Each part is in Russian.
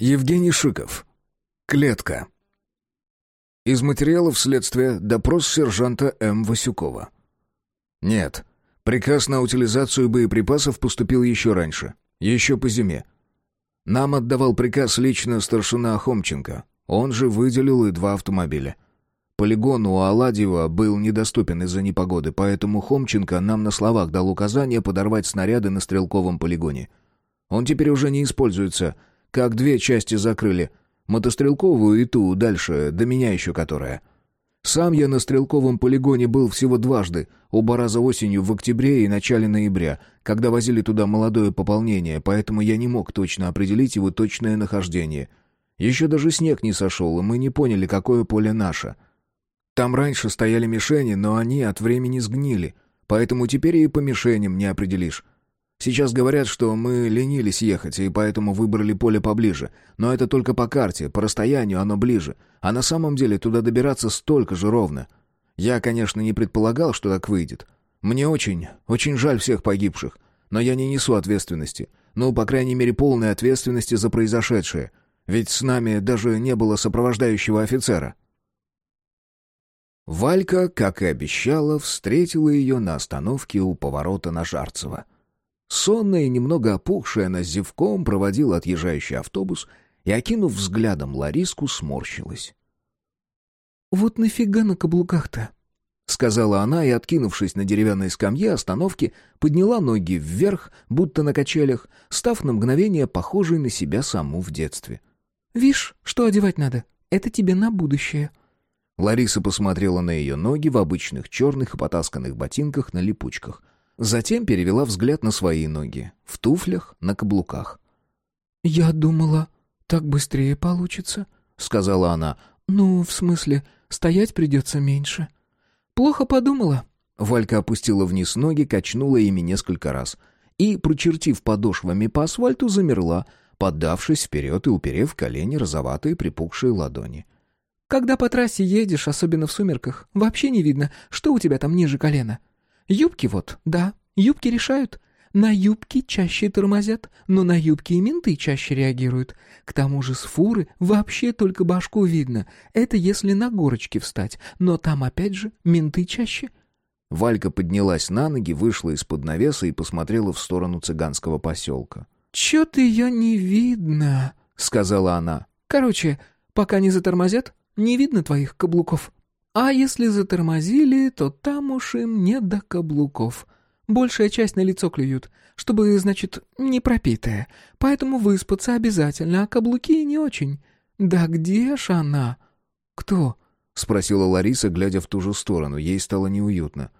Евгений Шиков. Клетка. Из материалов следствия допрос сержанта М. Васюкова. Нет, приказ на утилизацию боеприпасов поступил еще раньше, еще по зиме. Нам отдавал приказ лично старшина Хомченко. Он же выделил и два автомобиля. Полигон у Аладьева был недоступен из-за непогоды, поэтому Хомченко нам на словах дал указание подорвать снаряды на стрелковом полигоне. Он теперь уже не используется — как две части закрыли. Мотострелковую и ту, дальше, до меня еще которая. Сам я на стрелковом полигоне был всего дважды, оба раза осенью в октябре и начале ноября, когда возили туда молодое пополнение, поэтому я не мог точно определить его точное нахождение. Еще даже снег не сошел, и мы не поняли, какое поле наше. Там раньше стояли мишени, но они от времени сгнили, поэтому теперь и по мишеням не определишь. Сейчас говорят, что мы ленились ехать, и поэтому выбрали поле поближе. Но это только по карте, по расстоянию оно ближе. А на самом деле туда добираться столько же ровно. Я, конечно, не предполагал, что так выйдет. Мне очень, очень жаль всех погибших. Но я не несу ответственности. Ну, по крайней мере, полной ответственности за произошедшее. Ведь с нами даже не было сопровождающего офицера. Валька, как и обещала, встретила ее на остановке у поворота на Жарцево. Сонная и немного опухшая, она зевком проводила отъезжающий автобус и, окинув взглядом Лариску, сморщилась. «Вот нафига на каблуках-то?» — сказала она и, откинувшись на деревянной скамье остановки, подняла ноги вверх, будто на качелях, став на мгновение похожей на себя саму в детстве. «Вишь, что одевать надо? Это тебе на будущее». Лариса посмотрела на ее ноги в обычных черных и потасканных ботинках на липучках — Затем перевела взгляд на свои ноги, в туфлях, на каблуках. «Я думала, так быстрее получится», — сказала она. «Ну, в смысле, стоять придется меньше». «Плохо подумала». Валька опустила вниз ноги, качнула ими несколько раз. И, прочертив подошвами по асфальту, замерла, поддавшись вперед и уперев колени розоватые припухшие ладони. «Когда по трассе едешь, особенно в сумерках, вообще не видно, что у тебя там ниже колена. Юбки вот, да, юбки решают. На юбки чаще тормозят, но на юбки и менты чаще реагируют. К тому же с фуры вообще только башку видно. Это если на горочке встать, но там опять же менты чаще. Валька поднялась на ноги, вышла из-под навеса и посмотрела в сторону цыганского поселка. «Чё-то её не видно», — сказала она. «Короче, пока не затормозят, не видно твоих каблуков». А если затормозили, то там уж им не до каблуков. Большая часть на лицо клюют, чтобы, значит, не пропитая. Поэтому выспаться обязательно, а каблуки не очень. Да где ж она? Кто? спросила Лариса, глядя в ту же сторону. Ей стало неуютно.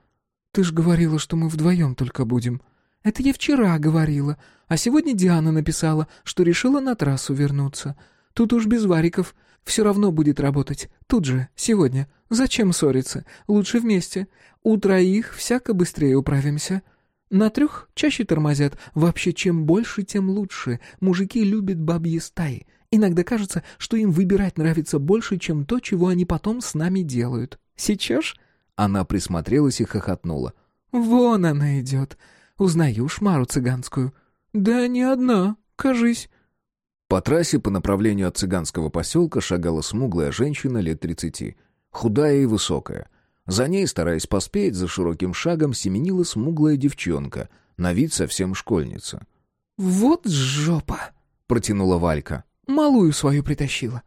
Ты ж говорила, что мы вдвоем только будем. Это я вчера говорила, а сегодня Диана написала, что решила на трассу вернуться. Тут уж без вариков. Все равно будет работать. Тут же, сегодня. Зачем ссориться? Лучше вместе. У троих всяко быстрее управимся. На трех чаще тормозят. Вообще, чем больше, тем лучше. Мужики любят бабьи стаи. Иногда кажется, что им выбирать нравится больше, чем то, чего они потом с нами делают. Сейчас Она присмотрелась и хохотнула. «Вон она идет. Узнаю шмару цыганскую». «Да не одна, кажись». По трассе по направлению от цыганского поселка шагала смуглая женщина лет тридцати, худая и высокая. За ней, стараясь поспеть, за широким шагом семенила смуглая девчонка, на вид совсем школьница. «Вот жопа!» — протянула Валька. «Малую свою притащила.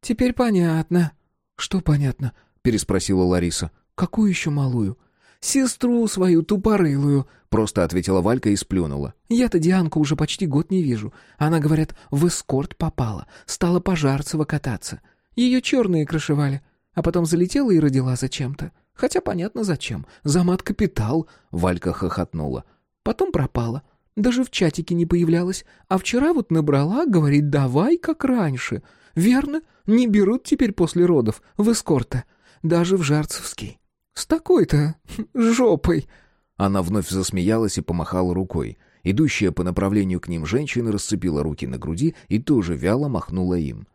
Теперь понятно». «Что понятно?» — переспросила Лариса. «Какую еще малую?» «Сестру свою тупорылую», — просто ответила Валька и сплюнула. «Я-то Дианку уже почти год не вижу. Она, говорят, в эскорт попала, стала пожарцево кататься. Ее черные крышевали, а потом залетела и родила зачем-то. Хотя понятно зачем. За мат-капитал», — Валька хохотнула. «Потом пропала. Даже в чатике не появлялась. А вчера вот набрала, говорит, давай как раньше. Верно, не берут теперь после родов в эскорта. Даже в Жарцевский». «С такой-то жопой!» Она вновь засмеялась и помахала рукой. Идущая по направлению к ним женщина расцепила руки на груди и тоже вяло махнула им.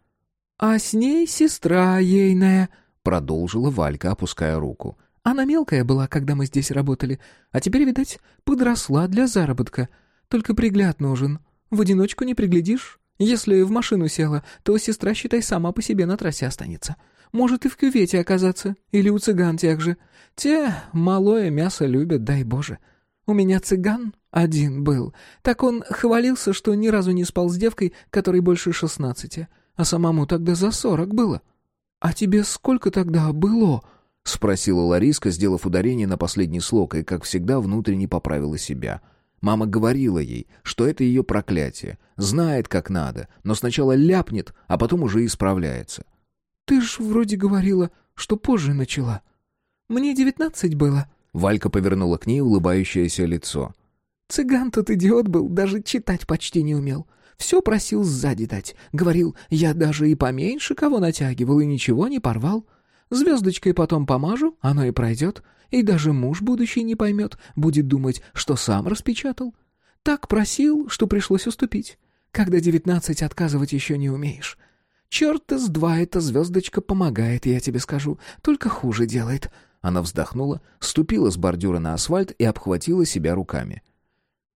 «А с ней сестра ейная», — продолжила Валька, опуская руку. «Она мелкая была, когда мы здесь работали, а теперь, видать, подросла для заработка. Только пригляд нужен. В одиночку не приглядишь. Если в машину села, то сестра, считай, сама по себе на трассе останется. Может и в кювете оказаться, или у цыган тех же. Те малое мясо любят, дай боже. У меня цыган один был. Так он хвалился, что ни разу не спал с девкой, которой больше шестнадцати, а самому тогда за сорок было. А тебе сколько тогда было?» — спросила Лариска, сделав ударение на последний слог, и, как всегда, внутренне поправила себя. Мама говорила ей, что это ее проклятие, знает, как надо, но сначала ляпнет, а потом уже исправляется. «Ты ж вроде говорила, что позже начала. Мне девятнадцать было». Валька повернула к ней улыбающееся лицо. «Цыган тот идиот был, даже читать почти не умел. Все просил сзади дать. Говорил, я даже и поменьше кого натягивал и ничего не порвал. Звездочкой потом помажу, оно и пройдет. И даже муж будущий не поймет, будет думать, что сам распечатал. Так просил, что пришлось уступить. Когда девятнадцать отказывать еще не умеешь. Черт из два эта звездочка помогает, я тебе скажу, только хуже делает». Она вздохнула, ступила с бордюра на асфальт и обхватила себя руками.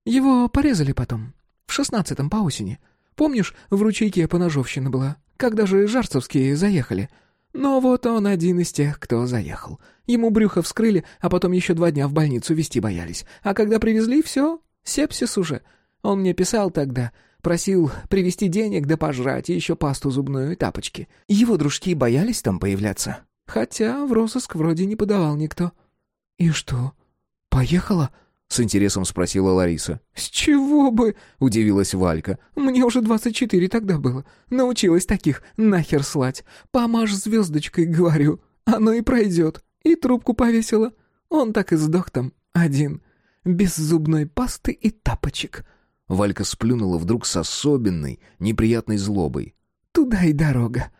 «Его порезали потом, в шестнадцатом по осени. Помнишь, в ручейке поножовщина была, когда же жарцевские заехали?» Но вот он один из тех, кто заехал. Ему брюхо вскрыли, а потом еще два дня в больницу везти боялись. А когда привезли, все, сепсис уже. Он мне писал тогда, просил привезти денег да пожрать, и еще пасту зубную и тапочки. Его дружки боялись там появляться. Хотя в розыск вроде не подавал никто. «И что, поехала?» — с интересом спросила Лариса. «С чего бы?» — удивилась Валька. «Мне уже двадцать четыре тогда было. Научилась таких нахер слать. Помажь звездочкой, говорю. Оно и пройдет. И трубку повесила. Он так и сдох там, один. Без зубной пасты и тапочек». Валька сплюнула вдруг с особенной, неприятной злобой. «Туда и дорога».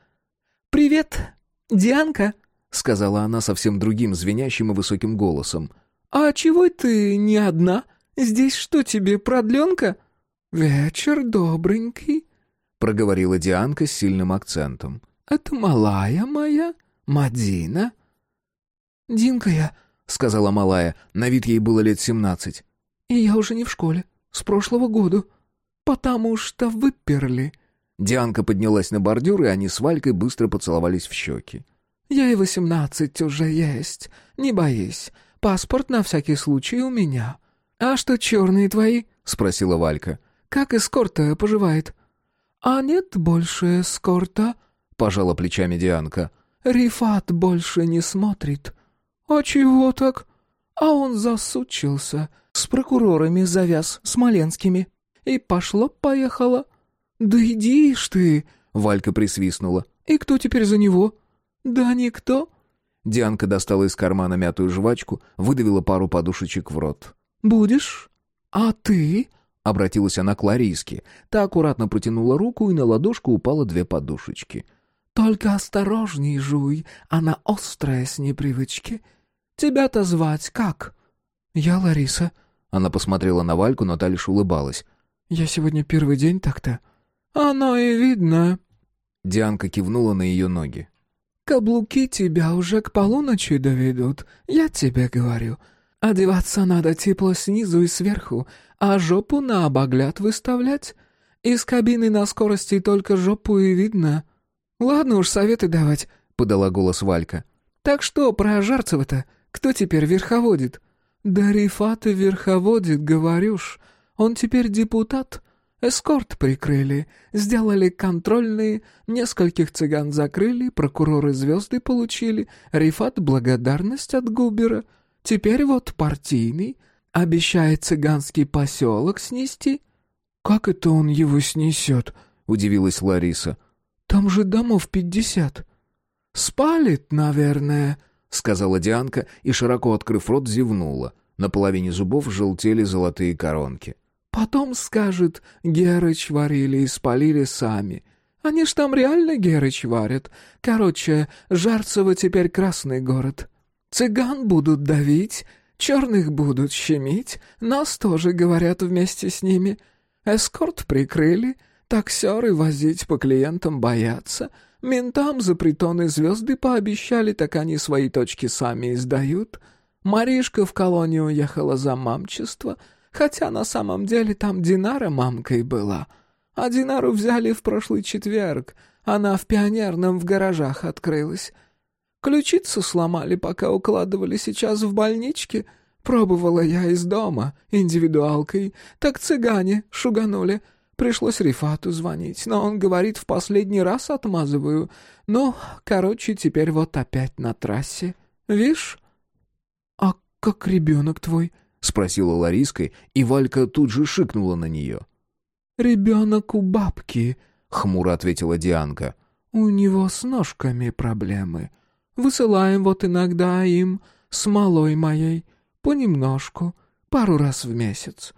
«Привет, Дианка», — сказала она совсем другим, звенящим и высоким голосом. — «А чего ты не одна? Здесь что тебе, продленка?» «Вечер добренький», — проговорила Дианка с сильным акцентом. «Это малая моя, Мадина». «Динка я», — сказала малая, на вид ей было лет семнадцать. «И я уже не в школе, с прошлого года, потому что выперли». Дианка поднялась на бордюр, и они с Валькой быстро поцеловались в щеки. «Я и восемнадцать уже есть, не боись. Паспорт на всякий случай у меня. А что черные твои?» — спросила Валька. «Как эскорта поживает?» «А нет больше эскорта», — пожала плечами Дианка. «Рифат больше не смотрит». «А чего так?» «А он засучился. С прокурорами завяз, смоленскими. И пошло-поехало». «Да иди ж ты!» — Валька присвистнула. «И кто теперь за него?» «Да никто. Дианка достала из кармана мятую жвачку, выдавила пару подушечек в рот. «Будешь? А ты?» — обратилась она к Лариске. Та аккуратно протянула руку, и на ладошку упало две подушечки. «Только осторожней жуй, она острая с непривычки. Тебя-то звать как?» «Я Лариса». Она посмотрела на Вальку, но та лишь улыбалась. «Я сегодня первый день так-то». «Оно и видно». Дианка кивнула на ее ноги. Каблуки тебя уже к полуночи доведут, я тебе говорю. Одеваться надо тепло снизу и сверху, а жопу на обогляд выставлять. Из кабины на скорости только жопу и видно. Ладно уж, советы давать, — подала голос Валька. Так что про Жарцева-то? Кто теперь верховодит? Да Рифат и верховодит, говорюш. Он теперь депутат, Эскорт прикрыли, сделали контрольные, нескольких цыган закрыли, прокуроры звезды получили, Рифат благодарность от Губера. Теперь вот партийный, обещает цыганский поселок снести. «Как это он его снесет?» — удивилась Лариса. «Там же домов пятьдесят». «Спалит, наверное», — сказала Дианка и, широко открыв рот, зевнула. На половине зубов желтели золотые коронки. Потом скажет, Герыч варили и спалили сами. Они ж там реально Герыч варят. Короче, Жарцево теперь красный город. Цыган будут давить, черных будут щемить, нас тоже, говорят, вместе с ними. Эскорт прикрыли, таксеры возить по клиентам боятся. Ментам за притоны звезды пообещали, так они свои точки сами издают. Маришка в колонию уехала за мамчество — Хотя на самом деле там Динара мамкой была. А Динару взяли в прошлый четверг. Она в пионерном в гаражах открылась. Ключицу сломали, пока укладывали сейчас в больничке. Пробовала я из дома, индивидуалкой. Так цыгане шуганули. Пришлось Рифату звонить, но он говорит, в последний раз отмазываю. Ну, короче, теперь вот опять на трассе. Вишь? А как ребенок твой? — спросила Лариска, и Валька тут же шикнула на нее. «Ребенок у бабки», — хмуро ответила Дианка. «У него с ножками проблемы. Высылаем вот иногда им, с малой моей, понемножку, пару раз в месяц.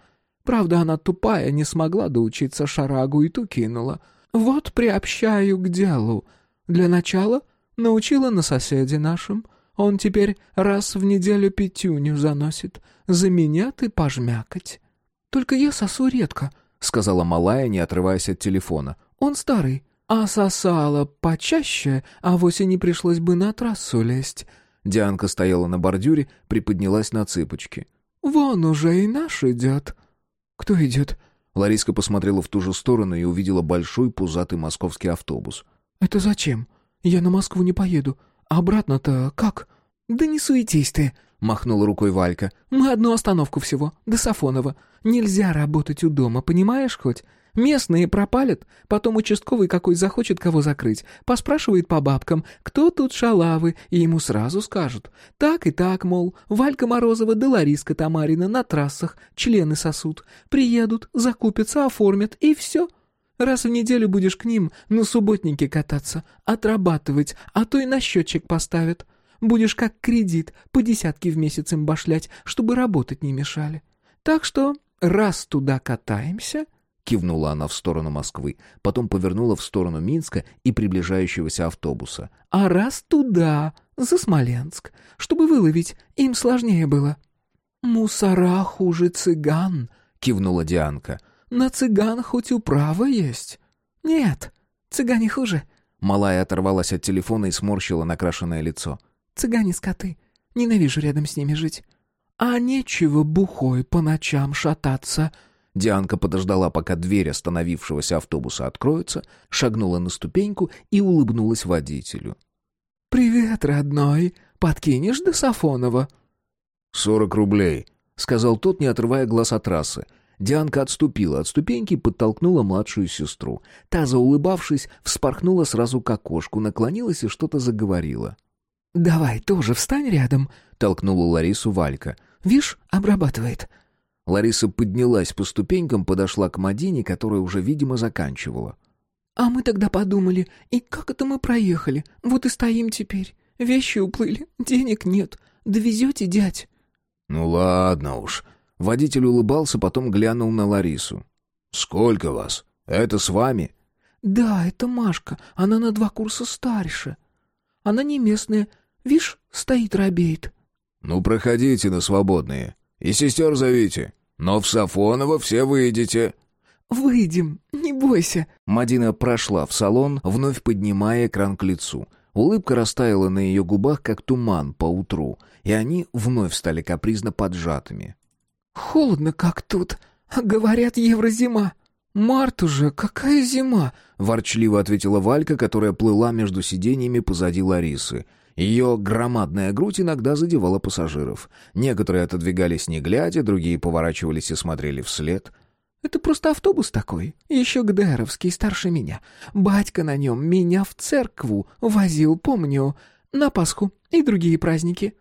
Правда, она тупая, не смогла доучиться шарагу и ту кинула. Вот приобщаю к делу. Для начала научила на соседе нашем. Он теперь раз в неделю пятюню заносит. За меня ты пожмякать. Только я сосу редко, — сказала малая, не отрываясь от телефона. «Он старый, а сосала почаще, а вовсе не пришлось бы на трассу лезть». Дианка стояла на бордюре, приподнялась на цыпочки. «Вон уже и наш идет». «Кто идет?» Лариска посмотрела в ту же сторону и увидела большой пузатый московский автобус. «Это зачем? Я на Москву не поеду. Обратно-то как?» «Да не суетись ты», — махнула рукой Валька. «Мы одну остановку всего, до Сафонова. Нельзя работать у дома, понимаешь хоть? Местные пропалят, потом участковый какой захочет кого закрыть, поспрашивает по бабкам, кто тут шалавы, и ему сразу скажут. Так и так, мол, Валька Морозова да Лариска Тамарина на трассах, члены сосут. Приедут, закупятся, оформят, и все». Раз в неделю будешь к ним на субботнике кататься, отрабатывать, а то и на счетчик поставят. Будешь как кредит, по десятке в месяц им башлять, чтобы работать не мешали. Так что раз туда катаемся...» Кивнула она в сторону Москвы, потом повернула в сторону Минска и приближающегося автобуса. «А раз туда, за Смоленск, чтобы выловить, им сложнее было». «Мусора хуже цыган», — кивнула Дианка. «На цыган хоть управа есть». «Нет, цыгане хуже». Малая оторвалась от телефона и сморщила накрашенное лицо. Цыгане-скоты. Ненавижу рядом с ними жить. А нечего бухой по ночам шататься. Дианка подождала, пока дверь остановившегося автобуса откроется, шагнула на ступеньку и улыбнулась водителю. «Привет, родной. Подкинешь до Сафонова?» «Сорок рублей», — сказал тот, не отрывая глаз от трассы. Дианка отступила от ступеньки и подтолкнула младшую сестру. Та, заулыбавшись, вспорхнула сразу к окошку, наклонилась и что-то заговорила. «Давай тоже встань рядом», — толкнула Ларису Валька. «Вишь, обрабатывает». Лариса поднялась по ступенькам, подошла к Мадине, которая уже, видимо, заканчивала. «А мы тогда подумали, и как это мы проехали? Вот и стоим теперь. Вещи уплыли, денег нет. Довезете, дядь?» «Ну ладно уж». Водитель улыбался, потом глянул на Ларису. «Сколько вас? Это с вами?» «Да, это Машка. Она на два курса старше. Она не местная, Вишь, стоит робеет». «Ну, проходите на свободные. И сестер зовите. Но в Сафоново все выйдете». «Выйдем, не бойся». Мадина прошла в салон, вновь поднимая экран к лицу. Улыбка растаяла на ее губах, как туман по утру, и они вновь стали капризно поджатыми. «Холодно как тут. Говорят, еврозима». «Март уже, какая зима?» — ворчливо ответила Валька, которая плыла между сиденьями позади Ларисы — ее громадная грудь иногда задевала пассажиров. Некоторые отодвигались не глядя, другие поворачивались и смотрели вслед. «Это просто автобус такой, еще ГДРовский, старше меня. Батька на нем меня в церкву возил, помню, на Пасху и другие праздники».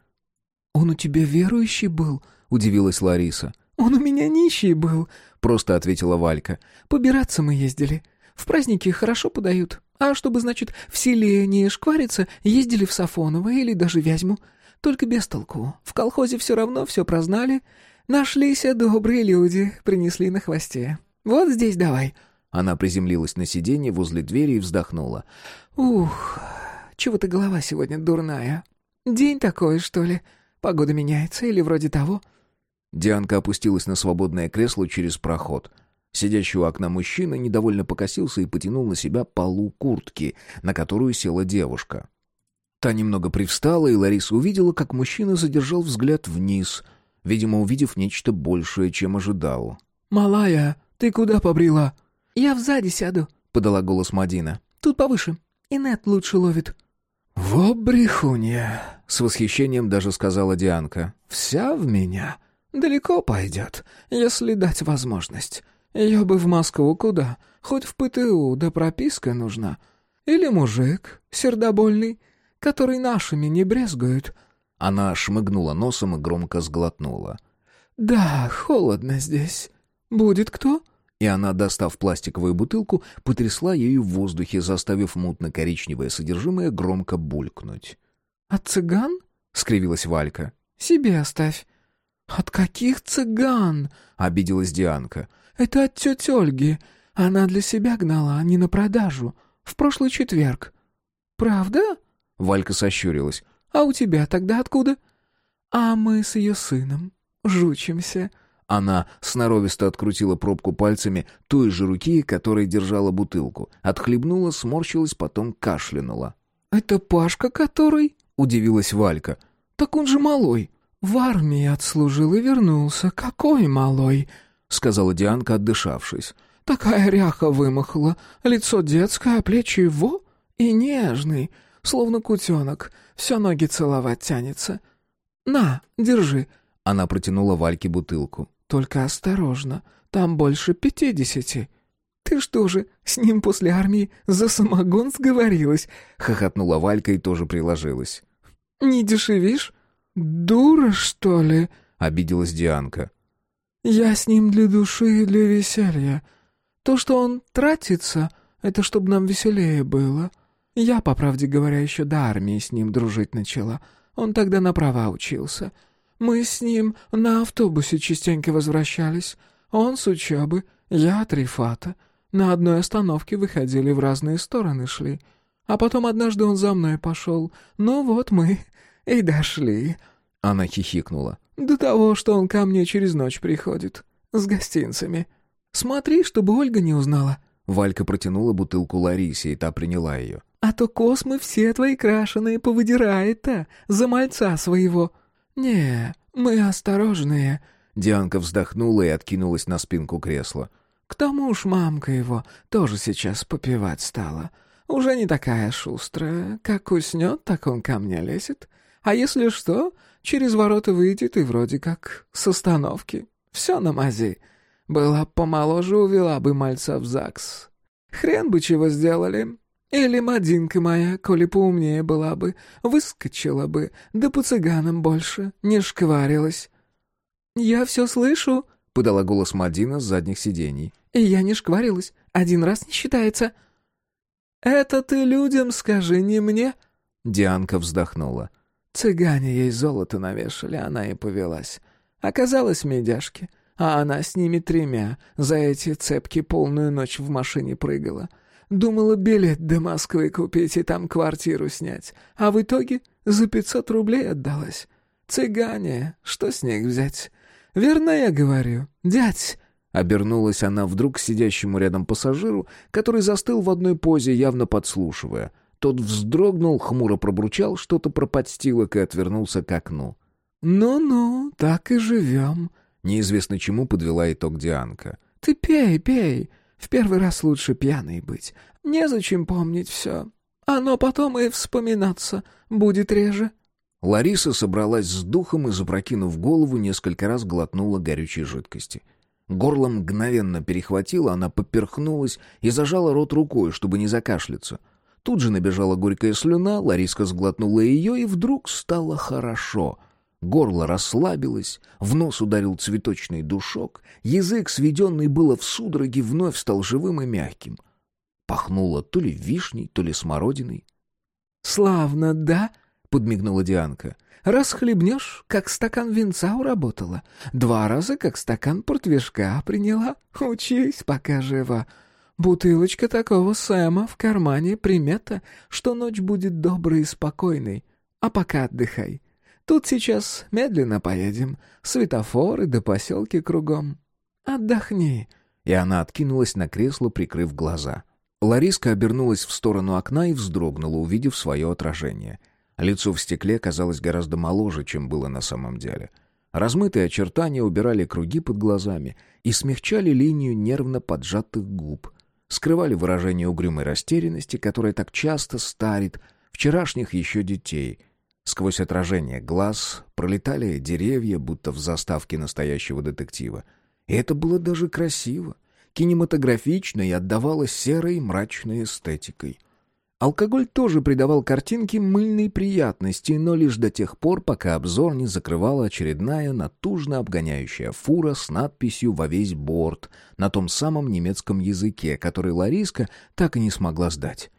«Он у тебя верующий был?» — удивилась Лариса. «Он у меня нищий был», — просто ответила Валька. «Побираться мы ездили. В праздники хорошо подают. А чтобы, значит, в селе не шквариться, ездили в Сафоново или даже Вязьму. Только без толку. В колхозе все равно все прознали. Нашлись добрые люди, принесли на хвосте. Вот здесь давай». Она приземлилась на сиденье возле двери и вздохнула. «Ух, чего-то голова сегодня дурная. День такой, что ли? Погода меняется или вроде того?» Дианка опустилась на свободное кресло через проход — Сидящий у окна мужчина недовольно покосился и потянул на себя полу куртки, на которую села девушка. Та немного привстала, и Лариса увидела, как мужчина задержал взгляд вниз, видимо, увидев нечто большее, чем ожидал. «Малая, ты куда побрела?» «Я взади сяду», — подала голос Мадина. «Тут повыше. Инет лучше ловит». «Во брехунья!» — с восхищением даже сказала Дианка. «Вся в меня. Далеко пойдет, если дать возможность. Ее бы в Москву куда? Хоть в ПТУ, да прописка нужна. Или мужик, сердобольный, который нашими не брезгует». Она шмыгнула носом и громко сглотнула. «Да, холодно здесь. Будет кто?» И она, достав пластиковую бутылку, потрясла ею в воздухе, заставив мутно-коричневое содержимое громко булькнуть. «От цыган?» — скривилась Валька. «Себе оставь». «От каких цыган?» — обиделась Дианка. «Это от тети Ольги. Она для себя гнала, а не на продажу. В прошлый четверг». «Правда?» — Валька сощурилась. «А у тебя тогда откуда?» «А мы с ее сыном жучимся». Она сноровисто открутила пробку пальцами той же руки, которой держала бутылку. Отхлебнула, сморщилась, потом кашлянула. «Это Пашка который?» — удивилась Валька. «Так он же малой». «В армии отслужил и вернулся. Какой малой?» — сказала Дианка, отдышавшись. «Такая ряха вымахала, лицо детское, а плечи его и нежный, словно кутенок, все ноги целовать тянется. На, держи». Она протянула Вальке бутылку. Только осторожно, там больше пятидесяти». «Ты что же, с ним после армии за самогон сговорилась?» — хохотнула Валька и тоже приложилась. «Не дешевишь?» «Дура, что ли?» — обиделась Дианка. «Я с ним для души и для веселья. То, что он тратится, это чтобы нам веселее было. Я, по правде говоря, еще до армии с ним дружить начала. Он тогда на права учился. Мы с ним на автобусе частенько возвращались. Он с учебы, я от Рифата. На одной остановке выходили в разные стороны шли. А потом однажды он за мной пошел. Ну вот мы и дошли». Она хихикнула. «До того, что он ко мне через ночь приходит. С гостинцами. Смотри, чтобы Ольга не узнала». Валька протянула бутылку Ларисе, и та приняла ее. «А то космы все твои крашеные повыдирает-то, за мальца своего. «Не, мы осторожные», — Дианка вздохнула и откинулась на спинку кресла. «К тому ж мамка его тоже сейчас попивать стала. Уже не такая шустрая. Как уснет, так он ко мне лезет. А если что, через ворота выйдет и вроде как с остановки. Все на мази. Была помоложе, увела бы мальца в ЗАГС. Хрен бы чего сделали. Или Мадинка моя, коли поумнее была бы, выскочила бы, да по цыганам больше, не шкварилась. «Я все слышу», — подала голос Мадина с задних сидений. «И я не шкварилась, один раз не считается». «Это ты людям скажи, не мне», — Дианка вздохнула. «Цыгане ей золото навешали, она и повелась. Оказалось, медяшки, а она с ними тремя за эти цепки полную ночь в машине прыгала». Думала билет до Москвы купить и там квартиру снять. А в итоге за пятьсот рублей отдалась. Цыгане, что с них взять? Верно я говорю, дядь?» Обернулась она вдруг к сидящему рядом пассажиру, который застыл в одной позе, явно подслушивая. Тот вздрогнул, хмуро пробурчал что-то про подстилок и отвернулся к окну. «Ну-ну, так и живем», — неизвестно чему подвела итог Дианка. «Ты пей, пей, в первый раз лучше пьяной быть. Незачем помнить все. Оно потом и вспоминаться будет реже». Лариса собралась с духом и, запрокинув голову, несколько раз глотнула горючей жидкости. Горло мгновенно перехватило, она поперхнулась и зажала рот рукой, чтобы не закашляться. Тут же набежала горькая слюна, Лариска сглотнула ее, и вдруг стало хорошо — Горло расслабилось, в нос ударил цветочный душок, язык, сведенный было в судороге, вновь стал живым и мягким. Пахнуло то ли вишней, то ли смородиной. «Славно, да?» — подмигнула Дианка. «Раз хлебнешь, как стакан винца уработала. Два раза, как стакан портвишка приняла. Учись, пока жива. Бутылочка такого Сэма в кармане примета, что ночь будет доброй и спокойной. А пока отдыхай. Тут сейчас медленно поедем, светофоры до поселки кругом. Отдохни». И она откинулась на кресло, прикрыв глаза. Лариска обернулась в сторону окна и вздрогнула, увидев свое отражение. Лицо в стекле казалось гораздо моложе, чем было на самом деле. Размытые очертания убирали круги под глазами и смягчали линию нервно поджатых губ — скрывали выражение угрюмой растерянности, которая так часто старит вчерашних еще детей. Сквозь отражение глаз пролетали деревья, будто в заставке настоящего детектива. И это было даже красиво, кинематографично и отдавалось серой мрачной эстетикой. Алкоголь тоже придавал картинке мыльной приятности, но лишь до тех пор, пока обзор не закрывала очередная натужно обгоняющая фура с надписью «Во весь борт» на том самом немецком языке, который Лариска так и не смогла сдать.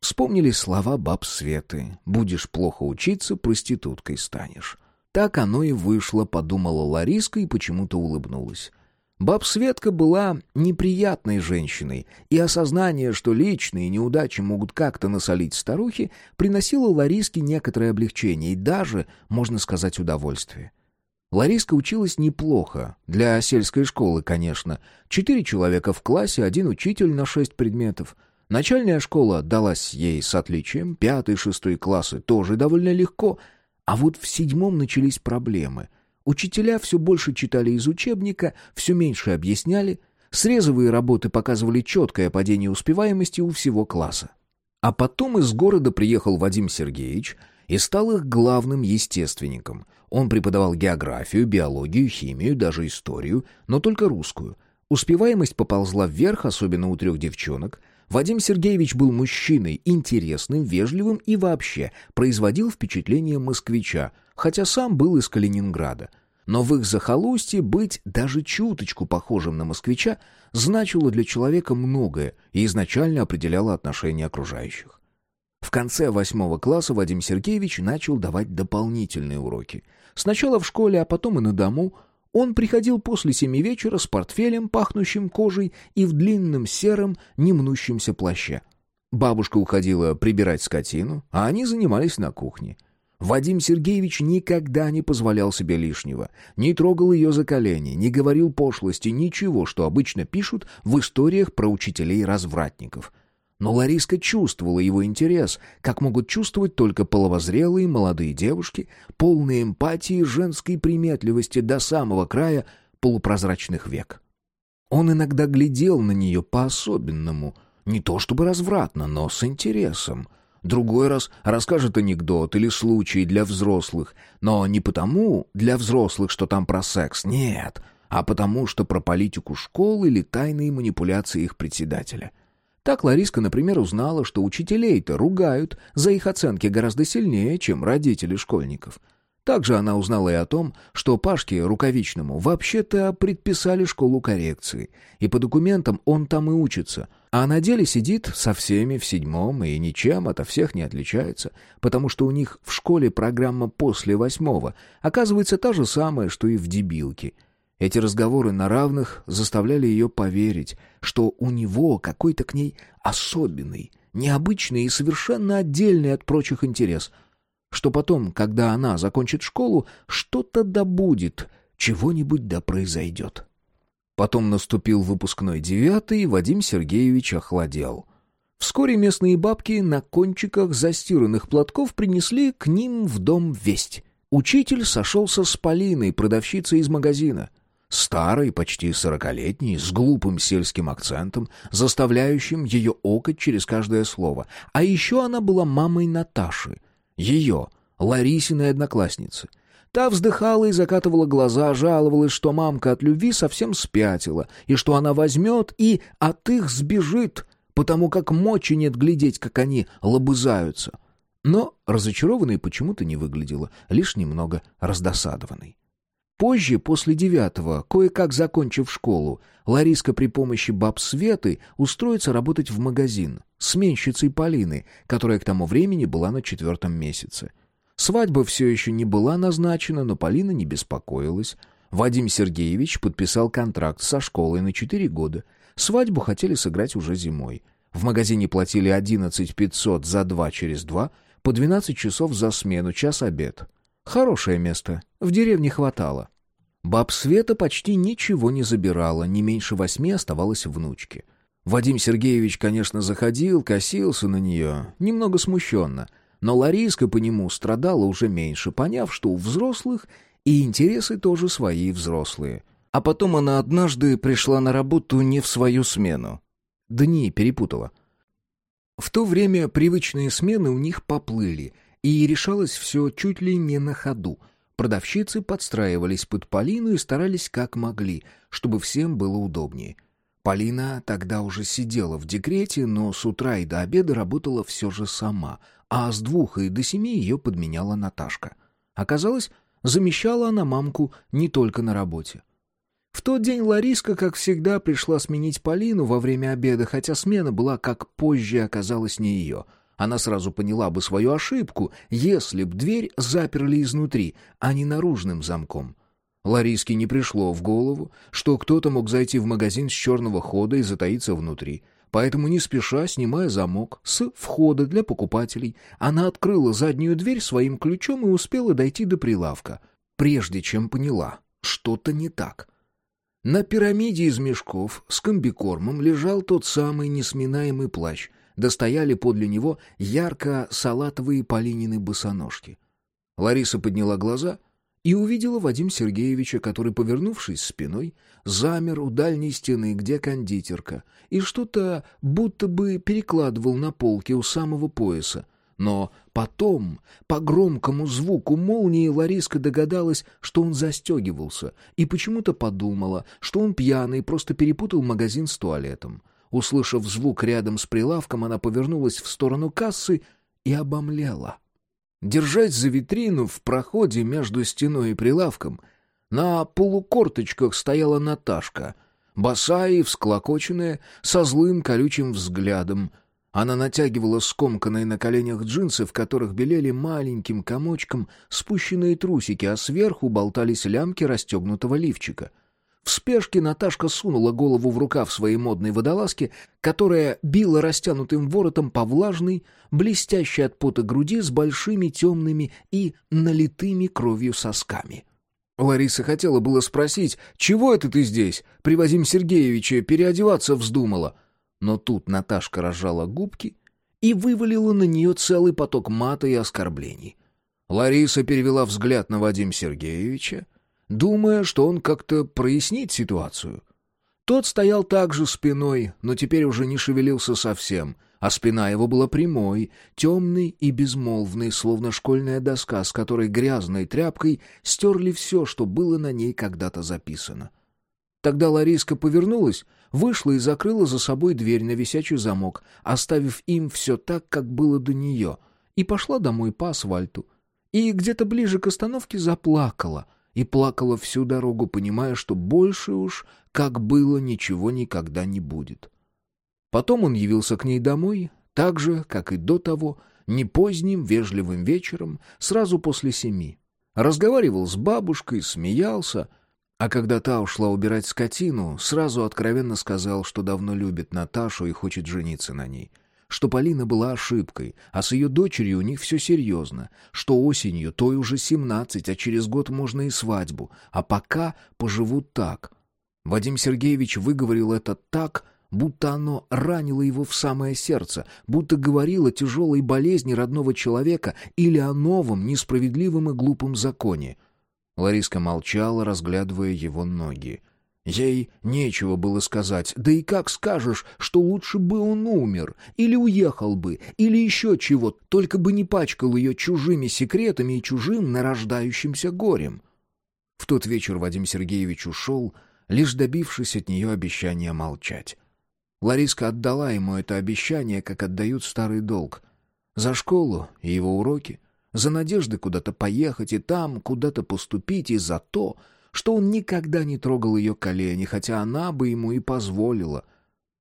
Вспомнили слова баб Светы «Будешь плохо учиться, проституткой станешь». Так оно и вышло, подумала Лариска и почему-то улыбнулась. Баб Светка была неприятной женщиной, и осознание, что личные неудачи могут как-то насолить старухе, приносило Лариске некоторое облегчение и даже, можно сказать, удовольствие. Лариска училась неплохо, для сельской школы, конечно. Четыре человека в классе, один учитель на шесть предметов. Начальная школа далась ей с отличием, пятый, шестой классы тоже довольно легко, а вот в седьмом начались проблемы — Учителя все больше читали из учебника, все меньше объясняли. Срезовые работы показывали четкое падение успеваемости у всего класса. А потом из города приехал Вадим Сергеевич и стал их главным естественником. Он преподавал географию, биологию, химию, даже историю, но только русскую. Успеваемость поползла вверх, особенно у трех девчонок. Вадим Сергеевич был мужчиной, интересным, вежливым и вообще производил впечатление москвича, хотя сам был из Калининграда. Но в их захолустье быть даже чуточку похожим на москвича значило для человека многое и изначально определяло отношение окружающих. В конце восьмого класса Вадим Сергеевич начал давать дополнительные уроки. Сначала в школе, а потом и на дому. Он приходил после семи вечера с портфелем, пахнущим кожей, и в длинном сером, немнущемся плаще. Бабушка уходила прибирать скотину, а они занимались на кухне. Вадим Сергеевич никогда не позволял себе лишнего, не трогал ее за колени, не говорил пошлости, ничего, что обычно пишут в историях про учителей-развратников. Но Лариска чувствовала его интерес, как могут чувствовать только половозрелые молодые девушки, полные эмпатии и женской приметливости до самого края полупрозрачных век. Он иногда глядел на нее по-особенному, не то чтобы развратно, но с интересом — Другой раз расскажет анекдот или случай для взрослых, но не потому для взрослых, что там про секс, нет, а потому что про политику школы или тайные манипуляции их председателя. Так Лариска, например, узнала, что учителей-то ругают за их оценки гораздо сильнее, чем родители школьников. Также она узнала и о том, что Пашке Рукавичному вообще-то предписали школу коррекции, и по документам он там и учится, а на деле сидит со всеми в седьмом и ничем ото всех не отличается, потому что у них в школе программа после восьмого оказывается та же самая, что и в дебилке. Эти разговоры на равных заставляли ее поверить, что у него какой-то к ней особенный, необычный и совершенно отдельный от прочих интерес — что потом, когда она закончит школу, что-то добудет, чего-нибудь да произойдет. Потом наступил выпускной девятый, и Вадим Сергеевич охладел. Вскоре местные бабки на кончиках застиранных платков принесли к ним в дом весть. Учитель сошелся с Полиной, продавщицей из магазина. Старой, почти сорокалетней, с глупым сельским акцентом, заставляющим ее окать через каждое слово. А еще она была мамой Наташи — ее, Ларисиной одноклассницы. Та вздыхала и закатывала глаза, жаловалась, что мамка от любви совсем спятила, и что она возьмет и от их сбежит, потому как мочи нет глядеть, как они лобызаются. Но разочарованной почему-то не выглядела, лишь немного раздосадованной. Позже, после девятого, кое-как закончив школу, Лариска при помощи баб Светы устроится работать в магазин, сменщицей Полины, которая к тому времени была на четвертом месяце. Свадьба все еще не была назначена, но Полина не беспокоилась. Вадим Сергеевич подписал контракт со школой на четыре года. Свадьбу хотели сыграть уже зимой. В магазине платили 11 500 за два через два, по 12 часов за смену, час обед. Хорошее место, в деревне хватало. Баб Света почти ничего не забирала, не меньше восьми оставалось внучке. Вадим Сергеевич, конечно, заходил, косился на нее, немного смущенно, но Лариска по нему страдала уже меньше, поняв, что у взрослых и интересы тоже свои взрослые. А потом она однажды пришла на работу не в свою смену. дни перепутала. В то время привычные смены у них поплыли, и решалось все чуть ли не на ходу. Продавщицы подстраивались под Полину и старались как могли, чтобы всем было удобнее. Полина тогда уже сидела в декрете, но с утра и до обеда работала все же сама, а с двух и до семи ее подменяла Наташка. Оказалось, замещала она мамку не только на работе. В тот день Лариска, как всегда, пришла сменить Полину во время обеда, хотя смена была, как позже оказалось, не ее. Она сразу поняла бы свою ошибку, если б дверь заперли изнутри, а не наружным замком. Лариске не пришло в голову, что кто-то мог зайти в магазин с черного хода и затаиться внутри. Поэтому, не спеша, снимая замок с входа для покупателей, она открыла заднюю дверь своим ключом и успела дойти до прилавка, прежде чем поняла, что-то не так. На пирамиде из мешков с комбикормом лежал тот самый несминаемый плащ, достояли подле него ярко-салатовые полинины босоножки. Лариса подняла глаза и увидела Вадим Сергеевича, который, повернувшись спиной, замер у дальней стены, где кондитерка, и что-то будто бы перекладывал на полке у самого пояса, но потом, по громкому звуку молнии, Лариска догадалась, что он застегивался, и почему-то подумала, что он пьяный, просто перепутал магазин с туалетом. Услышав звук рядом с прилавком, она повернулась в сторону кассы и обомлела. Держась за витрину в проходе между стеной и прилавком, на полукорточках стояла Наташка, босая и всклокоченная, со злым колючим взглядом — она натягивала скомканные на коленях джинсы, в которых белели маленьким комочком спущенные трусики, а сверху болтались лямки расстегнутого лифчика. В спешке Наташка сунула голову в рукав своей модной водолазки, которая била растянутым воротом по влажной, блестящей от пота груди с большими темными и налитыми кровью сосками. Лариса хотела было спросить, «Чего это ты здесь? При Вадим Сергеевиче переодеваться вздумала?» Но тут Наташка разжала губки и вывалила на нее целый поток мата и оскорблений. Лариса перевела взгляд на Вадима Сергеевича, думая, что он как-то прояснит ситуацию. Тот стоял также спиной, но теперь уже не шевелился совсем, а спина его была прямой, темной и безмолвной, словно школьная доска, с которой грязной тряпкой стерли все, что было на ней когда-то записано. Тогда Лариска повернулась, вышла и закрыла за собой дверь на висячий замок, оставив им все так, как было до нее, и пошла домой по асфальту. И где-то ближе к остановке заплакала, и плакала всю дорогу, понимая, что больше уж, как было, ничего никогда не будет. Потом он явился к ней домой, так же, как и до того, не поздним, вежливым вечером, сразу после семи. Разговаривал с бабушкой, смеялся — а когда та ушла убирать скотину, сразу откровенно сказал, что давно любит Наташу и хочет жениться на ней. Что Полина была ошибкой, а с ее дочерью у них все серьезно. Что осенью той уже семнадцать, а через год можно и свадьбу. А пока поживут так. Вадим Сергеевич выговорил это так, будто оно ранило его в самое сердце, будто говорило о тяжелой болезни родного человека или о новом, несправедливом и глупом законе — Лариска молчала, разглядывая его ноги. Ей нечего было сказать. Да и как скажешь, что лучше бы он умер, или уехал бы, или еще чего, только бы не пачкал ее чужими секретами и чужим нарождающимся горем. В тот вечер Вадим Сергеевич ушел, лишь добившись от нее обещания молчать. Лариска отдала ему это обещание, как отдают старый долг. За школу и его уроки, за надежды куда-то поехать и там куда-то поступить, и за то, что он никогда не трогал ее колени, хотя она бы ему и позволила.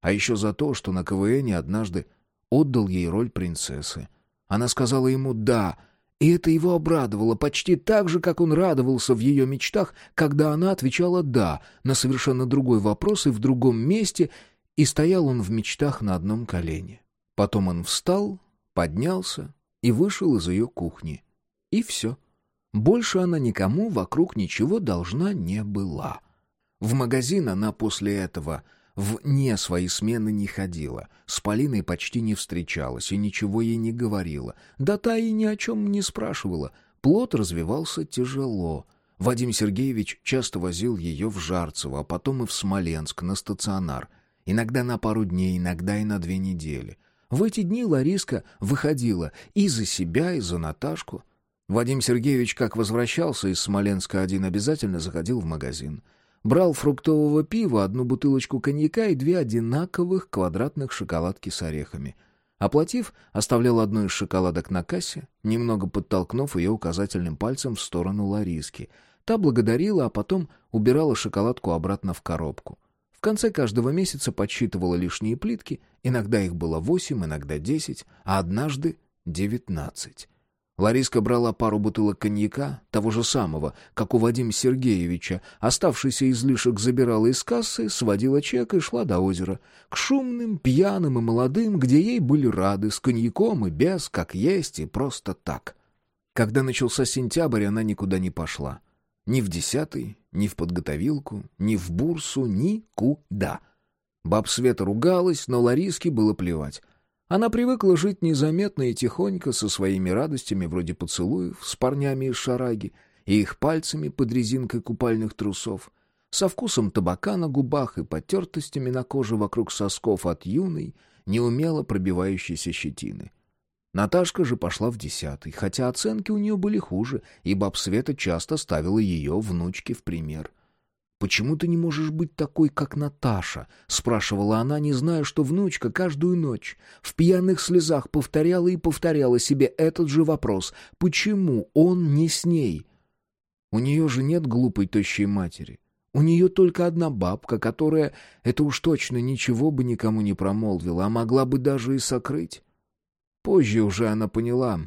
А еще за то, что на КВНе однажды отдал ей роль принцессы. Она сказала ему «да», и это его обрадовало почти так же, как он радовался в ее мечтах, когда она отвечала «да» на совершенно другой вопрос и в другом месте, и стоял он в мечтах на одном колене. Потом он встал, поднялся, и вышел из ее кухни. И все. Больше она никому вокруг ничего должна не была. В магазин она после этого вне своей смены не ходила, с Полиной почти не встречалась и ничего ей не говорила, да та и ни о чем не спрашивала. Плод развивался тяжело. Вадим Сергеевич часто возил ее в Жарцево, а потом и в Смоленск на стационар. Иногда на пару дней, иногда и на две недели. В эти дни Лариска выходила и за себя, и за Наташку. Вадим Сергеевич, как возвращался из Смоленска один, обязательно заходил в магазин. Брал фруктового пива, одну бутылочку коньяка и две одинаковых квадратных шоколадки с орехами. Оплатив, оставлял одну из шоколадок на кассе, немного подтолкнув ее указательным пальцем в сторону Лариски. Та благодарила, а потом убирала шоколадку обратно в коробку. В конце каждого месяца подсчитывала лишние плитки, иногда их было восемь, иногда десять, а однажды девятнадцать. Лариска брала пару бутылок коньяка, того же самого, как у Вадима Сергеевича, оставшийся излишек забирала из кассы, сводила чек и шла до озера. К шумным, пьяным и молодым, где ей были рады, с коньяком и без, как есть и просто так. Когда начался сентябрь, она никуда не пошла. Ни в десятый, ни в подготовилку, ни в бурсу, никуда. Баб Света ругалась, но Лариске было плевать. Она привыкла жить незаметно и тихонько со своими радостями вроде поцелуев с парнями из шараги и их пальцами под резинкой купальных трусов, со вкусом табака на губах и потертостями на коже вокруг сосков от юной, неумело пробивающейся щетины. Наташка же пошла в десятый, хотя оценки у нее были хуже, и баб Света часто ставила ее внучке в пример — «Почему ты не можешь быть такой, как Наташа?» — спрашивала она, не зная, что внучка каждую ночь в пьяных слезах повторяла и повторяла себе этот же вопрос. «Почему он не с ней?» У нее же нет глупой тощей матери. У нее только одна бабка, которая, это уж точно ничего бы никому не промолвила, а могла бы даже и сокрыть. Позже уже она поняла,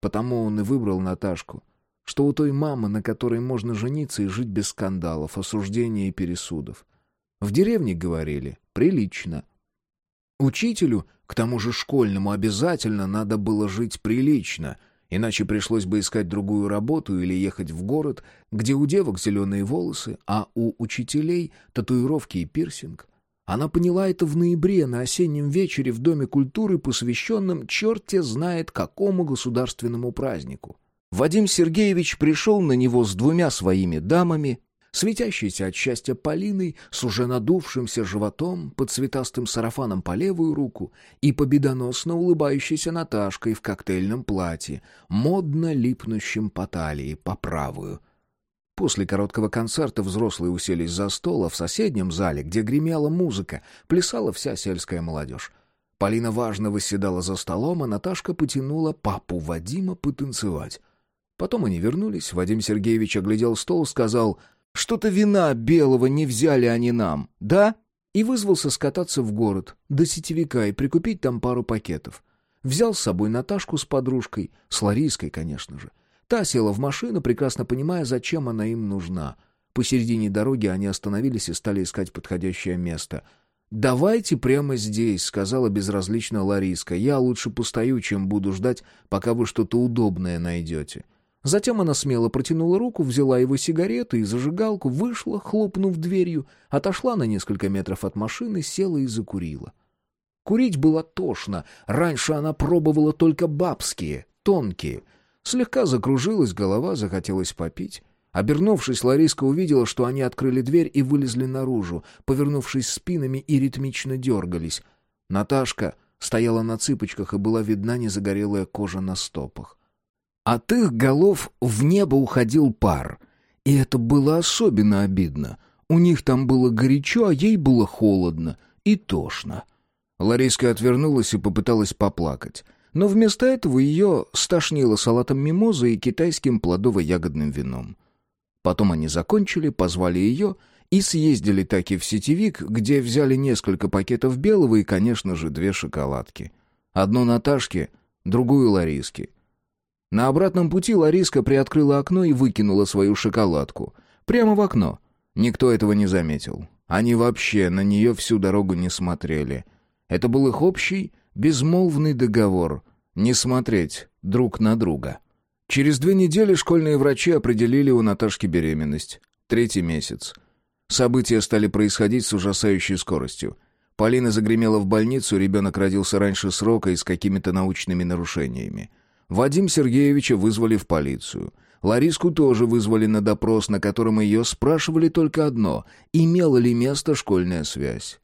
потому он и выбрал Наташку — что у той мамы, на которой можно жениться и жить без скандалов, осуждения и пересудов. В деревне говорили «прилично». Учителю, к тому же школьному, обязательно надо было жить прилично, иначе пришлось бы искать другую работу или ехать в город, где у девок зеленые волосы, а у учителей татуировки и пирсинг. Она поняла это в ноябре на осеннем вечере в Доме культуры, посвященном черте знает какому государственному празднику. Вадим Сергеевич пришел на него с двумя своими дамами, светящейся от счастья Полиной, с уже надувшимся животом, под цветастым сарафаном по левую руку и победоносно улыбающейся Наташкой в коктейльном платье, модно липнущим по талии по правую. После короткого концерта взрослые уселись за стол, а в соседнем зале, где гремела музыка, плясала вся сельская молодежь. Полина важно восседала за столом, а Наташка потянула папу Вадима потанцевать. Потом они вернулись, Вадим Сергеевич оглядел стол, сказал «Что-то вина белого не взяли они нам, да?» И вызвался скататься в город, до сетевика, и прикупить там пару пакетов. Взял с собой Наташку с подружкой, с Лариской, конечно же. Та села в машину, прекрасно понимая, зачем она им нужна. Посередине дороги они остановились и стали искать подходящее место. «Давайте прямо здесь», — сказала безразлично Лариска. «Я лучше постою, чем буду ждать, пока вы что-то удобное найдете». Затем она смело протянула руку, взяла его сигареты и зажигалку, вышла, хлопнув дверью, отошла на несколько метров от машины, села и закурила. Курить было тошно. Раньше она пробовала только бабские, тонкие. Слегка закружилась голова, захотелось попить. Обернувшись, Лариска увидела, что они открыли дверь и вылезли наружу, повернувшись спинами и ритмично дергались. Наташка стояла на цыпочках и была видна незагорелая кожа на стопах. От их голов в небо уходил пар. И это было особенно обидно. У них там было горячо, а ей было холодно и тошно. Лариска отвернулась и попыталась поплакать. Но вместо этого ее стошнило салатом мимоза и китайским плодово-ягодным вином. Потом они закончили, позвали ее и съездили таки в сетевик, где взяли несколько пакетов белого и, конечно же, две шоколадки. Одну Наташке, другую Лариске — на обратном пути Лариска приоткрыла окно и выкинула свою шоколадку. Прямо в окно. Никто этого не заметил. Они вообще на нее всю дорогу не смотрели. Это был их общий, безмолвный договор — не смотреть друг на друга. Через две недели школьные врачи определили у Наташки беременность. Третий месяц. События стали происходить с ужасающей скоростью. Полина загремела в больницу, ребенок родился раньше срока и с какими-то научными нарушениями. Вадим Сергеевича вызвали в полицию. Лариску тоже вызвали на допрос, на котором ее спрашивали только одно — имела ли место школьная связь.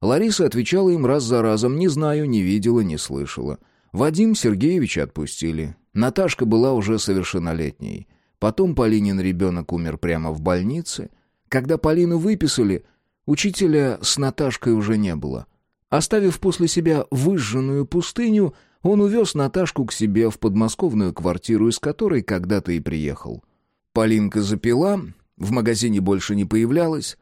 Лариса отвечала им раз за разом «не знаю, не видела, не слышала». Вадим Сергеевича отпустили. Наташка была уже совершеннолетней. Потом Полинин ребенок умер прямо в больнице. Когда Полину выписали, учителя с Наташкой уже не было. Оставив после себя выжженную пустыню, он увез Наташку к себе в подмосковную квартиру, из которой когда-то и приехал. Полинка запила, в магазине больше не появлялась.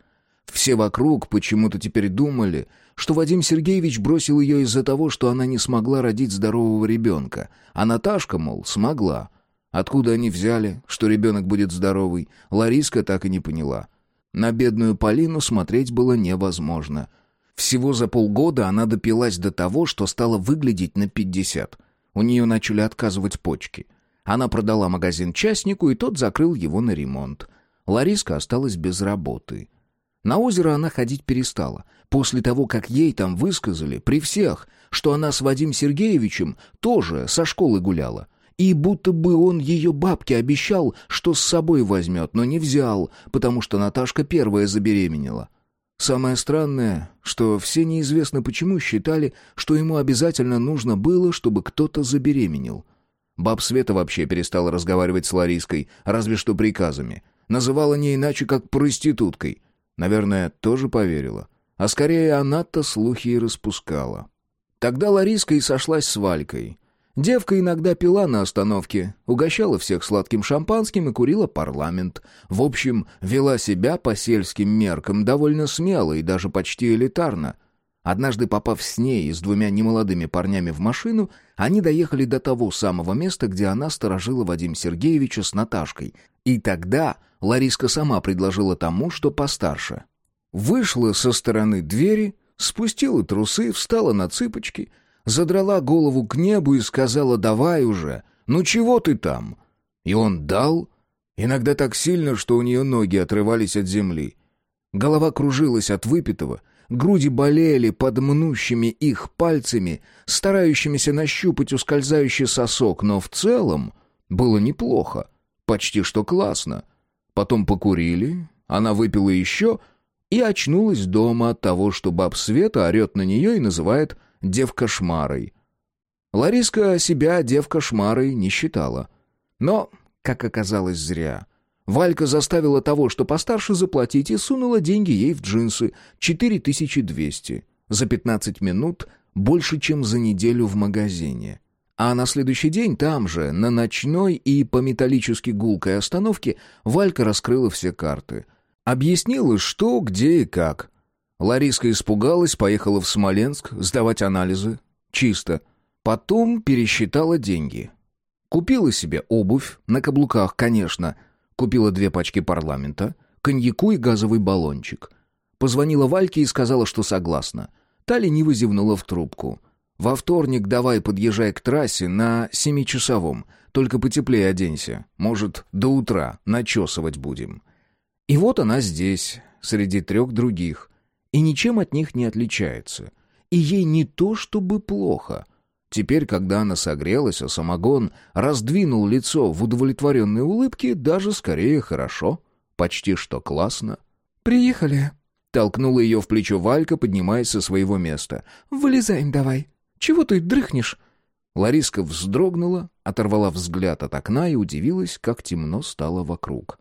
Все вокруг почему-то теперь думали, что Вадим Сергеевич бросил ее из-за того, что она не смогла родить здорового ребенка, а Наташка, мол, смогла. Откуда они взяли, что ребенок будет здоровый, Лариска так и не поняла. На бедную Полину смотреть было невозможно. Всего за полгода она допилась до того, что стала выглядеть на пятьдесят. У нее начали отказывать почки. Она продала магазин частнику, и тот закрыл его на ремонт. Лариска осталась без работы. На озеро она ходить перестала. После того, как ей там высказали, при всех, что она с Вадим Сергеевичем тоже со школы гуляла. И будто бы он ее бабке обещал, что с собой возьмет, но не взял, потому что Наташка первая забеременела. Самое странное, что все неизвестно почему считали, что ему обязательно нужно было, чтобы кто-то забеременел. Баб Света вообще перестала разговаривать с Лариской, разве что приказами. Называла не иначе, как проституткой. Наверное, тоже поверила. А скорее она-то слухи и распускала. Тогда Лариска и сошлась с Валькой. Девка иногда пила на остановке, угощала всех сладким шампанским и курила парламент. В общем, вела себя по сельским меркам довольно смело и даже почти элитарно. Однажды попав с ней и с двумя немолодыми парнями в машину, они доехали до того самого места, где она сторожила Вадим Сергеевича с Наташкой. И тогда Лариска сама предложила тому, что постарше. Вышла со стороны двери, спустила трусы, встала на цыпочки, задрала голову к небу и сказала «давай уже, ну чего ты там?» И он дал, иногда так сильно, что у нее ноги отрывались от земли. Голова кружилась от выпитого, груди болели под мнущими их пальцами, старающимися нащупать ускользающий сосок, но в целом было неплохо, почти что классно — Потом покурили, она выпила еще и очнулась дома от того, что баб Света орет на нее и называет девкошмарой. Лариска себя девкошмарой не считала. Но, как оказалось, зря. Валька заставила того, что постарше заплатить, и сунула деньги ей в джинсы — 4200. За 15 минут больше, чем за неделю в магазине. А на следующий день там же, на ночной и по металлически гулкой остановке, Валька раскрыла все карты. Объяснила, что, где и как. Лариска испугалась, поехала в Смоленск сдавать анализы. Чисто. Потом пересчитала деньги. Купила себе обувь, на каблуках, конечно. Купила две пачки парламента, коньяку и газовый баллончик. Позвонила Вальке и сказала, что согласна. Та лениво зевнула в трубку — во вторник давай подъезжай к трассе на семичасовом. Только потеплее оденься. Может, до утра начесывать будем. И вот она здесь, среди трех других. И ничем от них не отличается. И ей не то чтобы плохо. Теперь, когда она согрелась, а самогон раздвинул лицо в удовлетворенной улыбке, даже скорее хорошо. Почти что классно. «Приехали», — толкнула ее в плечо Валька, поднимаясь со своего места. «Вылезаем давай». Чего ты дрыхнешь?» Лариска вздрогнула, оторвала взгляд от окна и удивилась, как темно стало вокруг.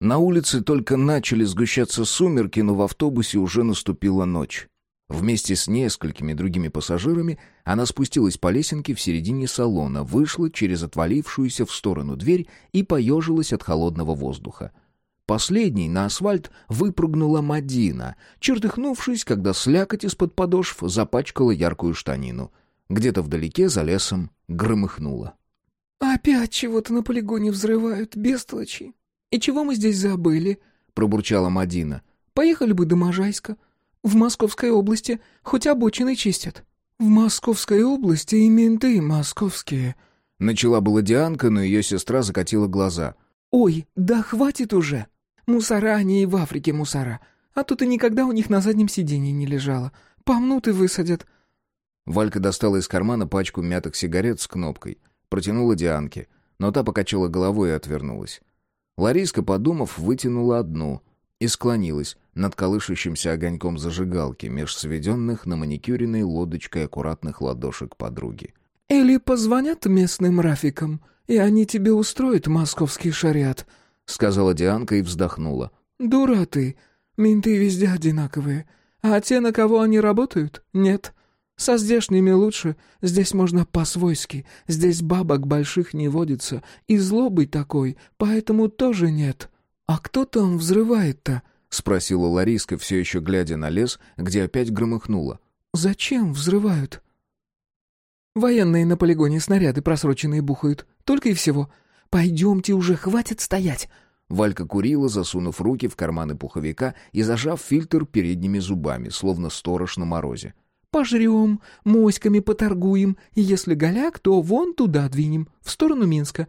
На улице только начали сгущаться сумерки, но в автобусе уже наступила ночь. Вместе с несколькими другими пассажирами она спустилась по лесенке в середине салона, вышла через отвалившуюся в сторону дверь и поежилась от холодного воздуха. Последней на асфальт выпрыгнула Мадина, чертыхнувшись, когда слякоть из-под подошв запачкала яркую штанину. Где-то вдалеке за лесом громыхнуло. «Опять чего-то на полигоне взрывают, бестолочи. И чего мы здесь забыли?» — пробурчала Мадина. «Поехали бы до Можайска. В Московской области хоть обочины чистят». «В Московской области и менты московские», — начала была Дианка, но ее сестра закатила глаза. «Ой, да хватит уже!» Мусора они и в Африке мусора. А тут и никогда у них на заднем сиденье не лежало. Помнут и высадят». Валька достала из кармана пачку мятых сигарет с кнопкой. Протянула Дианке, но та покачала головой и отвернулась. Лариска, подумав, вытянула одну. и склонилась над колышущимся огоньком зажигалки меж сведенных на маникюренной лодочкой аккуратных ладошек подруги. «Или позвонят местным рафикам, и они тебе устроят московский шариат», — сказала Дианка и вздохнула. «Дура ты, менты везде одинаковые, а те, на кого они работают, нет. Со здешними лучше, здесь можно по-свойски, здесь бабок больших не водится, и злобы такой, поэтому тоже нет». «А кто там взрывает-то?» — спросила Лариска, все еще глядя на лес, где опять громыхнуло. «Зачем взрывают?» «Военные на полигоне снаряды просроченные бухают. Только и всего. Пойдемте уже, хватит стоять!» Валька курила, засунув руки в карманы пуховика и зажав фильтр передними зубами, словно сторож на морозе. «Пожрем, моськами поторгуем, и если голяк, то вон туда двинем, в сторону Минска.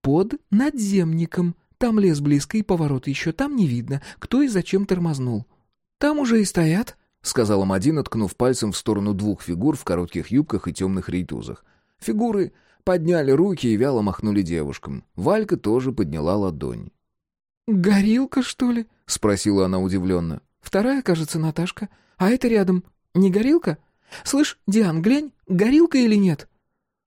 Под надземником. Там лес близко и поворот еще, там не видно, кто и зачем тормознул. Там уже и стоят, — сказала Мадина, ткнув пальцем в сторону двух фигур в коротких юбках и темных рейтузах. Фигуры подняли руки и вяло махнули девушкам. Валька тоже подняла ладонь. «Горилка, что ли?» — спросила она удивленно. «Вторая, кажется, Наташка. А это рядом. Не горилка? Слышь, Диан, глянь, горилка или нет?»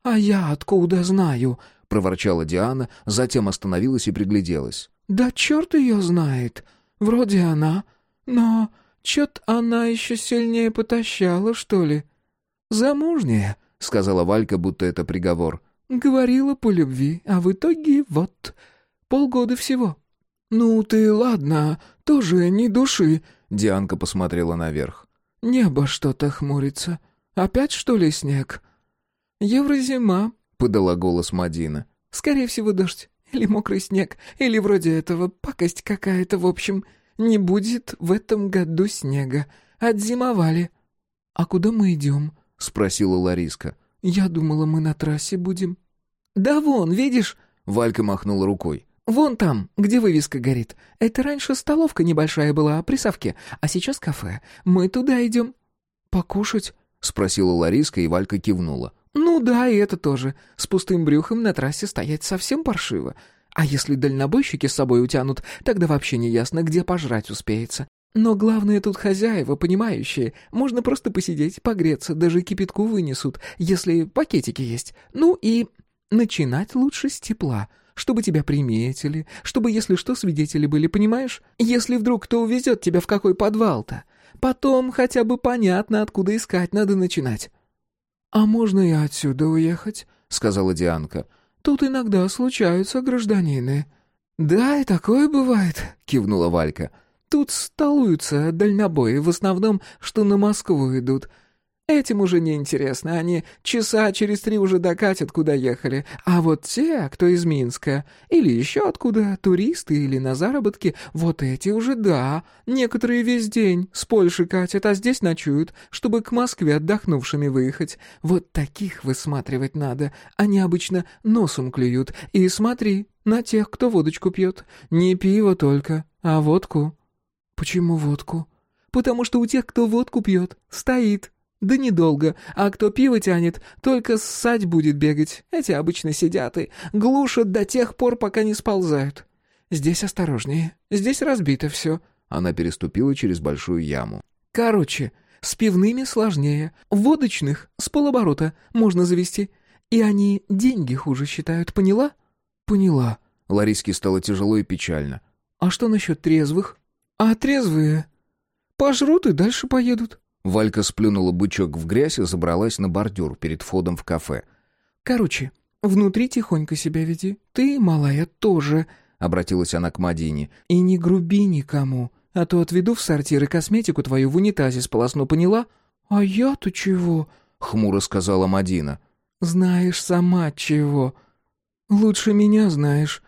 «А я откуда знаю?» проворчала Диана, затем остановилась и пригляделась. «Да черт ее знает. Вроде она. Но чё-то она еще сильнее потащала, что ли?» «Замужняя», — сказала Валька, будто это приговор. «Говорила по любви, а в итоге вот полгода всего». «Ну ты ладно, тоже не души», — Дианка посмотрела наверх. «Небо что-то хмурится. Опять, что ли, снег?» «Еврозима», подала голос Мадина. «Скорее всего, дождь. Или мокрый снег. Или вроде этого. Пакость какая-то, в общем. Не будет в этом году снега. Отзимовали». «А куда мы идем?» — спросила Лариска. «Я думала, мы на трассе будем». «Да вон, видишь?» — Валька махнула рукой. «Вон там, где вывеска горит. Это раньше столовка небольшая была при совке, а сейчас кафе. Мы туда идем». «Покушать?» — спросила Лариска, и Валька кивнула. «Ну да, и это тоже. С пустым брюхом на трассе стоять совсем паршиво. А если дальнобойщики с собой утянут, тогда вообще не ясно, где пожрать успеется. Но главное тут хозяева, понимающие. Можно просто посидеть, погреться, даже кипятку вынесут, если пакетики есть. Ну и начинать лучше с тепла, чтобы тебя приметили, чтобы, если что, свидетели были, понимаешь? Если вдруг кто увезет тебя в какой подвал-то, потом хотя бы понятно, откуда искать надо начинать». «А можно и отсюда уехать?» — сказала Дианка. «Тут иногда случаются гражданины». «Да, и такое бывает», — кивнула Валька. «Тут столуются дальнобои, в основном, что на Москву идут. Этим уже не интересно, они часа через три уже докатят, куда ехали. А вот те, кто из Минска, или еще откуда, туристы или на заработки, вот эти уже да. Некоторые весь день с Польши катят, а здесь ночуют, чтобы к Москве отдохнувшими выехать. Вот таких высматривать надо. Они обычно носом клюют. И смотри на тех, кто водочку пьет. Не пиво только, а водку. Почему водку? Потому что у тех, кто водку пьет, стоит да недолго, а кто пиво тянет, только ссать будет бегать. Эти обычно сидят и глушат до тех пор, пока не сползают. Здесь осторожнее, здесь разбито все. Она переступила через большую яму. Короче, с пивными сложнее. Водочных с полоборота можно завести. И они деньги хуже считают, поняла? Поняла. Лариске стало тяжело и печально. А что насчет трезвых? А трезвые пожрут и дальше поедут. Валька сплюнула бычок в грязь и забралась на бордюр перед входом в кафе. «Короче, внутри тихонько себя веди. Ты, малая, тоже», — обратилась она к Мадине. «И не груби никому, а то отведу в сортир и косметику твою в унитазе сполосну, поняла?» «А я-то чего?» — хмуро сказала Мадина. «Знаешь сама чего. Лучше меня знаешь.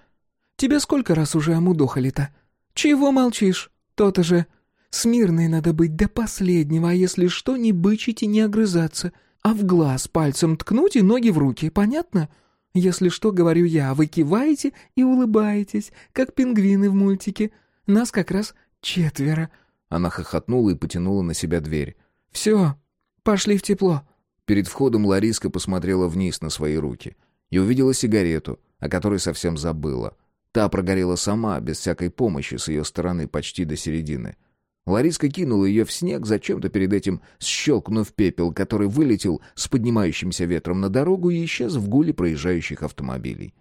Тебя сколько раз уже омудохали-то? Чего молчишь? То-то же. Смирной надо быть до последнего, а если что, не бычить и не огрызаться. А в глаз пальцем ткнуть и ноги в руки, понятно? Если что, говорю я, вы киваете и улыбаетесь, как пингвины в мультике. Нас как раз четверо». Она хохотнула и потянула на себя дверь. «Все, пошли в тепло». Перед входом Лариска посмотрела вниз на свои руки и увидела сигарету, о которой совсем забыла. Та прогорела сама, без всякой помощи с ее стороны, почти до середины. Лариска кинула ее в снег, зачем-то перед этим щелкнув пепел, который вылетел с поднимающимся ветром на дорогу и исчез в гуле проезжающих автомобилей.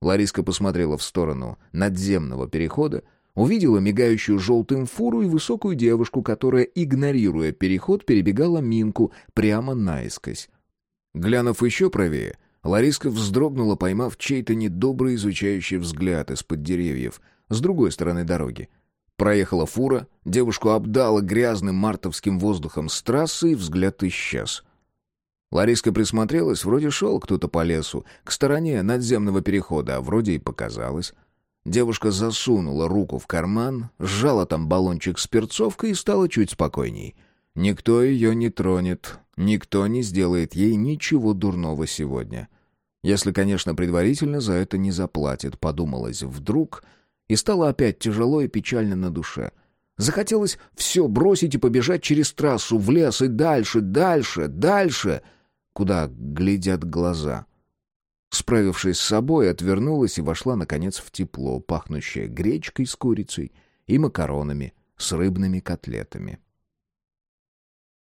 Лариска посмотрела в сторону надземного перехода, увидела мигающую желтым фуру и высокую девушку, которая, игнорируя переход, перебегала Минку прямо наискось. Глянув еще правее, Лариска вздрогнула, поймав чей-то недобрый изучающий взгляд из-под деревьев с другой стороны дороги. Проехала фура, девушку обдала грязным мартовским воздухом с трассы, и взгляд исчез. Лариска присмотрелась, вроде шел кто-то по лесу, к стороне надземного перехода, а вроде и показалось. Девушка засунула руку в карман, сжала там баллончик с перцовкой и стала чуть спокойней. Никто ее не тронет, никто не сделает ей ничего дурного сегодня. Если, конечно, предварительно за это не заплатит, подумалось вдруг — и стало опять тяжело и печально на душе. Захотелось все бросить и побежать через трассу, в лес и дальше, дальше, дальше, куда глядят глаза. Справившись с собой, отвернулась и вошла, наконец, в тепло, пахнущее гречкой с курицей и макаронами с рыбными котлетами.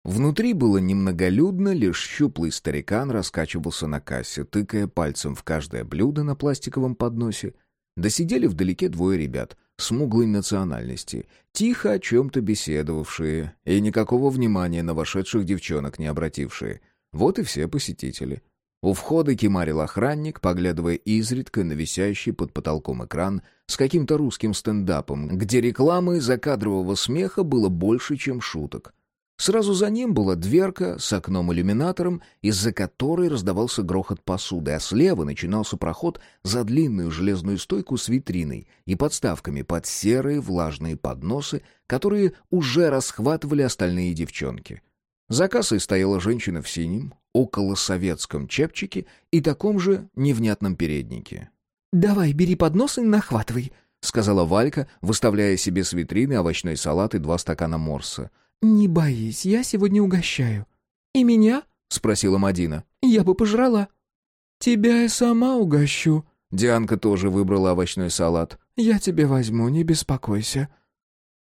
Внутри было немноголюдно, лишь щуплый старикан раскачивался на кассе, тыкая пальцем в каждое блюдо на пластиковом подносе — Досидели вдалеке двое ребят, смуглой национальности, тихо о чем-то беседовавшие и никакого внимания на вошедших девчонок не обратившие. Вот и все посетители. У входа кемарил охранник, поглядывая изредка на висящий под потолком экран с каким-то русским стендапом, где рекламы закадрового смеха было больше, чем шуток. Сразу за ним была дверка с окном-иллюминатором, из-за которой раздавался грохот посуды, а слева начинался проход за длинную железную стойку с витриной и подставками под серые влажные подносы, которые уже расхватывали остальные девчонки. За кассой стояла женщина в синем, около советском чепчике и таком же невнятном переднике. «Давай, бери поднос и нахватывай», — сказала Валька, выставляя себе с витрины овощной салат и два стакана морса — «Не боись, я сегодня угощаю». «И меня?» — спросила Мадина. «Я бы пожрала». «Тебя я сама угощу». Дианка тоже выбрала овощной салат. «Я тебе возьму, не беспокойся».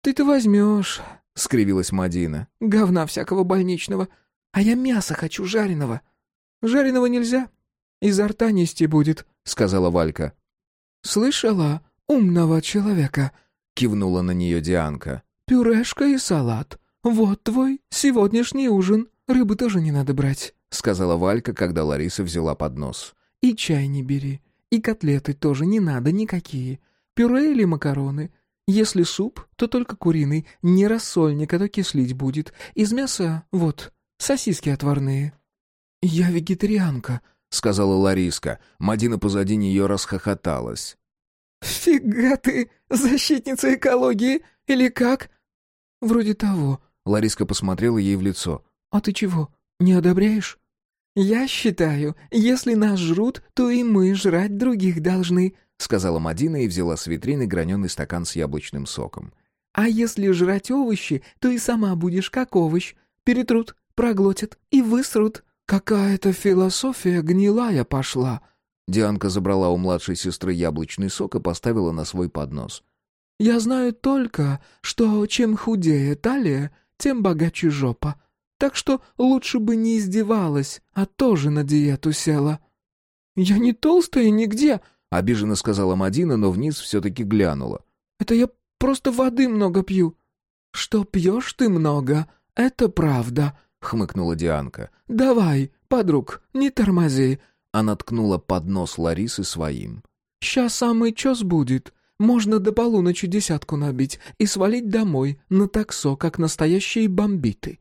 «Ты-то возьмешь», — скривилась Мадина. «Говна всякого больничного. А я мясо хочу жареного». «Жареного нельзя. Изо рта нести будет», — сказала Валька. «Слышала умного человека?» — кивнула на нее Дианка. «Пюрешка и салат. «Вот твой сегодняшний ужин. Рыбы тоже не надо брать», — сказала Валька, когда Лариса взяла поднос. «И чай не бери. И котлеты тоже не надо никакие. Пюре или макароны. Если суп, то только куриный. Не рассольник, а то кислить будет. Из мяса, вот, сосиски отварные». «Я вегетарианка», — сказала Лариска. Мадина позади нее расхохоталась. «Фига ты, защитница экологии, или как?» «Вроде того», Лариска посмотрела ей в лицо. «А ты чего, не одобряешь?» «Я считаю, если нас жрут, то и мы жрать других должны», сказала Мадина и взяла с витрины граненый стакан с яблочным соком. «А если жрать овощи, то и сама будешь как овощ. Перетрут, проглотят и высрут». «Какая-то философия гнилая пошла». Дианка забрала у младшей сестры яблочный сок и поставила на свой поднос. «Я знаю только, что чем худее талия, тем богаче жопа. Так что лучше бы не издевалась, а тоже на диету села». «Я не толстая нигде», — обиженно сказала Мадина, но вниз все-таки глянула. «Это я просто воды много пью». «Что пьешь ты много, это правда», — хмыкнула Дианка. «Давай, подруг, не тормози». Она ткнула под нос Ларисы своим. «Сейчас самый час будет. Можно до полуночи десятку набить и свалить домой на таксо, как настоящие бомбиты.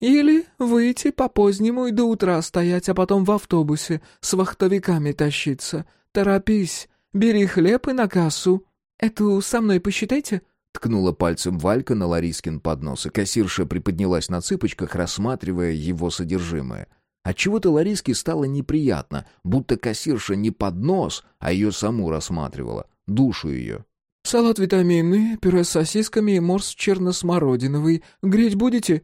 Или выйти по-позднему и до утра стоять, а потом в автобусе с вахтовиками тащиться. Торопись, бери хлеб и на кассу. Эту со мной посчитайте?» Ткнула пальцем Валька на Ларискин поднос, и кассирша приподнялась на цыпочках, рассматривая его содержимое. Отчего-то Лариске стало неприятно, будто кассирша не поднос, а ее саму рассматривала душу ее. «Салат витаминный, пюре с сосисками и морс черносмородиновый. Греть будете?»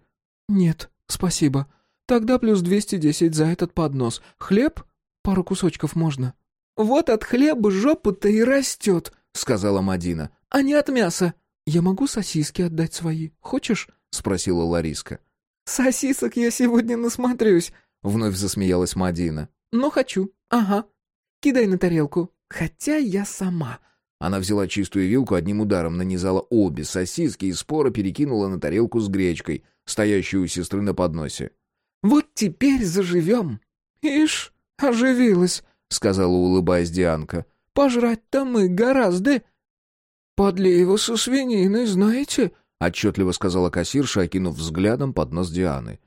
«Нет, спасибо. Тогда плюс двести десять за этот поднос. Хлеб? Пару кусочков можно». «Вот от хлеба жопа-то и растет», сказала Мадина. «А не от мяса». «Я могу сосиски отдать свои? Хочешь?» — спросила Лариска. «Сосисок я сегодня насмотрюсь», — вновь засмеялась Мадина. «Но хочу. Ага. Кидай на тарелку. Хотя я сама». Она взяла чистую вилку, одним ударом нанизала обе сосиски и споро перекинула на тарелку с гречкой, стоящую у сестры на подносе. «Вот теперь заживем!» «Ишь, оживилась!» — сказала, улыбаясь Дианка. «Пожрать-то мы гораздо...» «Подлива со свининой, знаете?» — отчетливо сказала кассирша, окинув взглядом под нос Дианы.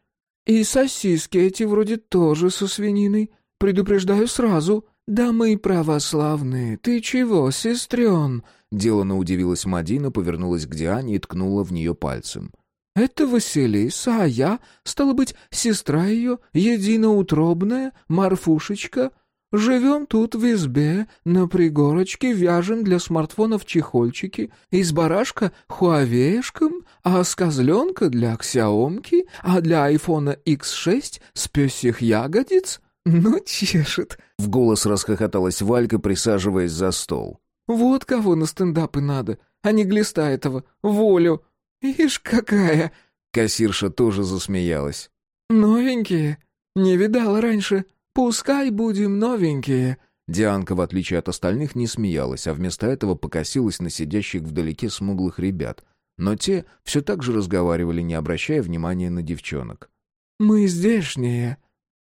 «И сосиски эти вроде тоже со свининой. Предупреждаю сразу. Да мы православные. Ты чего, сестрен?» Делано удивилась Мадина, повернулась к Диане и ткнула в нее пальцем. «Это Василиса, а я, стало быть, сестра ее, единоутробная, Марфушечка. Живем тут в избе, на пригорочке, вяжем для смартфонов чехольчики, из барашка хуавеешком, а с козленка для ксяомки, а для айфона X6 с пёсих ягодиц. Ну, чешет!» В голос расхохоталась Валька, присаживаясь за стол. «Вот кого на стендапы надо, а не глиста этого, волю!» «Ишь, какая!» Кассирша тоже засмеялась. «Новенькие. Не видала раньше. Пускай будем новенькие». Дианка, в отличие от остальных, не смеялась, а вместо этого покосилась на сидящих вдалеке смуглых ребят. Но те все так же разговаривали, не обращая внимания на девчонок. «Мы здешние.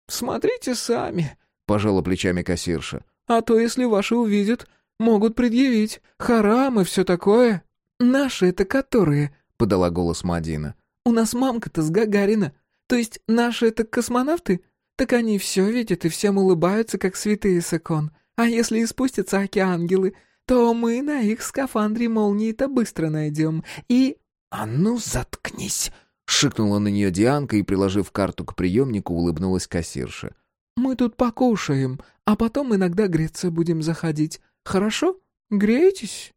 Смотрите сами», — пожала плечами кассирша. «А то, если ваши увидят, могут предъявить. Харам и все такое». «Наши это которые?» подала голос Мадина. «У нас мамка-то с Гагарина. То есть наши это космонавты? Так они все видят и всем улыбаются, как святые с икон. А если и спустятся океангелы, то мы на их скафандре молнии-то быстро найдем. И...» «А ну, заткнись!» — шикнула на нее Дианка и, приложив карту к приемнику, улыбнулась кассирша. «Мы тут покушаем, а потом иногда греться будем заходить. Хорошо? Греетесь?»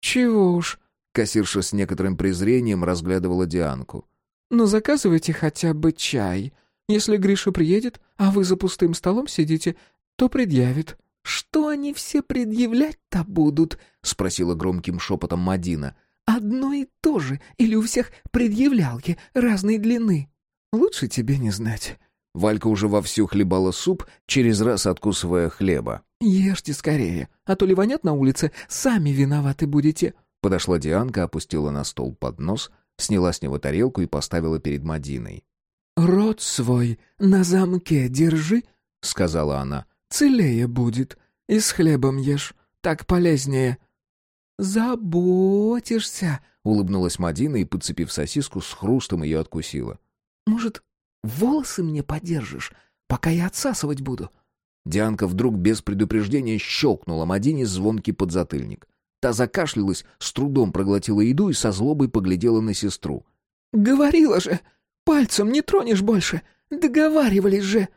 «Чего уж, Кассирша с некоторым презрением разглядывала Дианку. «Ну, заказывайте хотя бы чай. Если Гриша приедет, а вы за пустым столом сидите, то предъявит». «Что они все предъявлять-то будут?» — спросила громким шепотом Мадина. «Одно и то же, или у всех предъявлялки разной длины?» «Лучше тебе не знать». Валька уже вовсю хлебала суп, через раз откусывая хлеба. «Ешьте скорее, а то ливанет на улице, сами виноваты будете. Подошла Дианка, опустила на стол поднос, сняла с него тарелку и поставила перед Мадиной. «Рот свой на замке держи», — сказала она. «Целее будет. И с хлебом ешь. Так полезнее». «Заботишься», — улыбнулась Мадина и, подцепив сосиску, с хрустом ее откусила. «Может, волосы мне подержишь, пока я отсасывать буду?» Дианка вдруг без предупреждения щелкнула Мадине звонкий подзатыльник. Та закашлялась, с трудом проглотила еду и со злобой поглядела на сестру. «Говорила же! Пальцем не тронешь больше! Договаривались же!»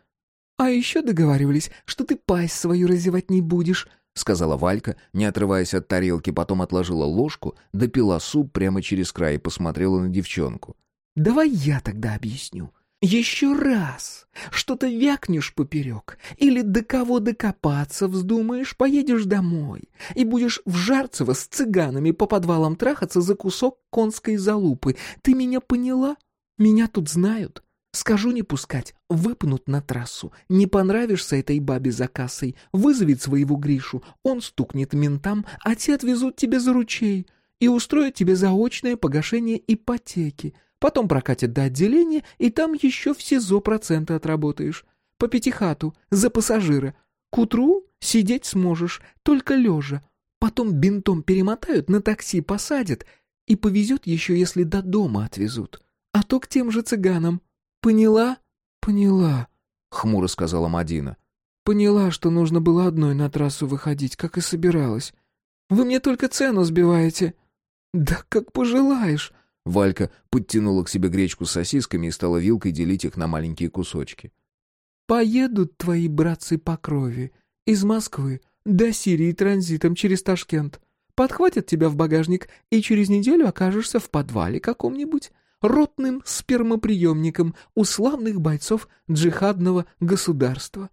«А еще договаривались, что ты пасть свою разевать не будешь», — сказала Валька, не отрываясь от тарелки, потом отложила ложку, допила суп прямо через край и посмотрела на девчонку. «Давай я тогда объясню. Еще раз что-то вякнешь поперек или до кого докопаться вздумаешь, поедешь домой и будешь в Жарцево с цыганами по подвалам трахаться за кусок конской залупы. Ты меня поняла? Меня тут знают. Скажу не пускать, выпнут на трассу. Не понравишься этой бабе за кассой, вызовет своего Гришу, он стукнет ментам, а те отвезут тебя за ручей и устроят тебе заочное погашение ипотеки. Потом прокатят до отделения, и там еще в СИЗО проценты отработаешь. По пятихату, за пассажира. К утру сидеть сможешь, только лежа. Потом бинтом перемотают, на такси посадят и повезет еще, если до дома отвезут. А то к тем же цыганам. Поняла? Поняла, — хмуро сказала Мадина. Поняла, что нужно было одной на трассу выходить, как и собиралась. Вы мне только цену сбиваете. Да как пожелаешь, Валька подтянула к себе гречку с сосисками и стала вилкой делить их на маленькие кусочки. «Поедут твои братцы по крови из Москвы до Сирии транзитом через Ташкент. Подхватят тебя в багажник, и через неделю окажешься в подвале каком-нибудь, ротным спермоприемником у славных бойцов джихадного государства.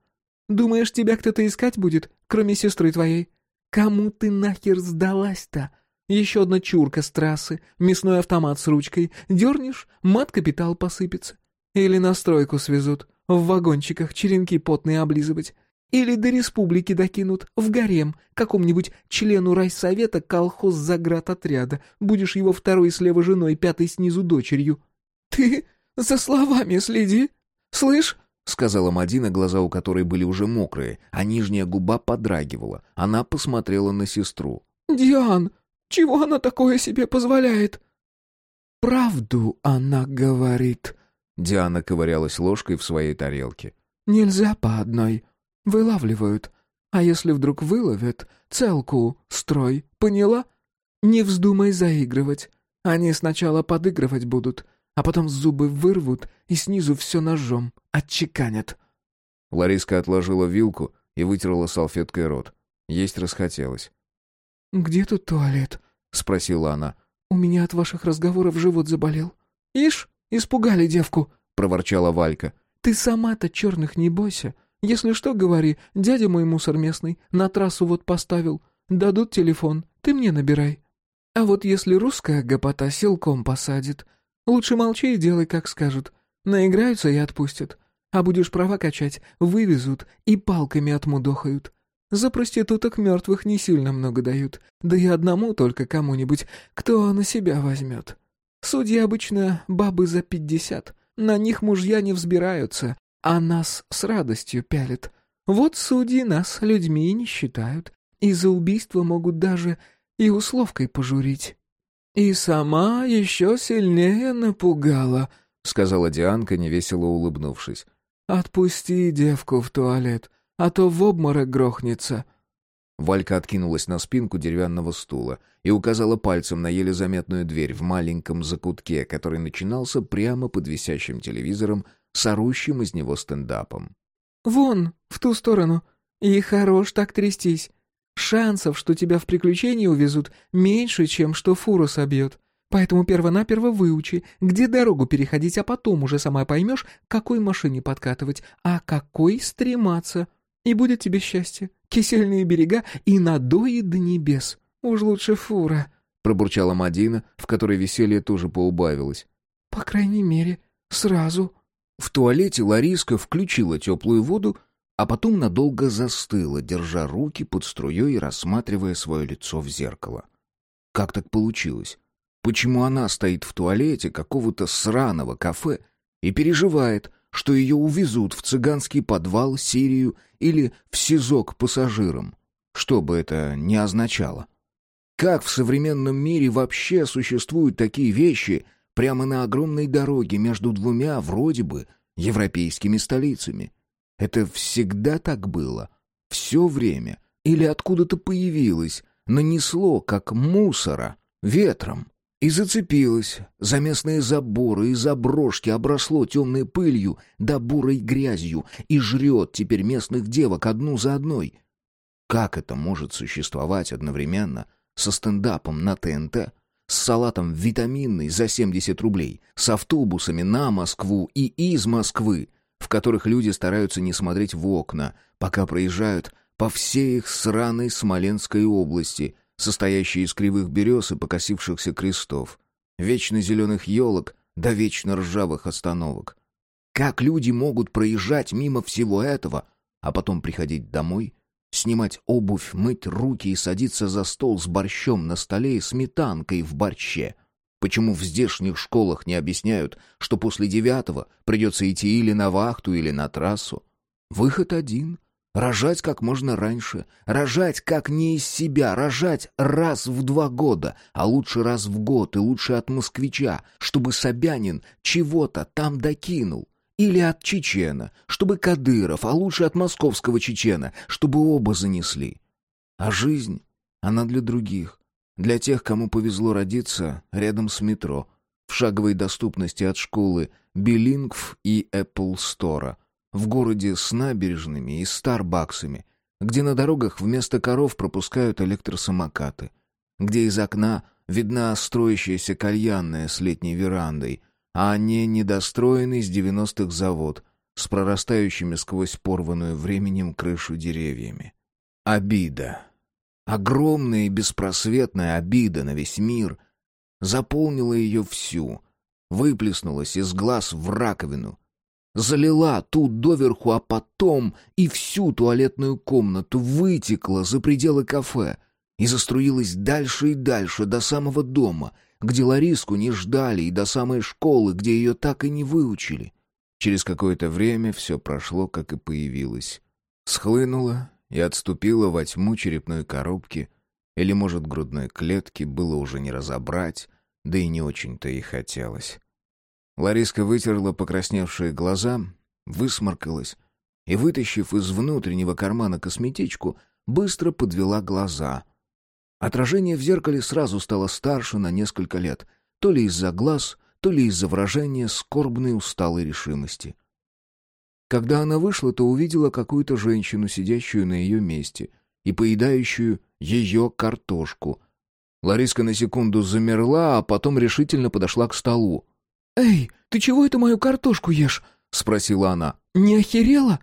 Думаешь, тебя кто-то искать будет, кроме сестры твоей? Кому ты нахер сдалась-то? Еще одна чурка с трассы, мясной автомат с ручкой. Дернешь, мат-капитал посыпется. Или на стройку свезут, в вагончиках черенки потные облизывать. Или до республики докинут, в гарем, какому-нибудь члену райсовета колхоз заградотряда. Будешь его второй слева женой, пятой снизу дочерью. Ты за словами следи, слышь? — сказала Мадина, глаза у которой были уже мокрые, а нижняя губа подрагивала. Она посмотрела на сестру. «Диан, чего она такое себе позволяет?» «Правду она говорит», — Диана ковырялась ложкой в своей тарелке. «Нельзя по одной. Вылавливают. А если вдруг выловят, целку строй, поняла? Не вздумай заигрывать. Они сначала подыгрывать будут, а потом зубы вырвут и снизу все ножом отчеканят». Лариска отложила вилку и вытерла салфеткой рот. Есть расхотелось. «Где тут туалет?» — спросила она. «У меня от ваших разговоров живот заболел». «Ишь, испугали девку!» — проворчала Валька. «Ты сама-то черных не бойся. Если что, говори, дядя мой мусор местный, на трассу вот поставил. Дадут телефон, ты мне набирай. А вот если русская гопота силком посадит, лучше молчи и делай, как скажут. Наиграются и отпустят. А будешь права качать, вывезут и палками отмудохают. За проституток мертвых не сильно много дают, да и одному только кому-нибудь, кто на себя возьмет. Судьи обычно бабы за пятьдесят, на них мужья не взбираются, а нас с радостью пялят. Вот судьи нас людьми не считают, и за убийство могут даже и условкой пожурить. И сама еще сильнее напугала —— сказала Дианка, невесело улыбнувшись. «Отпусти девку в туалет, а то в обморок грохнется». Валька откинулась на спинку деревянного стула и указала пальцем на еле заметную дверь в маленьком закутке, который начинался прямо под висящим телевизором с орущим из него стендапом. «Вон, в ту сторону. И хорош так трястись. Шансов, что тебя в приключения увезут, меньше, чем что фуру собьет. Поэтому первонаперво выучи, где дорогу переходить, а потом уже сама поймешь, какой машине подкатывать, а какой стрематься. И будет тебе счастье, кисельные берега и надои до небес. Уж лучше фура», — пробурчала Мадина, в которой веселье тоже поубавилось. «По крайней мере, сразу». В туалете Лариска включила теплую воду, а потом надолго застыла, держа руки под струей и рассматривая свое лицо в зеркало. Как так получилось? Почему она стоит в туалете какого-то сраного кафе и переживает, что ее увезут в цыганский подвал, Сирию или в СИЗО к пассажирам? Что бы это ни означало. Как в современном мире вообще существуют такие вещи прямо на огромной дороге между двумя, вроде бы, европейскими столицами? Это всегда так было? Все время? Или откуда-то появилось, нанесло, как мусора, ветром? И зацепилось за местные заборы и заброшки, обросло темной пылью да бурой грязью и жрет теперь местных девок одну за одной. Как это может существовать одновременно со стендапом на ТНТ, с салатом витаминный за 70 рублей, с автобусами на Москву и из Москвы, в которых люди стараются не смотреть в окна, пока проезжают по всей их сраной Смоленской области — состоящий из кривых берез и покосившихся крестов, вечно зеленых елок да вечно ржавых остановок. Как люди могут проезжать мимо всего этого, а потом приходить домой, снимать обувь, мыть руки и садиться за стол с борщом на столе и сметанкой в борще? Почему в здешних школах не объясняют, что после девятого придется идти или на вахту, или на трассу? Выход один Рожать как можно раньше, рожать как не из себя, рожать раз в два года, а лучше раз в год и лучше от москвича, чтобы Собянин чего-то там докинул. Или от чечена, чтобы Кадыров, а лучше от московского чечена, чтобы оба занесли. А жизнь, она для других, для тех, кому повезло родиться рядом с метро, в шаговой доступности от школы Билингв и Apple Store, в городе с набережными и старбаксами, где на дорогах вместо коров пропускают электросамокаты, где из окна видна строящаяся кальянная с летней верандой, а не недостроенный с девяностых завод с прорастающими сквозь порванную временем крышу деревьями. Обида. огромная и беспросветная обида на весь мир заполнила ее всю, выплеснулась из глаз в раковину, залила тут доверху, а потом и всю туалетную комнату вытекла за пределы кафе и заструилась дальше и дальше до самого дома, где Лариску не ждали, и до самой школы, где ее так и не выучили. Через какое-то время все прошло, как и появилось. Схлынуло и отступило во тьму черепной коробки, или, может, грудной клетки, было уже не разобрать, да и не очень-то и хотелось. Лариска вытерла покрасневшие глаза, высморкалась и, вытащив из внутреннего кармана косметичку, быстро подвела глаза. Отражение в зеркале сразу стало старше на несколько лет, то ли из-за глаз, то ли из-за выражения скорбной усталой решимости. Когда она вышла, то увидела какую-то женщину, сидящую на ее месте и поедающую ее картошку. Лариска на секунду замерла, а потом решительно подошла к столу. «Эй, ты чего это мою картошку ешь?» — спросила она. «Не охерела?»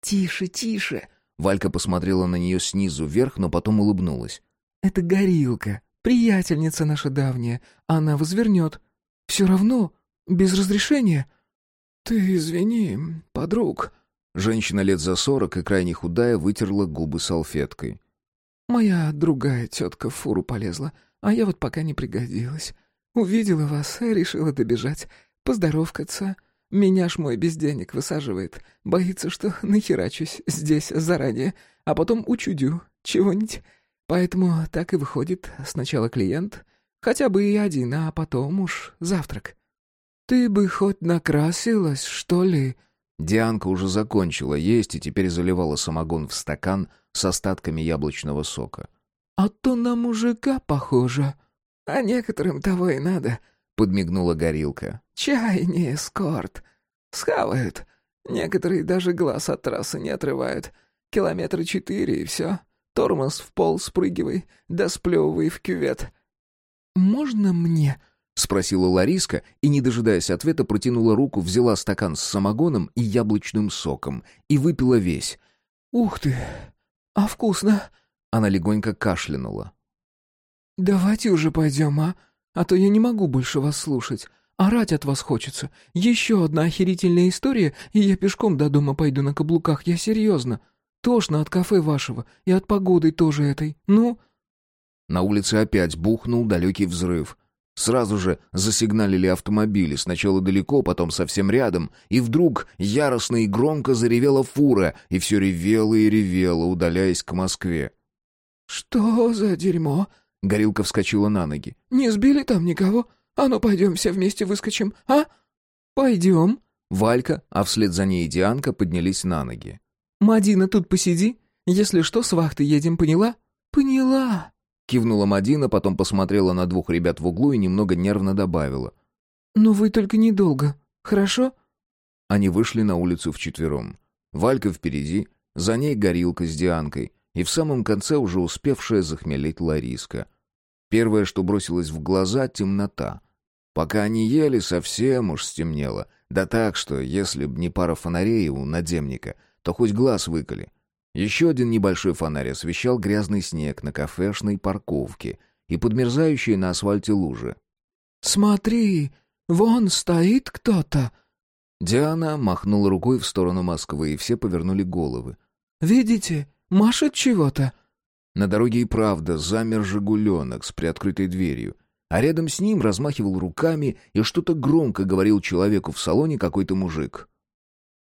«Тише, тише!» Валька посмотрела на нее снизу вверх, но потом улыбнулась. «Это горилка, приятельница наша давняя. Она возвернет. Все равно, без разрешения». «Ты извини, подруг». Женщина лет за сорок и крайне худая вытерла губы салфеткой. «Моя другая тетка в фуру полезла, а я вот пока не пригодилась. Увидела вас, решила добежать, поздоровкаться. Меня ж мой без денег высаживает. Боится, что нахерачусь здесь заранее, а потом учудю чего-нибудь. Поэтому так и выходит сначала клиент, хотя бы и один, а потом уж завтрак. Ты бы хоть накрасилась, что ли?» Дианка уже закончила есть и теперь заливала самогон в стакан с остатками яблочного сока. «А то на мужика похоже». «А некоторым того и надо», — подмигнула горилка. «Чай не эскорт. Схавают. Некоторые даже глаз от трассы не отрывают. Километра четыре и все. Тормоз в пол спрыгивай, да сплевывай в кювет». «Можно мне?» — спросила Лариска и, не дожидаясь ответа, протянула руку, взяла стакан с самогоном и яблочным соком и выпила весь. «Ух ты! А вкусно!» Она легонько кашлянула. «Давайте уже пойдем, а? А то я не могу больше вас слушать. Орать от вас хочется. Еще одна охерительная история, и я пешком до дома пойду на каблуках. Я серьезно. Тошно от кафе вашего и от погоды тоже этой. Ну...» На улице опять бухнул далекий взрыв. Сразу же засигналили автомобили, сначала далеко, потом совсем рядом, и вдруг яростно и громко заревела фура, и все ревело и ревело, удаляясь к Москве. «Что за дерьмо?» Горилка вскочила на ноги. «Не сбили там никого? А ну пойдем все вместе выскочим, а? Пойдем». Валька, а вслед за ней Дианка поднялись на ноги. «Мадина, тут посиди. Если что, с вахты едем, поняла?» «Поняла». Кивнула Мадина, потом посмотрела на двух ребят в углу и немного нервно добавила. «Но вы только недолго, хорошо?» Они вышли на улицу вчетвером. Валька впереди, за ней горилка с Дианкой, и в самом конце уже успевшая захмелеть Лариска. Первое, что бросилось в глаза — темнота. Пока они ели, совсем уж стемнело. Да так, что если б не пара фонарей у надземника, то хоть глаз выколи. Еще один небольшой фонарь освещал грязный снег на кафешной парковке и подмерзающие на асфальте лужи. «Смотри, вон стоит кто-то!» Диана махнула рукой в сторону Москвы, и все повернули головы. «Видите? Машет чего-то?» На дороге и правда замер «Жигуленок» с приоткрытой дверью, а рядом с ним размахивал руками и что-то громко говорил человеку в салоне какой-то мужик.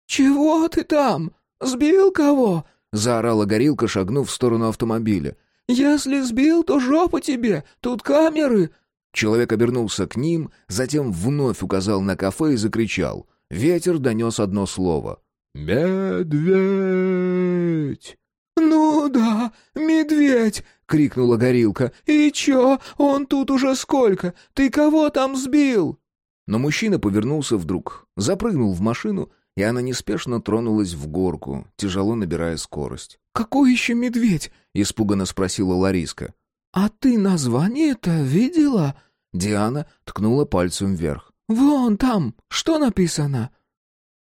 «Чего ты там? Сбил кого?» — заорала горилка, шагнув в сторону автомобиля. «Если сбил, то жопа тебе! Тут камеры!» Человек обернулся к ним, затем вновь указал на кафе и закричал. Ветер донес одно слово. «Медведь!» «Ну да, медведь!» — крикнула горилка. «И чё? Он тут уже сколько? Ты кого там сбил?» Но мужчина повернулся вдруг, запрыгнул в машину, и она неспешно тронулась в горку, тяжело набирая скорость. «Какой еще медведь?» — испуганно спросила Лариска. «А ты название-то видела?» Диана ткнула пальцем вверх. «Вон там, что написано?»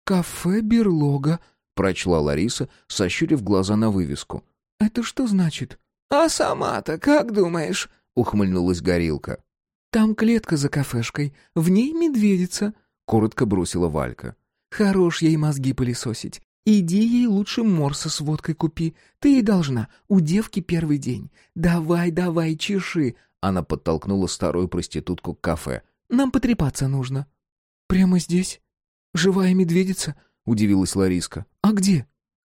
«Кафе Берлога», прочла Лариса, сощурив глаза на вывеску. «Это что значит? «А сама-то как думаешь?» — ухмыльнулась горилка. «Там клетка за кафешкой, в ней медведица», — коротко бросила Валька. «Хорош ей мозги пылесосить. Иди ей лучше морса с водкой купи. Ты и должна. У девки первый день. Давай, давай, чеши. Она подтолкнула старую проститутку к кафе. Нам потрепаться нужно. Прямо здесь? Живая медведица? Удивилась Лариска. А где?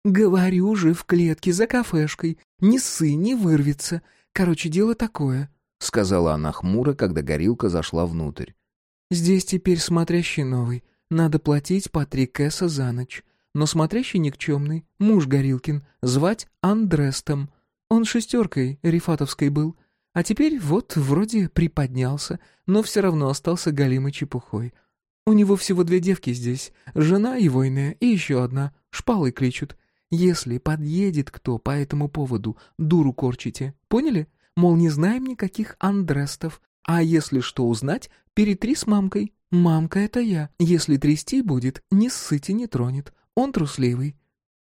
Говорю же, в клетке за кафешкой. Не ссы, не вырвется. Короче, дело такое, сказала она хмуро, когда горилка зашла внутрь. Здесь теперь смотрящий новый. Надо платить по три кэса за ночь но смотрящий никчемный, муж Горилкин, звать Андрестом. Он шестеркой рифатовской был, а теперь вот вроде приподнялся, но все равно остался голимой чепухой. У него всего две девки здесь, жена и войная, и еще одна, шпалой кличут. Если подъедет кто по этому поводу, дуру корчите, поняли? Мол, не знаем никаких Андрестов, а если что узнать, перетри с мамкой. Мамка — это я. Если трясти будет, ни ссыти не тронет. Он трусливый.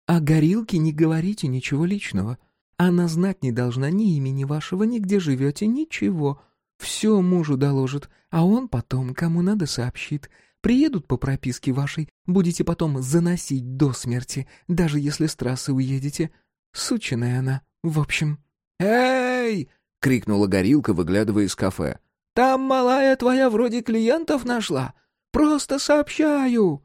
А горилке не говорите ничего личного. Она знать не должна ни имени вашего, ни где живете, ничего. Все мужу доложит, а он потом, кому надо, сообщит. Приедут по прописке вашей, будете потом заносить до смерти, даже если с трассы уедете. Сученая она, в общем. «Эй!» — крикнула горилка, выглядывая из кафе. «Там малая твоя вроде клиентов нашла. Просто сообщаю!»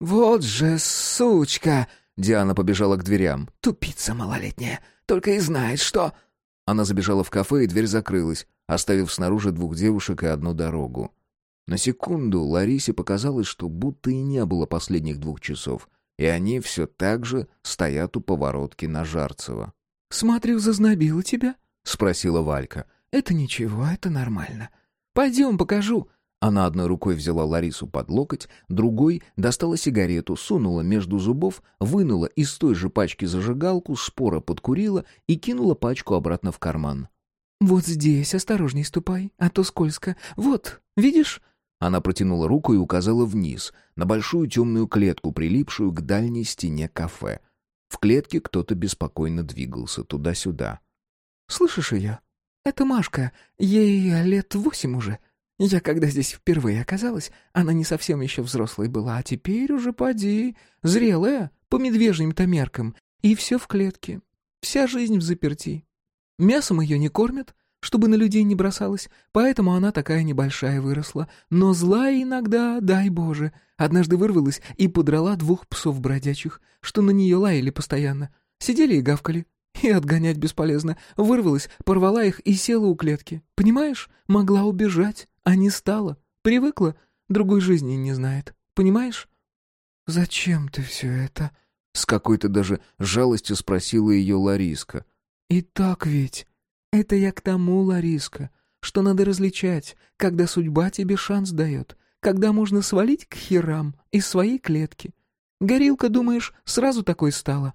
«Вот же сучка!» Диана побежала к дверям. «Тупица малолетняя! Только и знает, что...» Она забежала в кафе, и дверь закрылась, оставив снаружи двух девушек и одну дорогу. На секунду Ларисе показалось, что будто и не было последних двух часов, и они все так же стоят у поворотки на Жарцево. «Смотрю, зазнобила тебя?» — спросила Валька. «Это ничего, это нормально. Пойдем, покажу. Она одной рукой взяла Ларису под локоть, другой достала сигарету, сунула между зубов, вынула из той же пачки зажигалку, спора подкурила и кинула пачку обратно в карман. «Вот здесь осторожней ступай, а то скользко. Вот, видишь?» Она протянула руку и указала вниз, на большую темную клетку, прилипшую к дальней стене кафе. В клетке кто-то беспокойно двигался туда-сюда. «Слышишь ее? Это Машка. Ей лет восемь уже. Я когда здесь впервые оказалась, она не совсем еще взрослой была, а теперь уже поди, зрелая, по медвежьим-то меркам, и все в клетке. Вся жизнь в заперти. Мясом ее не кормят, чтобы на людей не бросалась, поэтому она такая небольшая выросла. Но злая иногда, дай Боже. Однажды вырвалась и подрала двух псов бродячих, что на нее лаяли постоянно. Сидели и гавкали, и отгонять бесполезно. Вырвалась, порвала их и села у клетки. Понимаешь? Могла убежать, а не стала. Привыкла, другой жизни не знает. Понимаешь? «Зачем ты все это?» С какой-то даже жалостью спросила ее Лариска. «И так ведь. Это я к тому, Лариска, что надо различать, когда судьба тебе шанс дает, когда можно свалить к херам из своей клетки. Горилка, думаешь, сразу такой стала?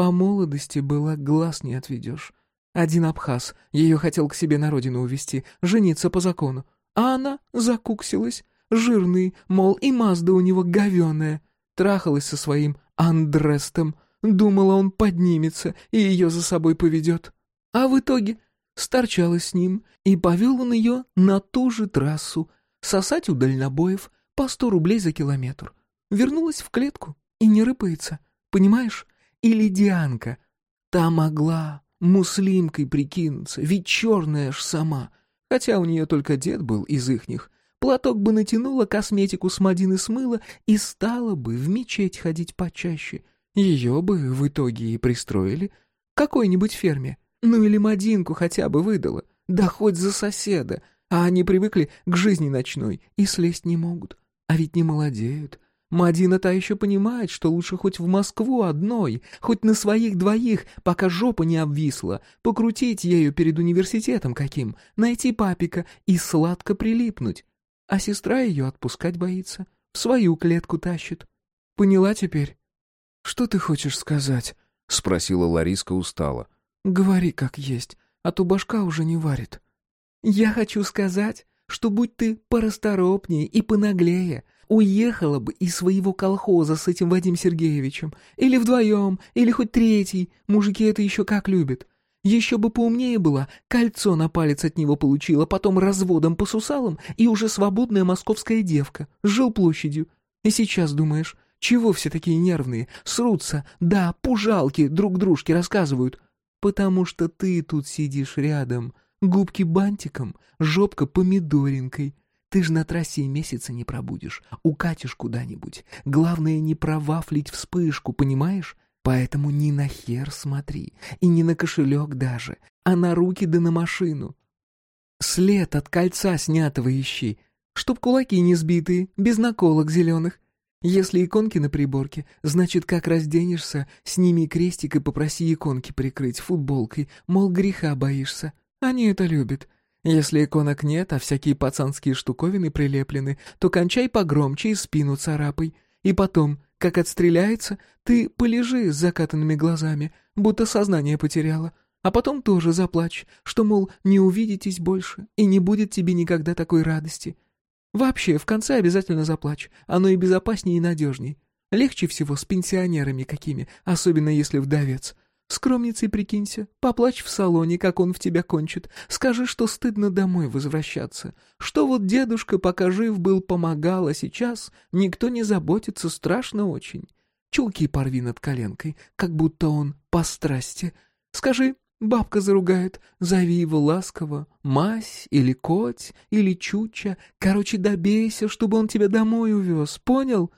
По молодости была, глаз не отведешь. Один абхаз ее хотел к себе на родину увезти, жениться по закону. А она закуксилась, жирный, мол, и Мазда у него говеная. Трахалась со своим Андрестом, думала, он поднимется и ее за собой поведет. А в итоге сторчалась с ним, и повел он ее на ту же трассу, сосать у дальнобоев по сто рублей за километр. Вернулась в клетку и не рыпается, понимаешь? Или Дианка. Та могла муслимкой прикинуться, ведь черная ж сама. Хотя у нее только дед был из ихних. Платок бы натянула, косметику с Мадины смыла и стала бы в мечеть ходить почаще. Ее бы в итоге и пристроили какой-нибудь ферме. Ну или Мадинку хотя бы выдала. Да хоть за соседа. А они привыкли к жизни ночной и слезть не могут. А ведь не молодеют. Мадина та еще понимает, что лучше хоть в Москву одной, хоть на своих двоих, пока жопа не обвисла, покрутить ею перед университетом каким, найти папика и сладко прилипнуть. А сестра ее отпускать боится, в свою клетку тащит. Поняла теперь? «Что ты хочешь сказать?» — спросила Лариска устало. «Говори как есть, а то башка уже не варит». «Я хочу сказать, что будь ты порасторопнее и понаглее, уехала бы из своего колхоза с этим Вадим Сергеевичем. Или вдвоем, или хоть третий. Мужики это еще как любят. Еще бы поумнее была, кольцо на палец от него получила, потом разводом по сусалам и уже свободная московская девка с жилплощадью. И сейчас думаешь, чего все такие нервные, срутся, да, пужалки друг дружке рассказывают? Потому что ты тут сидишь рядом, губки бантиком, жопка помидоринкой. Ты ж на трассе и месяца не пробудешь, укатишь куда-нибудь. Главное не провафлить вспышку, понимаешь? Поэтому не на хер смотри, и не на кошелек даже, а на руки да на машину. След от кольца снятого ищи, чтоб кулаки не сбитые, без наколок зеленых. Если иконки на приборке, значит, как разденешься, сними крестик и попроси иконки прикрыть футболкой, мол, греха боишься. Они это любят. Если иконок нет, а всякие пацанские штуковины прилеплены, то кончай погромче и спину царапай. И потом, как отстреляется, ты полежи с закатанными глазами, будто сознание потеряла. А потом тоже заплачь, что, мол, не увидитесь больше, и не будет тебе никогда такой радости. Вообще, в конце обязательно заплачь, оно и безопаснее и надежней. Легче всего с пенсионерами какими, особенно если вдовец. Скромницей прикинься, поплачь в салоне, как он в тебя кончит. Скажи, что стыдно домой возвращаться. Что вот дедушка, пока жив был, помогал, а сейчас никто не заботится, страшно очень. Чулки порви над коленкой, как будто он по страсти. Скажи, бабка заругает, зови его ласково, мась или коть или чуча. Короче, добейся, чтобы он тебя домой увез, понял?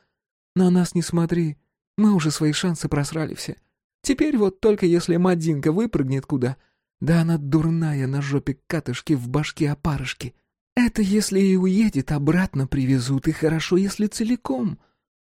На нас не смотри, мы уже свои шансы просрали все. Теперь вот только если Мадинка выпрыгнет куда. Да она дурная на жопе катышки в башке опарышки. Это если и уедет, обратно привезут, и хорошо, если целиком.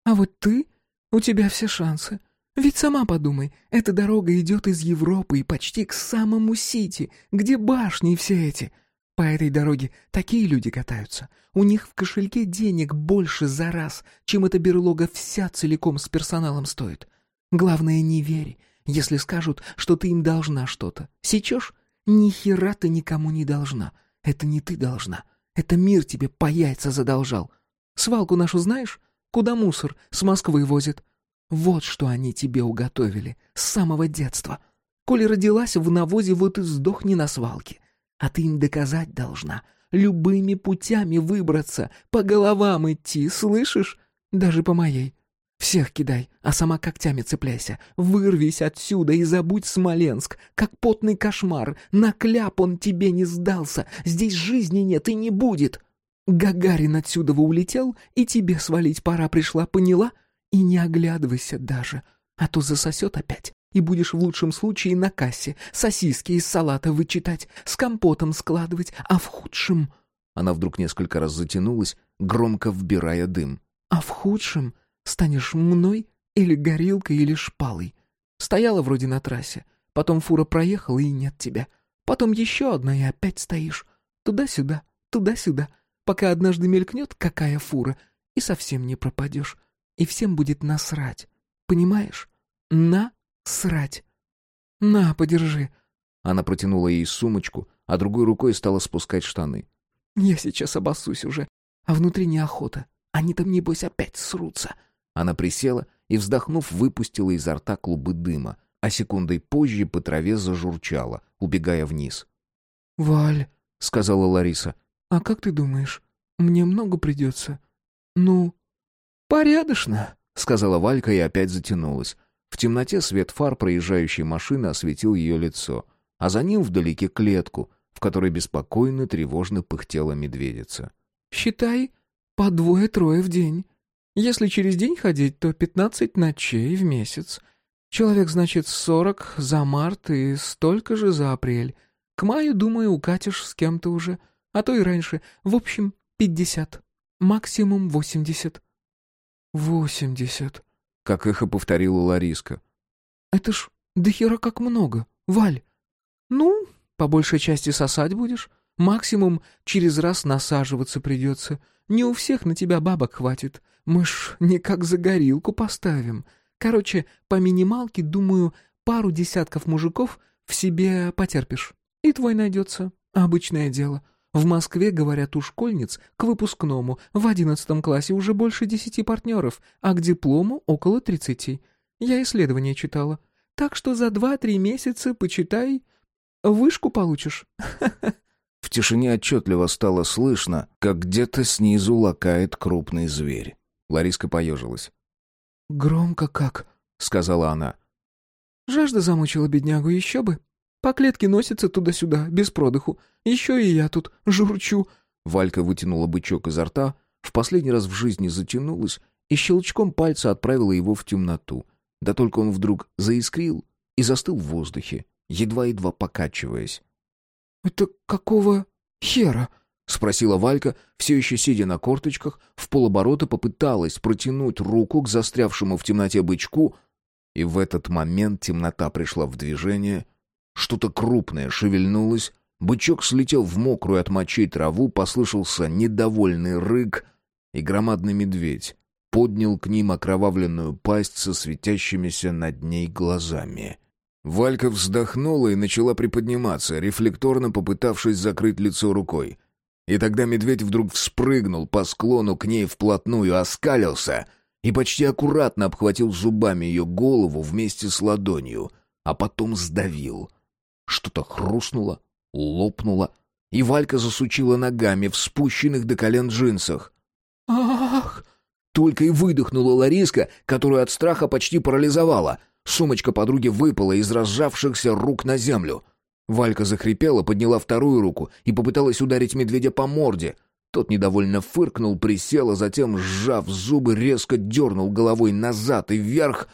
А вот ты, у тебя все шансы. Ведь сама подумай, эта дорога идет из Европы и почти к самому Сити, где башни все эти. По этой дороге такие люди катаются. У них в кошельке денег больше за раз, чем эта берлога вся целиком с персоналом стоит. Главное, не верь, если скажут, что ты им должна что-то. Сечешь? Ни хера ты никому не должна. Это не ты должна. Это мир тебе по яйца задолжал. Свалку нашу знаешь? Куда мусор с Москвы возят? Вот что они тебе уготовили с самого детства. Коли родилась в навозе, вот и сдохни на свалке. А ты им доказать должна. Любыми путями выбраться, по головам идти, слышишь? Даже по моей. Всех кидай, а сама когтями цепляйся. Вырвись отсюда и забудь Смоленск, как потный кошмар. На кляп он тебе не сдался, здесь жизни нет и не будет. Гагарин отсюда улетел, и тебе свалить пора пришла, поняла? И не оглядывайся даже, а то засосет опять, и будешь в лучшем случае на кассе сосиски из салата вычитать, с компотом складывать, а в худшем... Она вдруг несколько раз затянулась, громко вбирая дым. А в худшем Станешь мной или горилкой, или шпалой. Стояла вроде на трассе. Потом фура проехала, и нет тебя. Потом еще одна, и опять стоишь. Туда-сюда, туда-сюда. Пока однажды мелькнет какая фура, и совсем не пропадешь. И всем будет насрать. Понимаешь? На-срать. На, подержи. Она протянула ей сумочку, а другой рукой стала спускать штаны. Я сейчас обоссусь уже, а внутри неохота. Они там, небось, опять срутся. Она присела и, вздохнув, выпустила изо рта клубы дыма, а секундой позже по траве зажурчала, убегая вниз. «Валь», — сказала Лариса, — «а как ты думаешь, мне много придется?» «Ну, порядочно», — сказала Валька и опять затянулась. В темноте свет фар проезжающей машины осветил ее лицо, а за ним вдалеке клетку, в которой беспокойно, тревожно пыхтела медведица. «Считай, по двое-трое в день. Если через день ходить, то пятнадцать ночей в месяц. Человек, значит, сорок за март и столько же за апрель. К маю, думаю, укатишь с кем-то уже, а то и раньше. В общем, пятьдесят. Максимум восемьдесят. Восемьдесят. Как эхо повторила Лариска. Это ж дохера как много, Валь. Ну, по большей части сосать будешь. Максимум через раз насаживаться придется. Не у всех на тебя бабок хватит. Мы ж не как за горилку поставим. Короче, по минималке, думаю, пару десятков мужиков в себе потерпишь. И твой найдется. Обычное дело. В Москве, говорят, у школьниц к выпускному в одиннадцатом классе уже больше десяти партнеров, а к диплому около тридцати. Я исследования читала. Так что за два-три месяца, почитай, Вышку получишь. В тишине отчетливо стало слышно, как где-то снизу лакает крупный зверь. Лариска поежилась. «Громко как», — сказала она. «Жажда замучила беднягу, еще бы. По клетке носится туда-сюда, без продыху. Еще и я тут журчу». Валька вытянула бычок изо рта, в последний раз в жизни затянулась и щелчком пальца отправила его в темноту. Да только он вдруг заискрил и застыл в воздухе, едва-едва покачиваясь. «Это какого хера?» — спросила Валька, все еще сидя на корточках, в полоборота попыталась протянуть руку к застрявшему в темноте бычку, и в этот момент темнота пришла в движение, что-то крупное шевельнулось, бычок слетел в мокрую от мочей траву, послышался недовольный рык, и громадный медведь поднял к ним окровавленную пасть со светящимися над ней глазами. Валька вздохнула и начала приподниматься, рефлекторно попытавшись закрыть лицо рукой. И тогда медведь вдруг вспрыгнул по склону к ней вплотную, оскалился и почти аккуратно обхватил зубами ее голову вместе с ладонью, а потом сдавил. Что-то хрустнуло, лопнуло, и Валька засучила ногами в спущенных до колен джинсах. «Ах!» Только и выдохнула Лариска, которую от страха почти парализовала. Сумочка подруги выпала из разжавшихся рук на землю. Валька захрипела, подняла вторую руку и попыталась ударить медведя по морде. Тот недовольно фыркнул, присел, а затем, сжав зубы, резко дернул головой назад и вверх.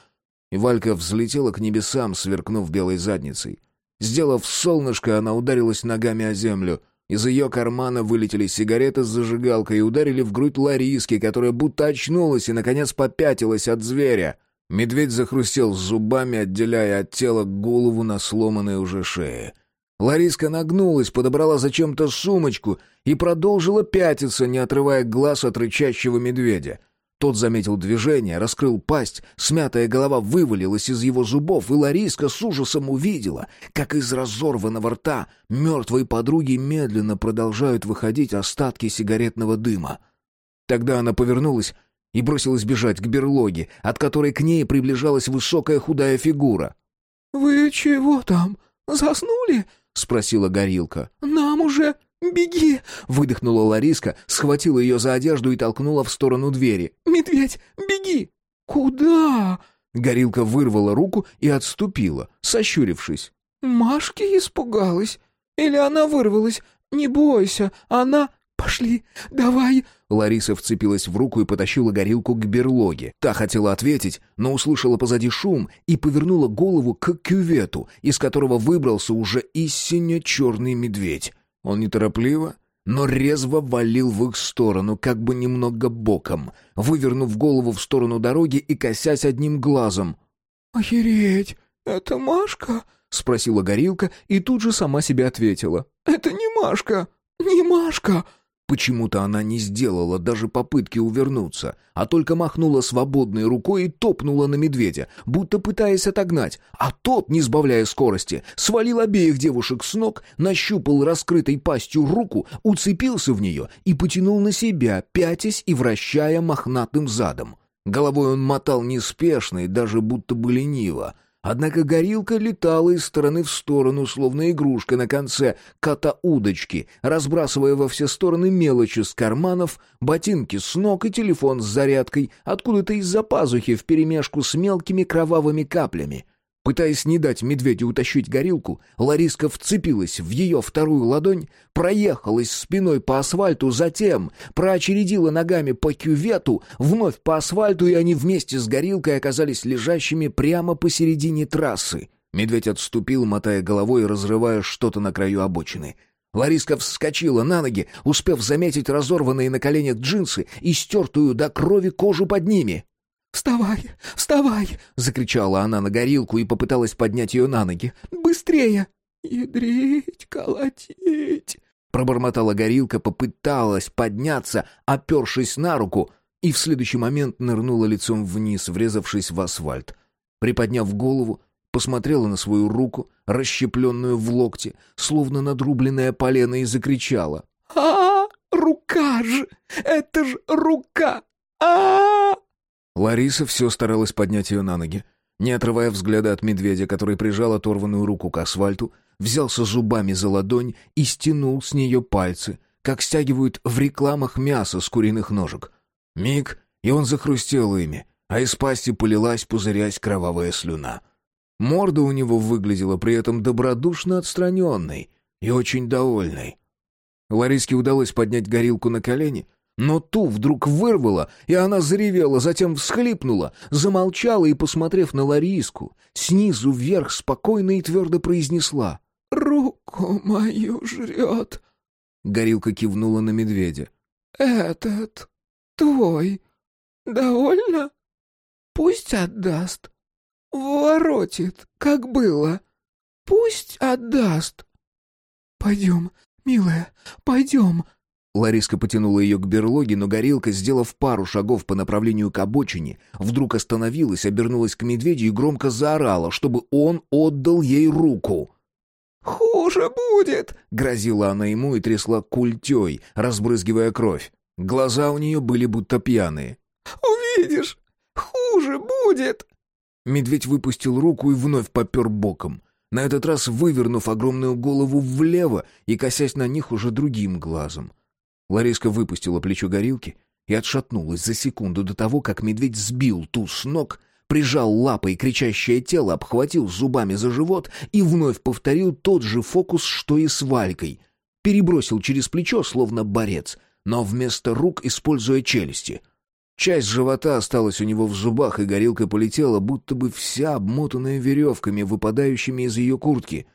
И Валька взлетела к небесам, сверкнув белой задницей. Сделав солнышко, она ударилась ногами о землю — из ее кармана вылетели сигареты с зажигалкой и ударили в грудь Лариски, которая будто очнулась и, наконец, попятилась от зверя. Медведь захрустел зубами, отделяя от тела голову на сломанной уже шее. Лариска нагнулась, подобрала зачем-то сумочку и продолжила пятиться, не отрывая глаз от рычащего медведя — тот заметил движение, раскрыл пасть, смятая голова вывалилась из его зубов, и Лариска с ужасом увидела, как из разорванного рта мертвой подруги медленно продолжают выходить остатки сигаретного дыма. Тогда она повернулась и бросилась бежать к берлоге, от которой к ней приближалась высокая худая фигура. «Вы чего там, заснули?» — спросила горилка. «Нам уже «Беги!» — выдохнула Лариска, схватила ее за одежду и толкнула в сторону двери. «Медведь, беги!» «Куда?» Горилка вырвала руку и отступила, сощурившись. «Машки испугалась? Или она вырвалась? Не бойся, она...» «Пошли, давай!» Лариса вцепилась в руку и потащила горилку к берлоге. Та хотела ответить, но услышала позади шум и повернула голову к кювету, из которого выбрался уже истинно черный медведь. Он неторопливо, но резво валил в их сторону, как бы немного боком, вывернув голову в сторону дороги и косясь одним глазом. «Охереть! Это Машка?» — спросила горилка и тут же сама себе ответила. «Это не Машка! Не Машка!» Почему-то она не сделала даже попытки увернуться, а только махнула свободной рукой и топнула на медведя, будто пытаясь отогнать, а тот, не сбавляя скорости, свалил обеих девушек с ног, нащупал раскрытой пастью руку, уцепился в нее и потянул на себя, пятясь и вращая мохнатым задом. Головой он мотал неспешно и даже будто бы лениво, Однако горилка летала из стороны в сторону, словно игрушка на конце кота-удочки, разбрасывая во все стороны мелочи с карманов, ботинки с ног и телефон с зарядкой, откуда-то из-за пазухи вперемешку с мелкими кровавыми каплями. Пытаясь не дать медведю утащить горилку, Лариска вцепилась в ее вторую ладонь, проехалась спиной по асфальту, затем проочередила ногами по кювету, вновь по асфальту, и они вместе с горилкой оказались лежащими прямо посередине трассы. Медведь отступил, мотая головой и разрывая что-то на краю обочины. Лариска вскочила на ноги, успев заметить разорванные на коленях джинсы и стертую до крови кожу под ними. «Вставай! Вставай!» — закричала она на горилку и попыталась поднять ее на ноги. «Быстрее!» «Ядрить, колотить!» Пробормотала горилка, попыталась подняться, опершись на руку, и в следующий момент нырнула лицом вниз, врезавшись в асфальт. Приподняв голову, посмотрела на свою руку, расщепленную в локте, словно надрубленное полено, и закричала. «А, рука же! Это ж рука! а, -а, -а Лариса все старалась поднять ее на ноги. Не отрывая взгляда от медведя, который прижал оторванную руку к асфальту, взялся зубами за ладонь и стянул с нее пальцы, как стягивают в рекламах мясо с куриных ножек. Миг, и он захрустел ими, а из пасти полилась, пузырясь, кровавая слюна. Морда у него выглядела при этом добродушно отстраненной и очень довольной. Лариске удалось поднять горилку на колени, но ту вдруг вырвало, и она заревела, затем всхлипнула, замолчала и, посмотрев на Лариску, снизу вверх спокойно и твердо произнесла «Руку мою жрет». Горилка кивнула на медведя. «Этот твой. Довольно? Пусть отдаст. Воротит, как было. Пусть отдаст. Пойдем, милая, пойдем». Лариска потянула ее к берлоге, но горилка, сделав пару шагов по направлению к обочине, вдруг остановилась, обернулась к медведю и громко заорала, чтобы он отдал ей руку. «Хуже будет!» — грозила она ему и трясла культей, разбрызгивая кровь. Глаза у нее были будто пьяные. «Увидишь! Хуже будет!» Медведь выпустил руку и вновь попер боком, на этот раз вывернув огромную голову влево и косясь на них уже другим глазом. Лариска выпустила плечо горилки и отшатнулась за секунду до того, как медведь сбил ту с ног, прижал лапой кричащее тело, обхватил зубами за живот и вновь повторил тот же фокус, что и с Валькой. Перебросил через плечо, словно борец, но вместо рук используя челюсти. Часть живота осталась у него в зубах, и горилка полетела, будто бы вся обмотанная веревками, выпадающими из ее куртки.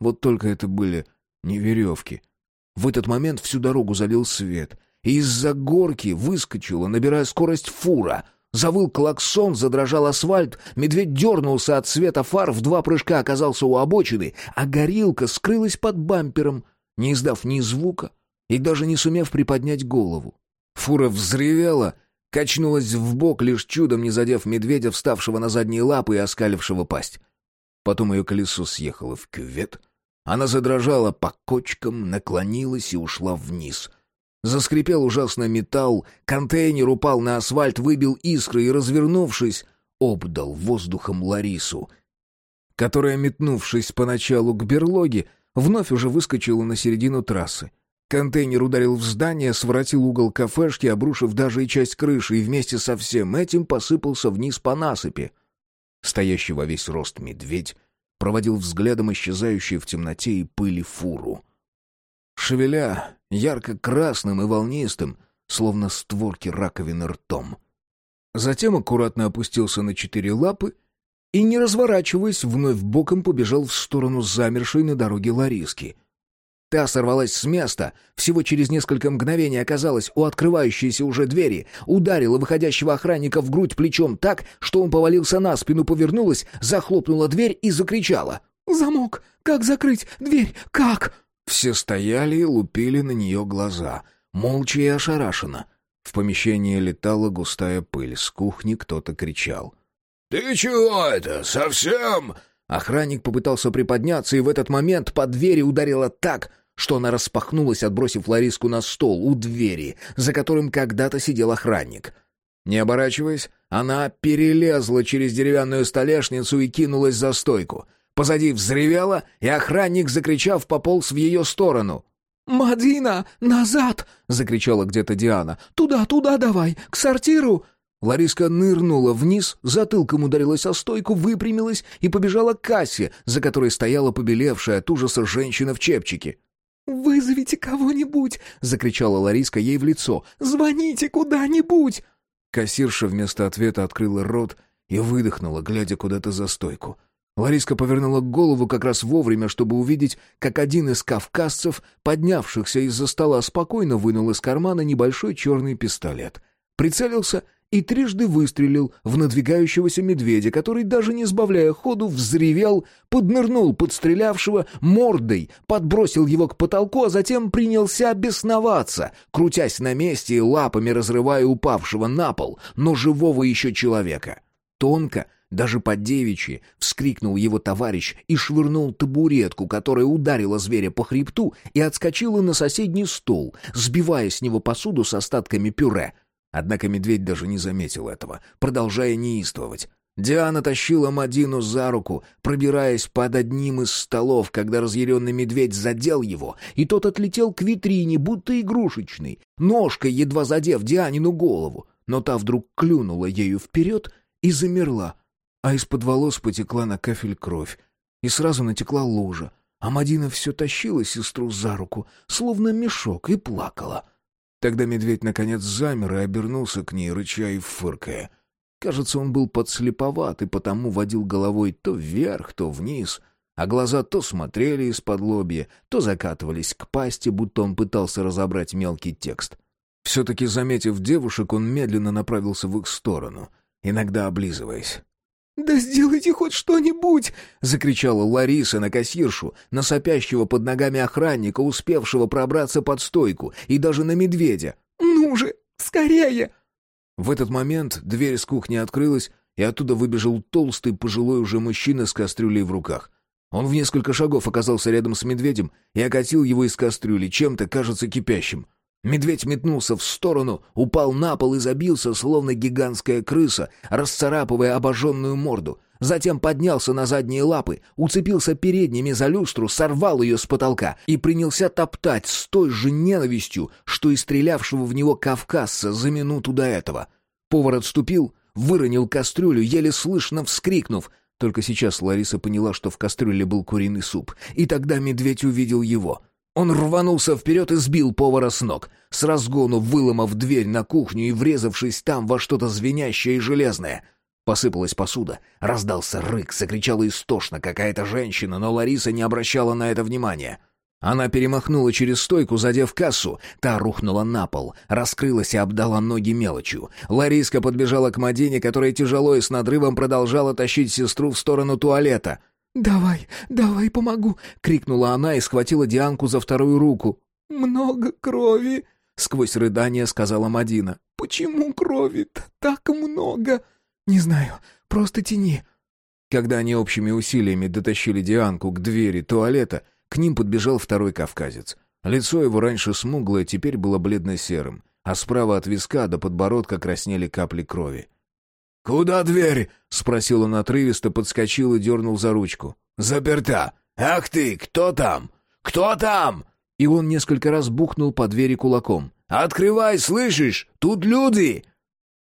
Вот только это были не веревки — в этот момент всю дорогу залил свет, из-за горки выскочила, набирая скорость фура. Завыл клаксон, задрожал асфальт, медведь дернулся от света фар, в два прыжка оказался у обочины, а горилка скрылась под бампером, не издав ни звука и даже не сумев приподнять голову. Фура взревела, качнулась в бок, лишь чудом не задев медведя, вставшего на задние лапы и оскалившего пасть. Потом ее колесо съехало в кювет — она задрожала по кочкам, наклонилась и ушла вниз. Заскрипел ужасно металл, контейнер упал на асфальт, выбил искры и, развернувшись, обдал воздухом Ларису, которая, метнувшись поначалу к берлоге, вновь уже выскочила на середину трассы. Контейнер ударил в здание, своротил угол кафешки, обрушив даже и часть крыши, и вместе со всем этим посыпался вниз по насыпи. Стоящий во весь рост медведь проводил взглядом исчезающую в темноте и пыли фуру. Шевеля ярко-красным и волнистым, словно створки раковины ртом. Затем аккуратно опустился на четыре лапы и, не разворачиваясь, вновь боком побежал в сторону замершей на дороге Лариски. Та сорвалась с места, всего через несколько мгновений оказалась у открывающейся уже двери, ударила выходящего охранника в грудь плечом так, что он повалился на спину, повернулась, захлопнула дверь и закричала. «Замок! Как закрыть? Дверь! Как?» Все стояли и лупили на нее глаза, молча и ошарашенно. В помещении летала густая пыль, с кухни кто-то кричал. «Ты чего это, совсем?» Охранник попытался приподняться, и в этот момент по двери ударило так, что она распахнулась, отбросив Лариску на стол у двери, за которым когда-то сидел охранник. Не оборачиваясь, она перелезла через деревянную столешницу и кинулась за стойку. Позади взревела, и охранник, закричав, пополз в ее сторону. «Мадина, назад!» — закричала где-то Диана. «Туда, туда давай, к сортиру!» Лариска нырнула вниз, затылком ударилась о стойку, выпрямилась и побежала к кассе, за которой стояла побелевшая от ужаса женщина в чепчике. «Вызовите кого-нибудь!» — закричала Лариска ей в лицо. «Звоните куда-нибудь!» Кассирша вместо ответа открыла рот и выдохнула, глядя куда-то за стойку. Лариска повернула голову как раз вовремя, чтобы увидеть, как один из кавказцев, поднявшихся из-за стола, спокойно вынул из кармана небольшой черный пистолет. Прицелился и трижды выстрелил в надвигающегося медведя, который, даже не сбавляя ходу, взревел, поднырнул подстрелявшего мордой, подбросил его к потолку, а затем принялся бесноваться, крутясь на месте и лапами разрывая упавшего на пол, но живого еще человека. Тонко, даже по девичьи, вскрикнул его товарищ и швырнул табуретку, которая ударила зверя по хребту и отскочила на соседний стол, сбивая с него посуду с остатками пюре — Однако медведь даже не заметил этого, продолжая неистовать. Диана тащила Мадину за руку, пробираясь под одним из столов, когда разъяренный медведь задел его, и тот отлетел к витрине, будто игрушечный, ножкой едва задев Дианину голову, но та вдруг клюнула ею вперед и замерла, а из-под волос потекла на кафель кровь, и сразу натекла лужа, а Мадина все тащила сестру за руку, словно мешок, и плакала. Тогда медведь наконец замер и обернулся к ней, рыча и фыркая — Кажется, он был подслеповат и потому водил головой то вверх, то вниз, а глаза то смотрели из-под лобья, то закатывались к пасти, будто он пытался разобрать мелкий текст. Все-таки, заметив девушек, он медленно направился в их сторону, иногда облизываясь. «Да сделайте хоть что-нибудь!» — закричала Лариса на кассиршу, на сопящего под ногами охранника, успевшего пробраться под стойку, и даже на медведя. «Ну же, скорее!» В этот момент дверь с кухни открылась, и оттуда выбежал толстый пожилой уже мужчина с кастрюлей в руках. Он в несколько шагов оказался рядом с медведем и окатил его из кастрюли чем-то, кажется, кипящим. Медведь метнулся в сторону, упал на пол и забился, словно гигантская крыса, расцарапывая обожженную морду. Затем поднялся на задние лапы, уцепился передними за люстру, сорвал ее с потолка и принялся топтать с той же ненавистью, что и стрелявшего в него кавказца за минуту до этого. Повар отступил, выронил кастрюлю, еле слышно вскрикнув. Только сейчас Лариса поняла, что в кастрюле был куриный суп, и тогда медведь увидел его. Он рванулся вперед и сбил повара с ног, с разгону выломав дверь на кухню и врезавшись там во что-то звенящее и железное — Посыпалась посуда, раздался рык, закричала истошно какая-то женщина, но Лариса не обращала на это внимания. Она перемахнула через стойку, задев кассу. Та рухнула на пол, раскрылась и обдала ноги мелочью. Лариска подбежала к Мадине, которая тяжело и с надрывом продолжала тащить сестру в сторону туалета. «Давай, давай, помогу!» — крикнула она и схватила Дианку за вторую руку. «Много крови!» — сквозь рыдание сказала Мадина. «Почему крови-то так много?» «Не знаю, просто тяни». Когда они общими усилиями дотащили Дианку к двери туалета, к ним подбежал второй кавказец. Лицо его раньше смуглое, теперь было бледно-серым, а справа от виска до подбородка краснели капли крови. «Куда дверь?» — спросил он отрывисто, подскочил и дернул за ручку. «Заперта! Ах ты, кто там? Кто там?» И он несколько раз бухнул по двери кулаком. «Открывай, слышишь? Тут люди!»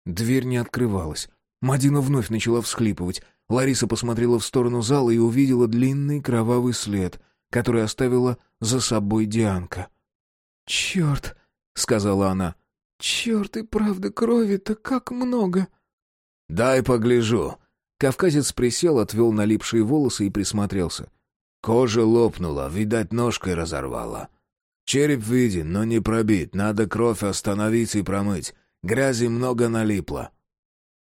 Дверь не открывалась. Мадина вновь начала всхлипывать. Лариса посмотрела в сторону зала и увидела длинный кровавый след, который оставила за собой Дианка. «Черт!» — сказала она. «Черт, и правда крови-то как много!» «Дай погляжу!» Кавказец присел, отвел налипшие волосы и присмотрелся. Кожа лопнула, видать, ножкой разорвала. Череп виден, но не пробит, надо кровь остановить и промыть. Грязи много налипло.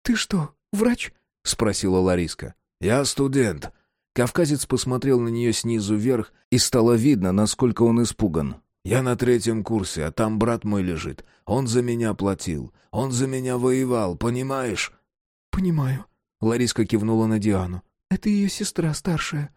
«Ты что, врач?» — спросила Лариска. «Я студент». Кавказец посмотрел на нее снизу вверх, и стало видно, насколько он испуган. «Я на третьем курсе, а там брат мой лежит. Он за меня платил. Он за меня воевал, понимаешь?» «Понимаю». Лариска кивнула на Диану. «Это ее сестра старшая».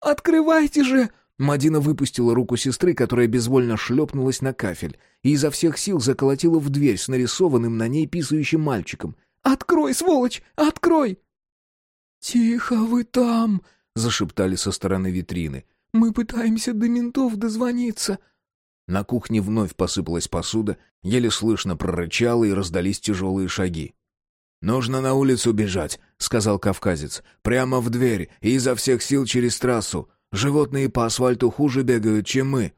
«Открывайте же!» Мадина выпустила руку сестры, которая безвольно шлепнулась на кафель, и изо всех сил заколотила в дверь с нарисованным на ней писающим мальчиком. Открой, сволочь! Открой!» «Тихо вы там!» — зашептали со стороны витрины. «Мы пытаемся до ментов дозвониться». На кухне вновь посыпалась посуда, еле слышно прорычало и раздались тяжелые шаги. «Нужно на улицу бежать», — сказал кавказец. «Прямо в дверь и изо всех сил через трассу. Животные по асфальту хуже бегают, чем мы».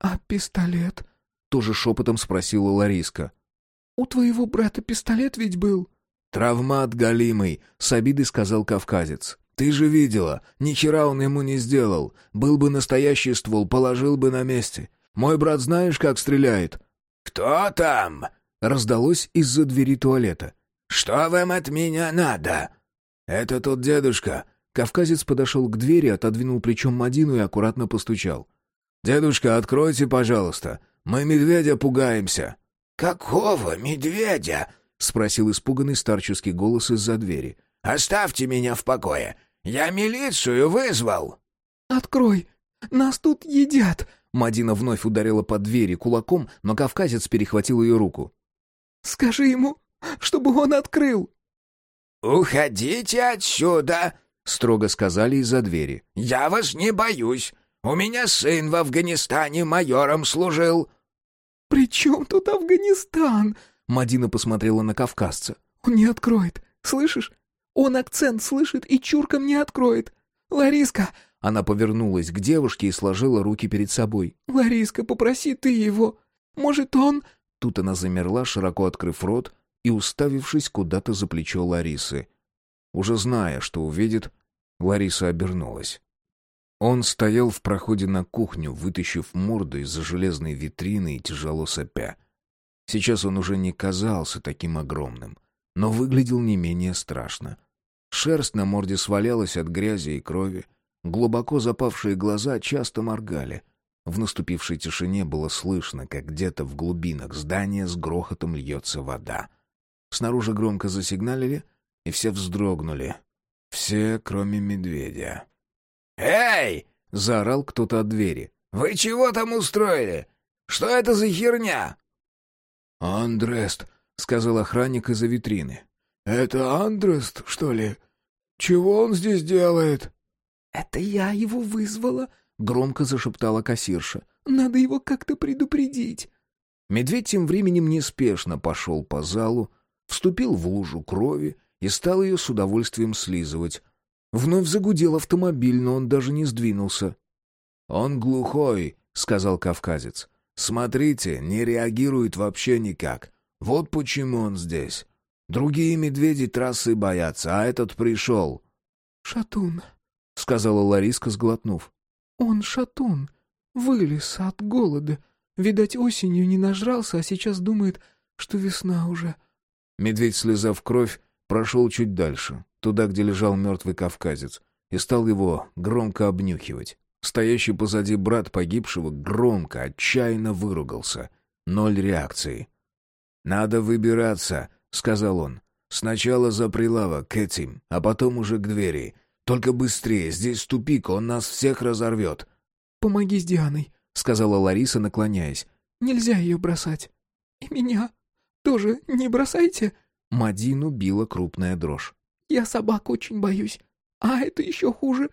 «А пистолет?» — тоже шепотом спросила Лариска. «У твоего брата пистолет ведь был?» «Травмат галимый», — с обидой сказал кавказец. «Ты же видела, ни хера он ему не сделал. Был бы настоящий ствол, положил бы на месте. Мой брат знаешь, как стреляет?» «Кто там?» — раздалось из-за двери туалета. «Что вам от меня надо?» «Это тот дедушка». Кавказец подошел к двери, отодвинул плечом Мадину и аккуратно постучал. «Дедушка, откройте, пожалуйста. Мы медведя пугаемся». «Какого медведя?» — спросил испуганный старческий голос из-за двери. «Оставьте меня в покое. Я милицию вызвал». «Открой! Нас тут едят!» Мадина вновь ударила по двери кулаком, но кавказец перехватил ее руку. «Скажи ему, чтобы он открыл!» «Уходите отсюда!» — строго сказали из-за двери. «Я вас не боюсь. У меня сын в Афганистане майором служил». «При чем тут Афганистан?» Мадина посмотрела на кавказца. «Он не откроет. Слышишь? Он акцент слышит и чурком не откроет. Лариска!» Она повернулась к девушке и сложила руки перед собой. «Лариска, попроси ты его. Может, он...» Тут она замерла, широко открыв рот и уставившись куда-то за плечо Ларисы. Уже зная, что увидит, Лариса обернулась. Он стоял в проходе на кухню, вытащив морду из-за железной витрины и тяжело сопя. Сейчас он уже не казался таким огромным, но выглядел не менее страшно. Шерсть на морде свалялась от грязи и крови, глубоко запавшие глаза часто моргали. В наступившей тишине было слышно, как где-то в глубинах здания с грохотом льется вода. Снаружи громко засигналили, и все вздрогнули. Все, кроме медведя. «Эй!» — заорал кто-то от двери. «Вы чего там устроили? Что это за херня?» «Андрест», — сказал охранник из-за витрины. «Это Андрест, что ли? Чего он здесь делает?» «Это я его вызвала», — громко зашептала кассирша. «Надо его как-то предупредить». Медведь тем временем неспешно пошел по залу, вступил в лужу крови и стал ее с удовольствием слизывать. Вновь загудел автомобиль, но он даже не сдвинулся. «Он глухой», — сказал кавказец. «Смотрите, не реагирует вообще никак. Вот почему он здесь. Другие медведи трассы боятся, а этот пришел». «Шатун», — сказала Лариска, сглотнув. «Он шатун. Вылез от голода. Видать, осенью не нажрался, а сейчас думает, что весна уже». Медведь, слезав кровь, прошел чуть дальше, туда, где лежал мертвый кавказец, и стал его громко обнюхивать. Стоящий позади брат погибшего громко, отчаянно выругался. Ноль реакции. «Надо выбираться», — сказал он. «Сначала за прилавок, к этим, а потом уже к двери. Только быстрее, здесь тупик, он нас всех разорвет». «Помоги с Дианой», — сказала Лариса, наклоняясь. «Нельзя ее бросать. И меня тоже не бросайте». Мадину била крупная дрожь. «Я собак очень боюсь. А это еще хуже».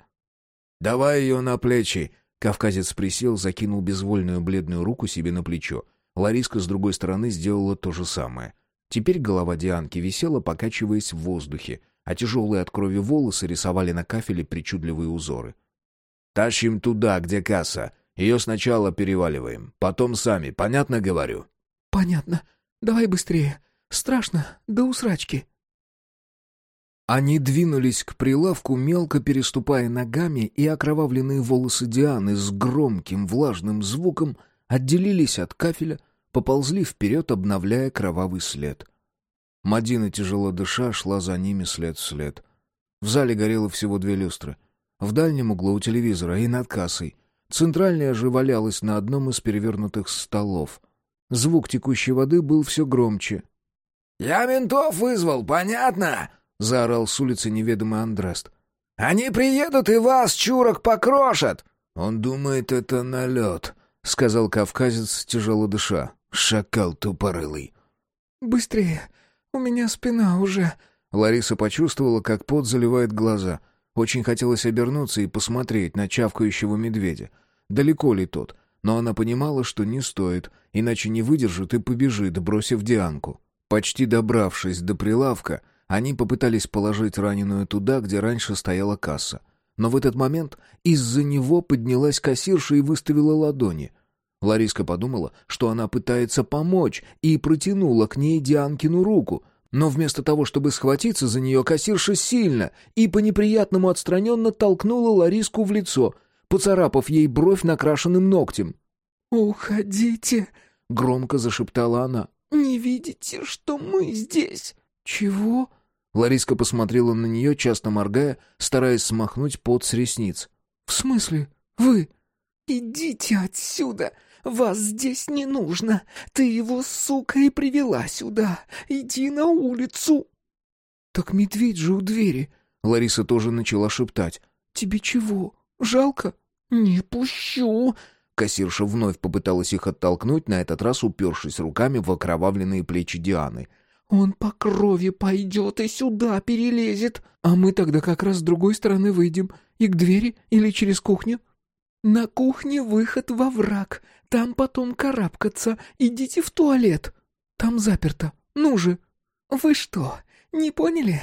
«Давай ее на плечи!» Кавказец присел, закинул безвольную бледную руку себе на плечо. Лариска с другой стороны сделала то же самое. Теперь голова Дианки висела, покачиваясь в воздухе, а тяжелые от крови волосы рисовали на кафеле причудливые узоры. «Тащим туда, где касса. Ее сначала переваливаем, потом сами. Понятно говорю?» «Понятно. Давай быстрее. Страшно, до усрачки». Они двинулись к прилавку, мелко переступая ногами, и окровавленные волосы Дианы с громким влажным звуком отделились от кафеля, поползли вперед, обновляя кровавый след. Мадина, тяжело дыша, шла за ними след в след. В зале горело всего две люстры. В дальнем углу у телевизора и над кассой. Центральная же валялась на одном из перевернутых столов. Звук текущей воды был все громче. «Я ментов вызвал, понятно?» — заорал с улицы неведомый Андрест. «Они приедут и вас, чурок, покрошат!» «Он думает, это налет», — сказал кавказец, тяжело дыша. «Шакал тупорылый». «Быстрее! У меня спина уже...» Лариса почувствовала, как пот заливает глаза. Очень хотелось обернуться и посмотреть на чавкающего медведя. Далеко ли тот? Но она понимала, что не стоит, иначе не выдержит и побежит, бросив Дианку. Почти добравшись до прилавка, они попытались положить раненую туда, где раньше стояла касса. Но в этот момент из-за него поднялась кассирша и выставила ладони. Лариска подумала, что она пытается помочь, и протянула к ней Дианкину руку. Но вместо того, чтобы схватиться за нее, кассирша сильно и по-неприятному отстраненно толкнула Лариску в лицо, поцарапав ей бровь накрашенным ногтем. «Уходите!» — громко зашептала она. «Не видите, что мы здесь?» «Чего?» Лариска посмотрела на нее, часто моргая, стараясь смахнуть пот с ресниц. «В смысле? Вы?» «Идите отсюда! Вас здесь не нужно! Ты его, сука, и привела сюда! Иди на улицу!» «Так медведь же у двери!» Лариса тоже начала шептать. «Тебе чего? Жалко?» «Не пущу!» Кассирша вновь попыталась их оттолкнуть, на этот раз упершись руками в окровавленные плечи Дианы — Он по крови пойдет и сюда перелезет. А мы тогда как раз с другой стороны выйдем. И к двери или через кухню. На кухне выход во враг. Там потом карабкаться. Идите в туалет. Там заперто. Ну же. Вы что, не поняли?»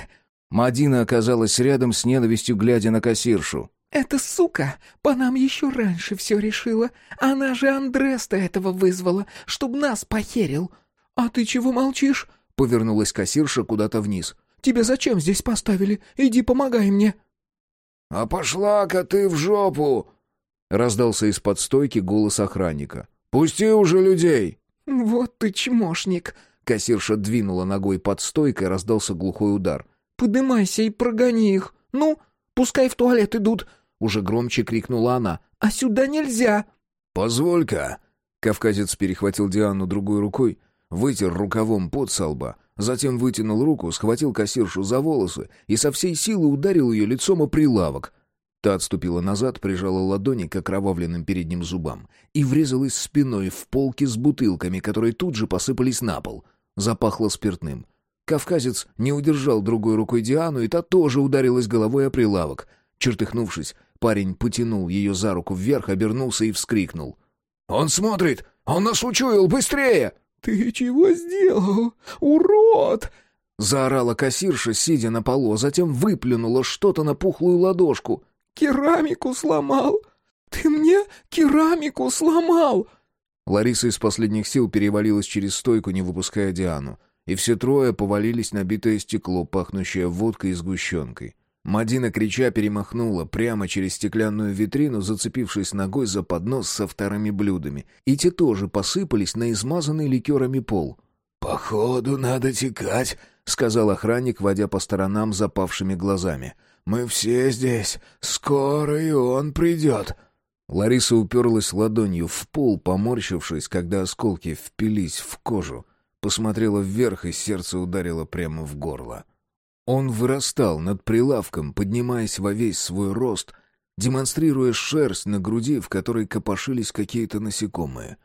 Мадина оказалась рядом с ненавистью, глядя на кассиршу. «Эта сука по нам еще раньше все решила. Она же Андреста этого вызвала, чтоб нас похерил. А ты чего молчишь?» Повернулась кассирша куда-то вниз. «Тебя зачем здесь поставили? Иди помогай мне». «А пошла-ка ты в жопу!» Раздался из-под стойки голос охранника. «Пусти уже людей!» «Вот ты чмошник!» Кассирша двинула ногой под стойкой, раздался глухой удар. «Подымайся и прогони их! Ну, пускай в туалет идут!» Уже громче крикнула она. «А сюда нельзя!» «Позволь-ка!» Кавказец перехватил Диану другой рукой, вытер рукавом под со лба, затем вытянул руку, схватил кассиршу за волосы и со всей силы ударил ее лицом о прилавок. Та отступила назад, прижала ладони к окровавленным передним зубам и врезалась спиной в полки с бутылками, которые тут же посыпались на пол. Запахло спиртным. Кавказец не удержал другой рукой Диану, и та тоже ударилась головой о прилавок. Чертыхнувшись, парень потянул ее за руку вверх, обернулся и вскрикнул. «Он смотрит! Он нас учуял! Быстрее!» «Ты чего сделал? Урод!» Заорала кассирша, сидя на полу, а затем выплюнула что-то на пухлую ладошку. «Керамику сломал! Ты мне керамику сломал!» Лариса из последних сил перевалилась через стойку, не выпуская Диану, и все трое повалились на битое стекло, пахнущее водкой и сгущенкой. Мадина, крича, перемахнула прямо через стеклянную витрину, зацепившись ногой за поднос со вторыми блюдами, и те тоже посыпались на измазанный ликерами пол. «Походу, надо текать», — сказал охранник, водя по сторонам запавшими глазами. «Мы все здесь. Скоро и он придет». Лариса уперлась ладонью в пол, поморщившись, когда осколки впились в кожу. Посмотрела вверх, и сердце ударило прямо в горло. Он вырастал над прилавком, поднимаясь во весь свой рост, демонстрируя шерсть на груди, в которой копошились какие-то насекомые.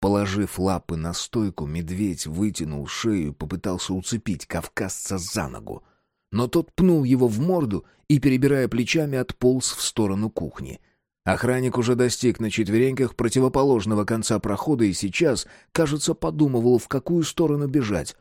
Положив лапы на стойку, медведь вытянул шею и попытался уцепить кавказца за ногу. Но тот пнул его в морду и, перебирая плечами, отполз в сторону кухни — Охранник уже достиг на четвереньках противоположного конца прохода и сейчас, кажется, подумывал, в какую сторону бежать.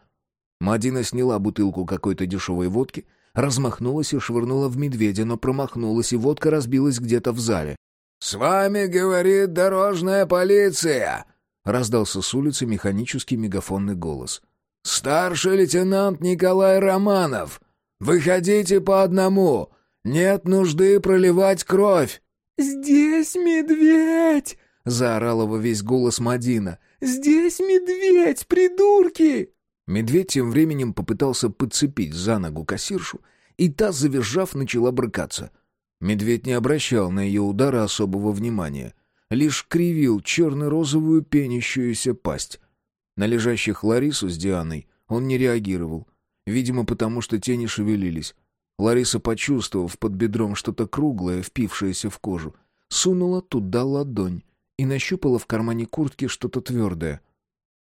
Мадина сняла бутылку какой-то дешевой водки, размахнулась и швырнула в медведя, но промахнулась, и водка разбилась где-то в зале. «С вами, говорит, дорожная полиция!» — раздался с улицы механический мегафонный голос. «Старший лейтенант Николай Романов! Выходите по одному! Нет нужды проливать кровь!» «Здесь медведь!» — заорала во весь голос Мадина. «Здесь медведь, придурки!» Медведь тем временем попытался подцепить за ногу кассиршу, и та, завизжав, начала брыкаться. Медведь не обращал на ее удары особого внимания, лишь кривил черно-розовую пенящуюся пасть. На лежащих Ларису с Дианой он не реагировал, видимо, потому что те не шевелились. Лариса, почувствовав под бедром что-то круглое, впившееся в кожу, сунула туда ладонь и нащупала в кармане куртки что-то твердое.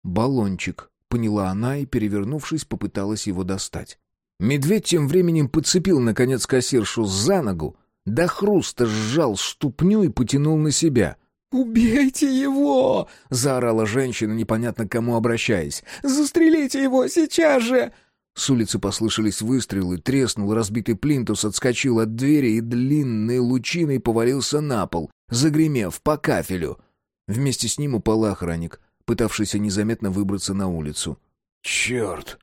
«Баллончик», — поняла она и, перевернувшись, попыталась его достать. Медведь тем временем подцепил, наконец, кассиршу за ногу, до хруста сжал ступню и потянул на себя. «Убейте его!» — заорала женщина, непонятно к кому обращаясь. «Застрелите его сейчас же!» С улицы послышались выстрелы, треснул разбитый плинтус, отскочил от двери и длинной лучиной повалился на пол, загремев по кафелю. Вместе с ним упал охранник, пытавшийся незаметно выбраться на улицу. «Черт!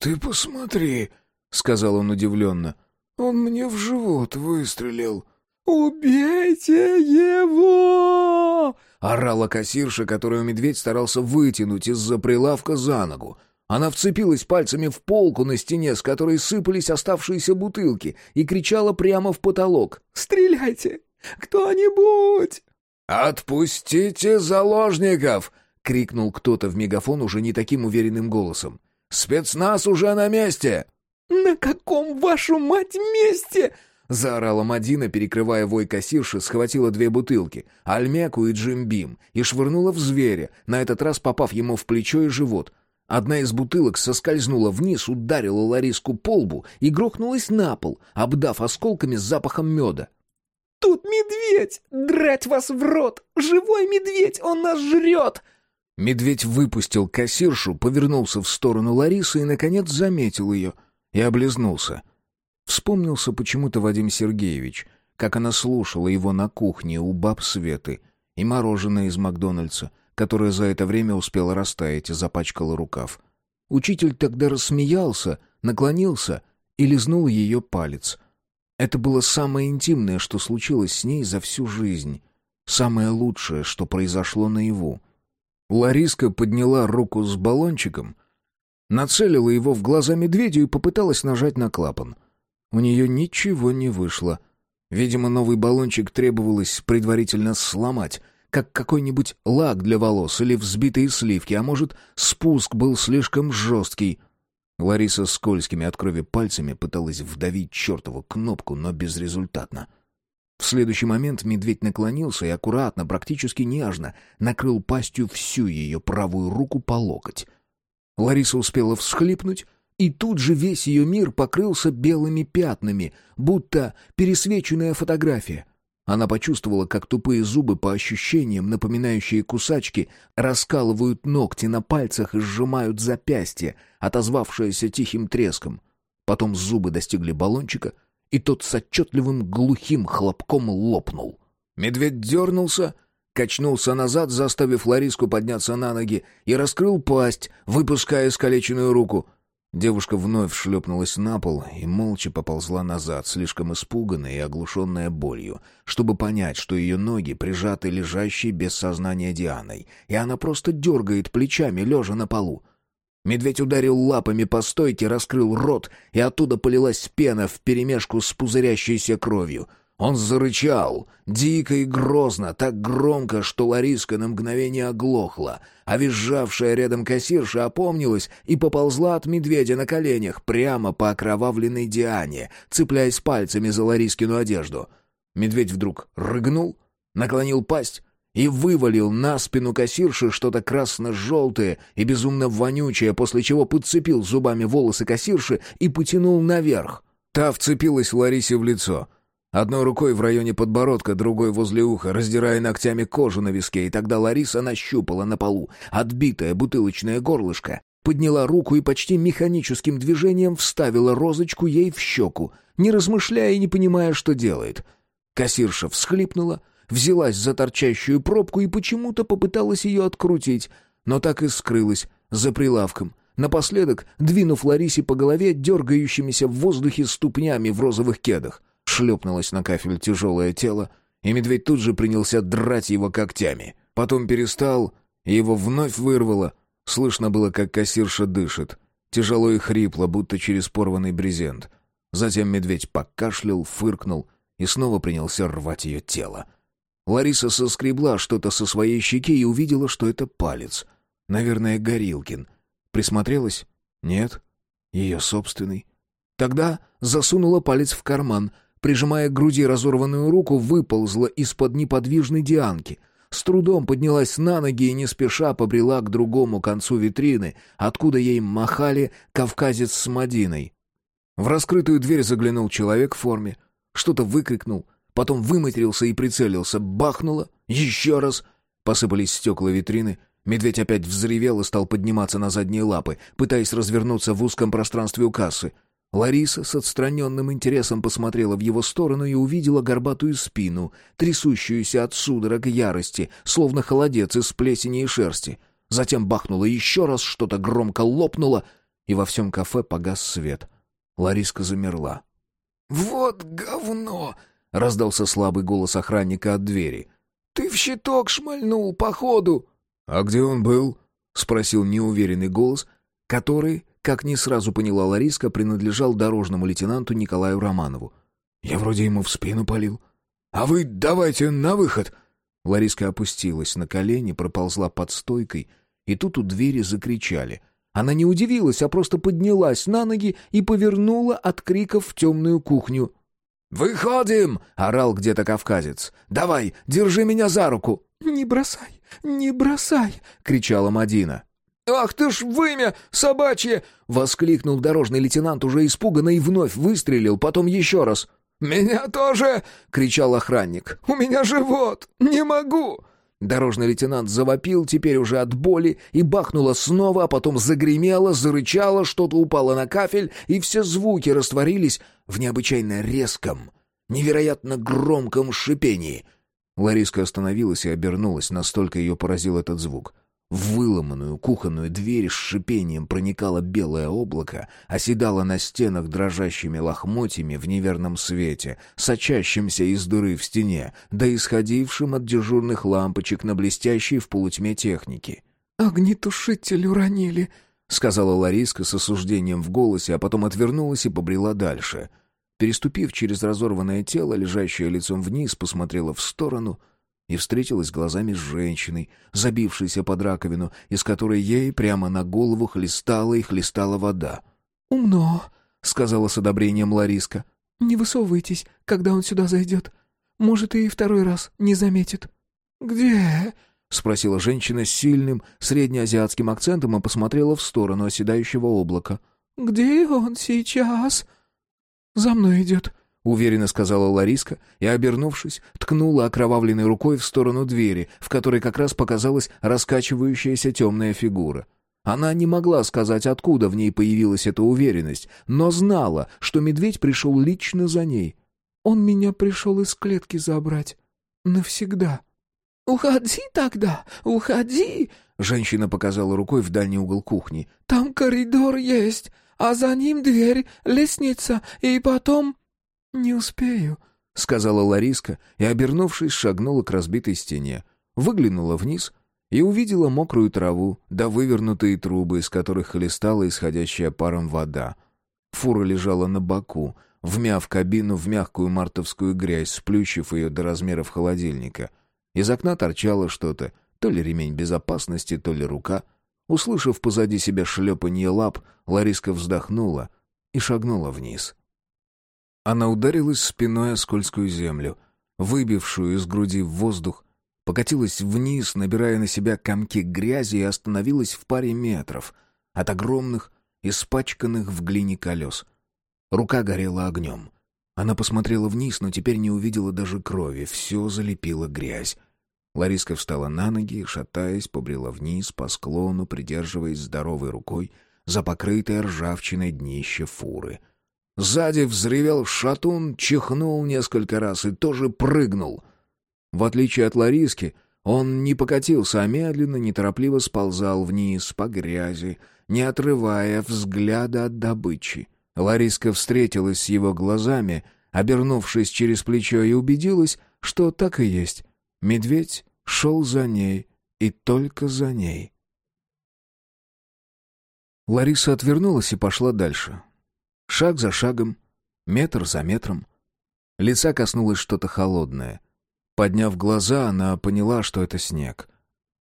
Ты посмотри!» — сказал он удивленно. «Он мне в живот выстрелил». «Убейте его!» — орала кассирша, которую медведь старался вытянуть из-за прилавка за ногу. Она вцепилась пальцами в полку на стене, с которой сыпались оставшиеся бутылки, и кричала прямо в потолок. «Стреляйте! Кто-нибудь!» «Отпустите заложников!» — крикнул кто-то в мегафон уже не таким уверенным голосом. «Спецназ уже на месте!» «На каком, вашу мать, месте?» — заорала Мадина, перекрывая вой кассирши, схватила две бутылки, альмеку и джимбим, и швырнула в зверя, на этот раз попав ему в плечо и живот. Одна из бутылок соскользнула вниз, ударила Лариску по лбу и грохнулась на пол, обдав осколками с запахом меда. «Тут медведь! Драть вас в рот! Живой медведь! Он нас жрет!» Медведь выпустил кассиршу, повернулся в сторону Ларисы и, наконец, заметил ее и облизнулся. Вспомнился почему-то Вадим Сергеевич, как она слушала его на кухне у баб Светы, и мороженое из Макдональдса, которое за это время успело растаять и запачкало рукав. Учитель тогда рассмеялся, наклонился и лизнул ее палец. Это было самое интимное, что случилось с ней за всю жизнь. Самое лучшее, что произошло наяву. Лариска подняла руку с баллончиком, нацелила его в глаза медведю и попыталась нажать на клапан. У нее ничего не вышло. Видимо, новый баллончик требовалось предварительно сломать, как какой-нибудь лак для волос или взбитые сливки, а может, спуск был слишком жесткий. Лариса скользкими от крови пальцами пыталась вдавить чертову кнопку, но безрезультатно. В следующий момент медведь наклонился и аккуратно, практически нежно, накрыл пастью всю ее правую руку по локоть. Лариса успела всхлипнуть, и тут же весь ее мир покрылся белыми пятнами, будто пересвеченная фотография. Она почувствовала, как тупые зубы, по ощущениям, напоминающие кусачки, раскалывают ногти на пальцах и сжимают запястье, отозвавшееся тихим треском. Потом зубы достигли баллончика — и тот с отчетливым глухим хлопком лопнул. Медведь дернулся, качнулся назад, заставив Лариску подняться на ноги, и раскрыл пасть, выпуская искалеченную руку. Девушка вновь шлепнулась на пол и молча поползла назад, слишком испуганная и оглушенная болью, чтобы понять, что ее ноги прижаты лежащей без сознания Дианой, и она просто дергает плечами, лежа на полу. Медведь ударил лапами по стойке, раскрыл рот, и оттуда полилась пена вперемешку с пузырящейся кровью. Он зарычал, дико и грозно, так громко, что Лариска на мгновение оглохла, а визжавшая рядом кассирша опомнилась и поползла от медведя на коленях прямо по окровавленной Диане, цепляясь пальцами за Ларискину одежду. Медведь вдруг рыгнул, наклонил пасть, и вывалил на спину кассирши что-то красно-желтое и безумно вонючее, после чего подцепил зубами волосы кассирши и потянул наверх. Та вцепилась Ларисе в лицо. Одной рукой в районе подбородка, другой возле уха, раздирая ногтями кожу на виске, и тогда Лариса нащупала на полу отбитое бутылочное горлышко, подняла руку и почти механическим движением вставила розочку ей в щеку, не размышляя и не понимая, что делает. Кассирша всхлипнула, взялась за торчащую пробку и почему-то попыталась ее открутить, но так и скрылась за прилавком, напоследок двинув Ларисе по голове дергающимися в воздухе ступнями в розовых кедах. Шлепнулось на кафель тяжелое тело, и медведь тут же принялся драть его когтями. Потом перестал, и его вновь вырвало. Слышно было, как кассирша дышит. Тяжело и хрипло, будто через порванный брезент. Затем медведь покашлял, фыркнул и снова принялся рвать ее тело. Лариса соскребла что-то со своей щеки и увидела, что это палец. Наверное, Горилкин. Присмотрелась? Нет. Ее собственный. Тогда засунула палец в карман, прижимая к груди разорванную руку, выползла из-под неподвижной Дианки. С трудом поднялась на ноги и не спеша побрела к другому концу витрины, откуда ей махали кавказец с Мадиной. В раскрытую дверь заглянул человек в форме, что-то выкрикнул — Потом выматерился и прицелился. Бахнуло. Еще раз. Посыпались стекла витрины. Медведь опять взревел и стал подниматься на задние лапы, пытаясь развернуться в узком пространстве у кассы. Лариса с отстраненным интересом посмотрела в его сторону и увидела горбатую спину, трясущуюся от судорог ярости, словно холодец из плесени и шерсти. Затем бахнуло еще раз, что-то громко лопнуло, и во всем кафе погас свет. Лариска замерла. «Вот говно!» — раздался слабый голос охранника от двери. «Ты в щиток шмальнул, походу!» «А где он был?» — спросил неуверенный голос, который, как не сразу поняла Лариска, принадлежал дорожному лейтенанту Николаю Романову. «Я вроде ему в спину полил. А вы давайте на выход!» Лариска опустилась на колени, проползла под стойкой, и тут у двери закричали. Она не удивилась, а просто поднялась на ноги и повернула от криков в темную кухню. «Выходим!» — орал где-то кавказец. «Давай, держи меня за руку!» «Не бросай, не бросай!» — кричала Мадина. «Ах ты ж вымя собачье!» — воскликнул дорожный лейтенант уже испуганно и вновь выстрелил, потом еще раз. «Меня тоже!» — кричал охранник. «У меня живот! Не могу!» Дорожный лейтенант завопил теперь уже от боли и бахнуло снова, а потом загремело, зарычало, что-то упало на кафель, и все звуки растворились в необычайно резком, невероятно громком шипении. Лариска остановилась и обернулась, настолько ее поразил этот звук — в выломанную кухонную дверь с шипением проникало белое облако, оседало на стенах дрожащими лохмотьями в неверном свете, сочащимся из дыры в стене, да исходившим от дежурных лампочек на блестящей в полутьме технике. «Огнетушитель уронили», — сказала Лариска с осуждением в голосе, а потом отвернулась и побрела дальше. Переступив через разорванное тело, лежащее лицом вниз, посмотрела в сторону — и встретилась глазами с женщиной, забившейся под раковину, из которой ей прямо на голову хлестала и хлестала вода. «Умно», — сказала с одобрением Лариска. «Не высовывайтесь, когда он сюда зайдет. Может, и второй раз не заметит». «Где?» — спросила женщина с сильным среднеазиатским акцентом и посмотрела в сторону оседающего облака. «Где он сейчас?» «За мной идет», уверенно сказала Лариска и, обернувшись, ткнула окровавленной рукой в сторону двери, в которой как раз показалась раскачивающаяся темная фигура. Она не могла сказать, откуда в ней появилась эта уверенность, но знала, что медведь пришел лично за ней. «Он меня пришел из клетки забрать. Навсегда». «Уходи тогда, уходи!» Женщина показала рукой в дальний угол кухни. «Там коридор есть, а за ним дверь, лестница, и потом...» «Не успею», — сказала Лариска и, обернувшись, шагнула к разбитой стене, выглянула вниз и увидела мокрую траву да вывернутые трубы, из которых хлестала исходящая паром вода. Фура лежала на боку, вмяв кабину в мягкую мартовскую грязь, сплющив ее до размеров холодильника. Из окна торчало что-то, то ли ремень безопасности, то ли рука. Услышав позади себя шлепанье лап, Лариска вздохнула и шагнула вниз. Она ударилась спиной о скользкую землю, выбившую из груди в воздух, покатилась вниз, набирая на себя комки грязи и остановилась в паре метров от огромных, испачканных в глине колес. Рука горела огнем. Она посмотрела вниз, но теперь не увидела даже крови, все залепила грязь. Лариска встала на ноги и, шатаясь, побрела вниз по склону, придерживаясь здоровой рукой за покрытое ржавчиной днище фуры — Сзади взревел шатун, чихнул несколько раз и тоже прыгнул. В отличие от Лариски, он не покатился, а медленно, неторопливо сползал вниз по грязи, не отрывая взгляда от добычи. Лариска встретилась с его глазами, обернувшись через плечо, и убедилась, что так и есть. Медведь шел за ней и только за ней. Лариса отвернулась и пошла дальше. Шаг за шагом, метр за метром. Лица коснулось что-то холодное. Подняв глаза, она поняла, что это снег.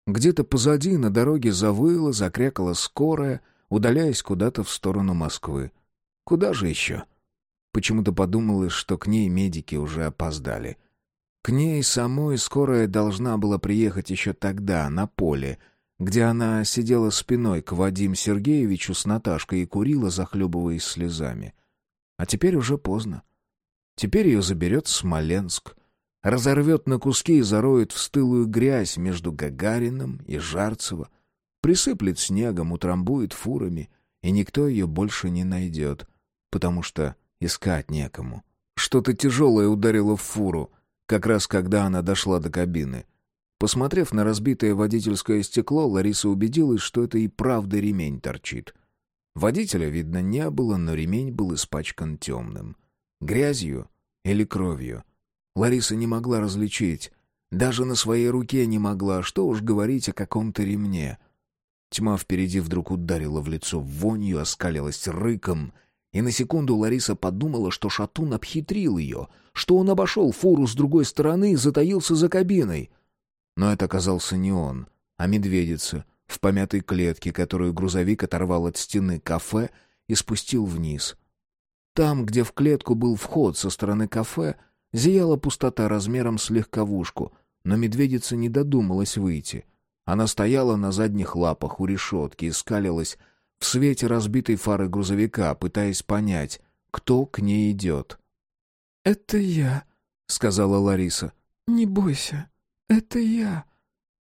Где-то позади на дороге завыла, закрякала скорая, удаляясь куда-то в сторону Москвы. Куда же еще? Почему-то подумалось, что к ней медики уже опоздали. К ней самой скорая должна была приехать еще тогда, на поле — где она сидела спиной к Вадим Сергеевичу с Наташкой и курила, захлебываясь слезами. А теперь уже поздно. Теперь ее заберет Смоленск, разорвет на куски и зароет в стылую грязь между Гагарином и Жарцево, присыплет снегом, утрамбует фурами, и никто ее больше не найдет, потому что искать некому. Что-то тяжелое ударило в фуру, как раз когда она дошла до кабины — Посмотрев на разбитое водительское стекло, Лариса убедилась, что это и правда ремень торчит. Водителя, видно, не было, но ремень был испачкан темным. Грязью или кровью. Лариса не могла различить. Даже на своей руке не могла, что уж говорить о каком-то ремне. Тьма впереди вдруг ударила в лицо вонью, оскалилась рыком, и на секунду Лариса подумала, что Шатун обхитрил ее, что он обошел фуру с другой стороны и затаился за кабиной — но это оказался не он, а медведица в помятой клетке, которую грузовик оторвал от стены кафе и спустил вниз. Там, где в клетку был вход со стороны кафе, зияла пустота размером с легковушку, но медведица не додумалась выйти. Она стояла на задних лапах у решетки и скалилась в свете разбитой фары грузовика, пытаясь понять, кто к ней идет. «Это я», — сказала Лариса. «Не бойся, это я.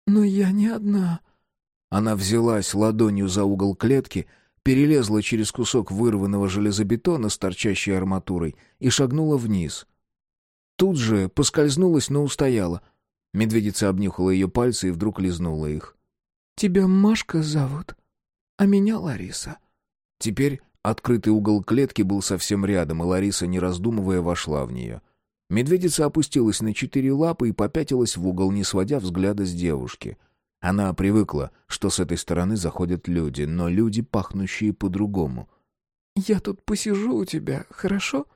Но я не одна». Она взялась ладонью за угол клетки, перелезла через кусок вырванного железобетона с торчащей арматурой и шагнула вниз. Тут же поскользнулась, но устояла. Медведица обнюхала ее пальцы и вдруг лизнула их. «Тебя Машка зовут, а меня Лариса». Теперь открытый угол клетки был совсем рядом, и Лариса, не раздумывая, вошла в нее. Медведица опустилась на четыре лапы и попятилась в угол, не сводя взгляда с девушки. Она привыкла, что с этой стороны заходят люди, но люди, пахнущие по-другому. «Я тут посижу у тебя, хорошо?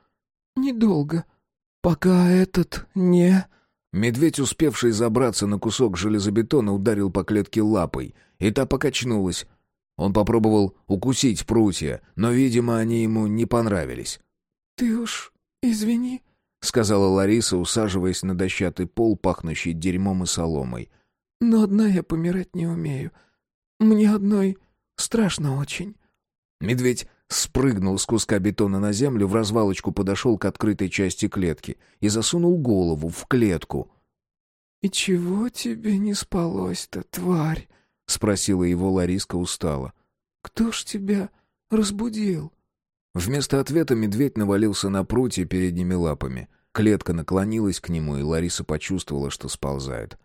Недолго. Пока этот не...» Медведь, успевший забраться на кусок железобетона, ударил по клетке лапой, и та покачнулась. Он попробовал укусить прутья, но, видимо, они ему не понравились. «Ты уж извини», — сказала Лариса, усаживаясь на дощатый пол, пахнущий дерьмом и соломой. «Но одна я помирать не умею. Мне одной страшно очень». Медведь спрыгнул с куска бетона на землю, в развалочку подошел к открытой части клетки и засунул голову в клетку. «И чего тебе не спалось-то, тварь?» — спросила его Лариска устало. «Кто ж тебя разбудил?» Вместо ответа медведь навалился на прутья передними лапами. Клетка наклонилась к нему, и Лариса почувствовала, что сползает.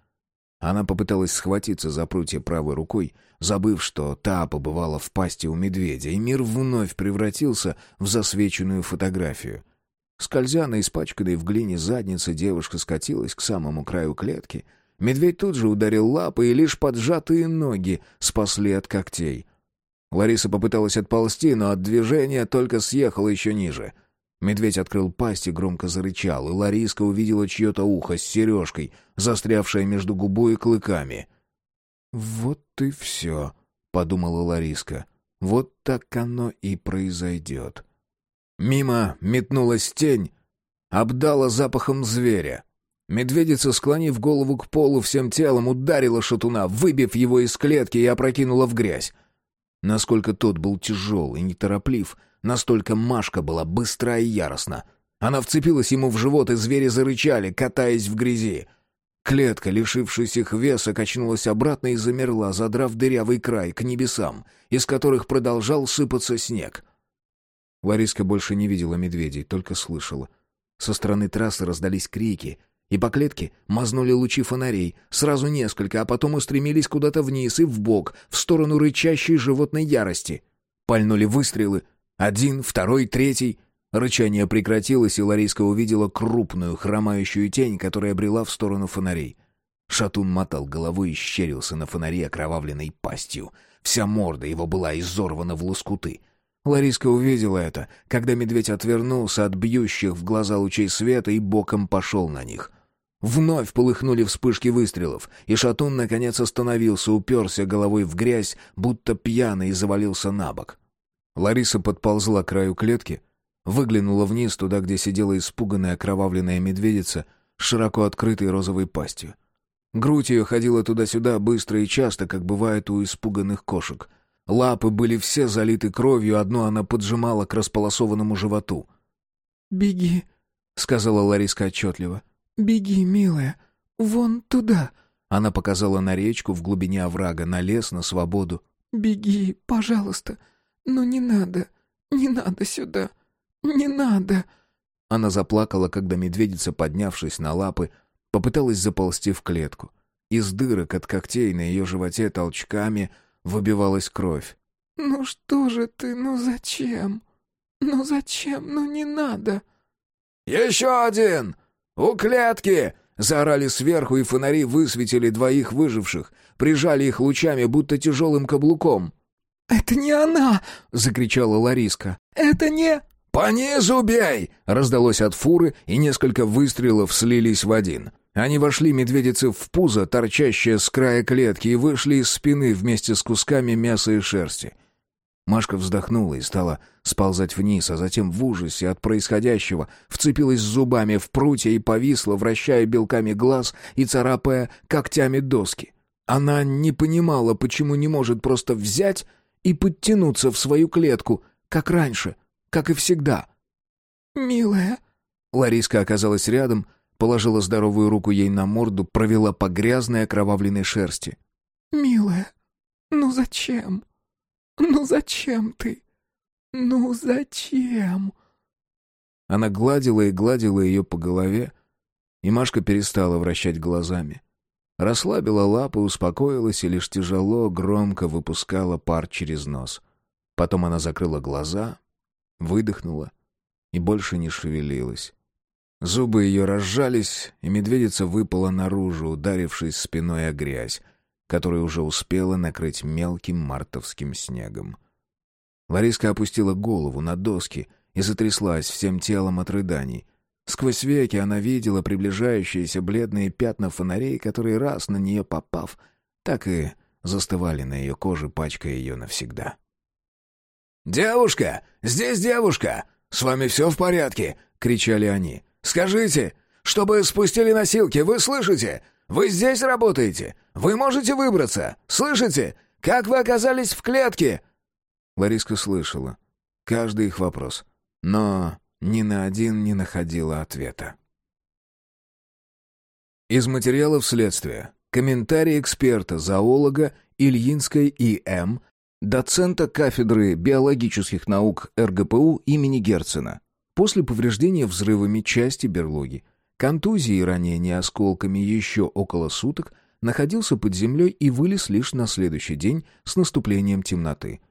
Она попыталась схватиться за прутья правой рукой, забыв, что та побывала в пасти у медведя, и мир вновь превратился в засвеченную фотографию. Скользя на испачканной в глине заднице, девушка скатилась к самому краю клетки. Медведь тут же ударил лапы, и лишь поджатые ноги спасли от когтей. Лариса попыталась отползти, но от движения только съехала еще ниже — Медведь открыл пасть и громко зарычал, и Лариска увидела чье-то ухо с сережкой, застрявшее между губой и клыками. «Вот и все», — подумала Лариска. «Вот так оно и произойдет». Мимо метнулась тень, обдала запахом зверя. Медведица, склонив голову к полу всем телом, ударила шатуна, выбив его из клетки и опрокинула в грязь. Насколько тот был тяжел и нетороплив — Настолько Машка была быстра и яростна. Она вцепилась ему в живот, и звери зарычали, катаясь в грязи. Клетка, лишившись их веса, качнулась обратно и замерла, задрав дырявый край к небесам, из которых продолжал сыпаться снег. Лариска больше не видела медведей, только слышала. Со стороны трассы раздались крики, и по клетке мазнули лучи фонарей, сразу несколько, а потом устремились куда-то вниз и вбок, в сторону рычащей животной ярости. Пальнули выстрелы, один, второй, третий. Рычание прекратилось, и Лариска увидела крупную, хромающую тень, которая брела в сторону фонарей. Шатун мотал головой и щерился на фонаре окровавленной пастью. Вся морда его была изорвана в лоскуты. Лариска увидела это, когда медведь отвернулся от бьющих в глаза лучей света и боком пошел на них. Вновь полыхнули вспышки выстрелов, и Шатун наконец остановился, уперся головой в грязь, будто пьяный и завалился на бок. Лариса подползла к краю клетки, выглянула вниз туда, где сидела испуганная окровавленная медведица с широко открытой розовой пастью. Грудь ее ходила туда-сюда быстро и часто, как бывает у испуганных кошек. Лапы были все залиты кровью, одну она поджимала к располосованному животу. «Беги», — сказала Лариска отчетливо. «Беги, милая, вон туда». Она показала на речку в глубине оврага, на лес, на свободу. «Беги, пожалуйста, «Ну не надо, не надо сюда, не надо!» Она заплакала, когда медведица, поднявшись на лапы, попыталась заползти в клетку. Из дырок от когтей на ее животе толчками выбивалась кровь. «Ну что же ты, ну зачем? Ну зачем? Ну не надо!» «Еще один! У клетки!» Заорали сверху, и фонари высветили двоих выживших, прижали их лучами, будто тяжелым каблуком. «Это не она!» — закричала Лариска. «Это не...» «По низу бей!» — раздалось от фуры, и несколько выстрелов слились в один. Они вошли медведицы в пузо, торчащее с края клетки, и вышли из спины вместе с кусками мяса и шерсти. Машка вздохнула и стала сползать вниз, а затем в ужасе от происходящего вцепилась зубами в прутья и повисла, вращая белками глаз и царапая когтями доски. Она не понимала, почему не может просто взять и подтянуться в свою клетку, как раньше, как и всегда. «Милая...» Лариска оказалась рядом, положила здоровую руку ей на морду, провела по грязной окровавленной шерсти. «Милая, ну зачем? Ну зачем ты? Ну зачем?» Она гладила и гладила ее по голове, и Машка перестала вращать глазами. Расслабила лапы, успокоилась и лишь тяжело, громко выпускала пар через нос. Потом она закрыла глаза, выдохнула и больше не шевелилась. Зубы ее разжались, и медведица выпала наружу, ударившись спиной о грязь, которая уже успела накрыть мелким мартовским снегом. Лариска опустила голову на доски — и затряслась всем телом от рыданий. Сквозь веки она видела приближающиеся бледные пятна фонарей, которые, раз на нее попав, так и застывали на ее коже, пачкая ее навсегда. «Девушка! Здесь девушка! С вами все в порядке?» — кричали они. «Скажите, чтобы спустили носилки, вы слышите? Вы здесь работаете? Вы можете выбраться? Слышите? Как вы оказались в клетке?» Лариска слышала. Каждый их вопрос но ни на один не находила ответа. Из материалов следствия. Комментарий эксперта, зоолога Ильинской И.М., доцента кафедры биологических наук РГПУ имени Герцена. После повреждения взрывами части берлоги, контузии и ранения осколками еще около суток, находился под землей и вылез лишь на следующий день с наступлением темноты.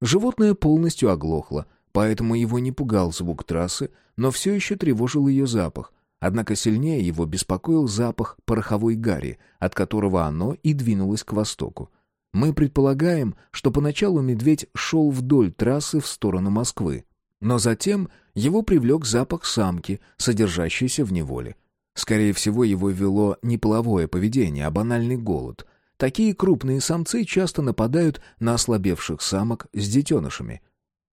Животное полностью оглохло, поэтому его не пугал звук трассы, но все еще тревожил ее запах. Однако сильнее его беспокоил запах пороховой гари, от которого оно и двинулось к востоку. Мы предполагаем, что поначалу медведь шел вдоль трассы в сторону Москвы, но затем его привлек запах самки, содержащейся в неволе. Скорее всего, его вело не половое поведение, а банальный голод. Такие крупные самцы часто нападают на ослабевших самок с детенышами.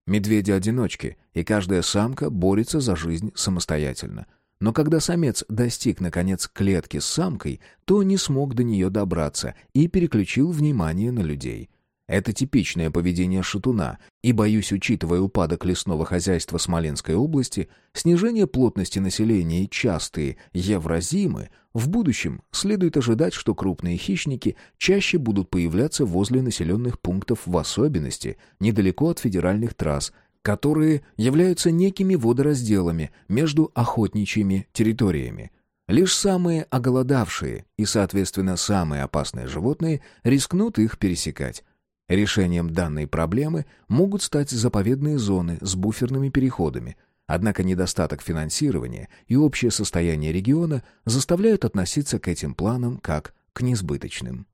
Медведи-одиночки, и каждая самка борется за жизнь самостоятельно. Но когда самец достиг, наконец, клетки с самкой, то не смог до нее добраться и переключил внимание на людей. Это типичное поведение шатуна, и, боюсь, учитывая упадок лесного хозяйства Смоленской области, снижение плотности населения и частые евразимы, в будущем следует ожидать, что крупные хищники чаще будут появляться возле населенных пунктов в особенности, недалеко от федеральных трасс, которые являются некими водоразделами между охотничьими территориями. Лишь самые оголодавшие и, соответственно, самые опасные животные рискнут их пересекать. Решением данной проблемы могут стать заповедные зоны с буферными переходами, однако недостаток финансирования и общее состояние региона заставляют относиться к этим планам как к несбыточным.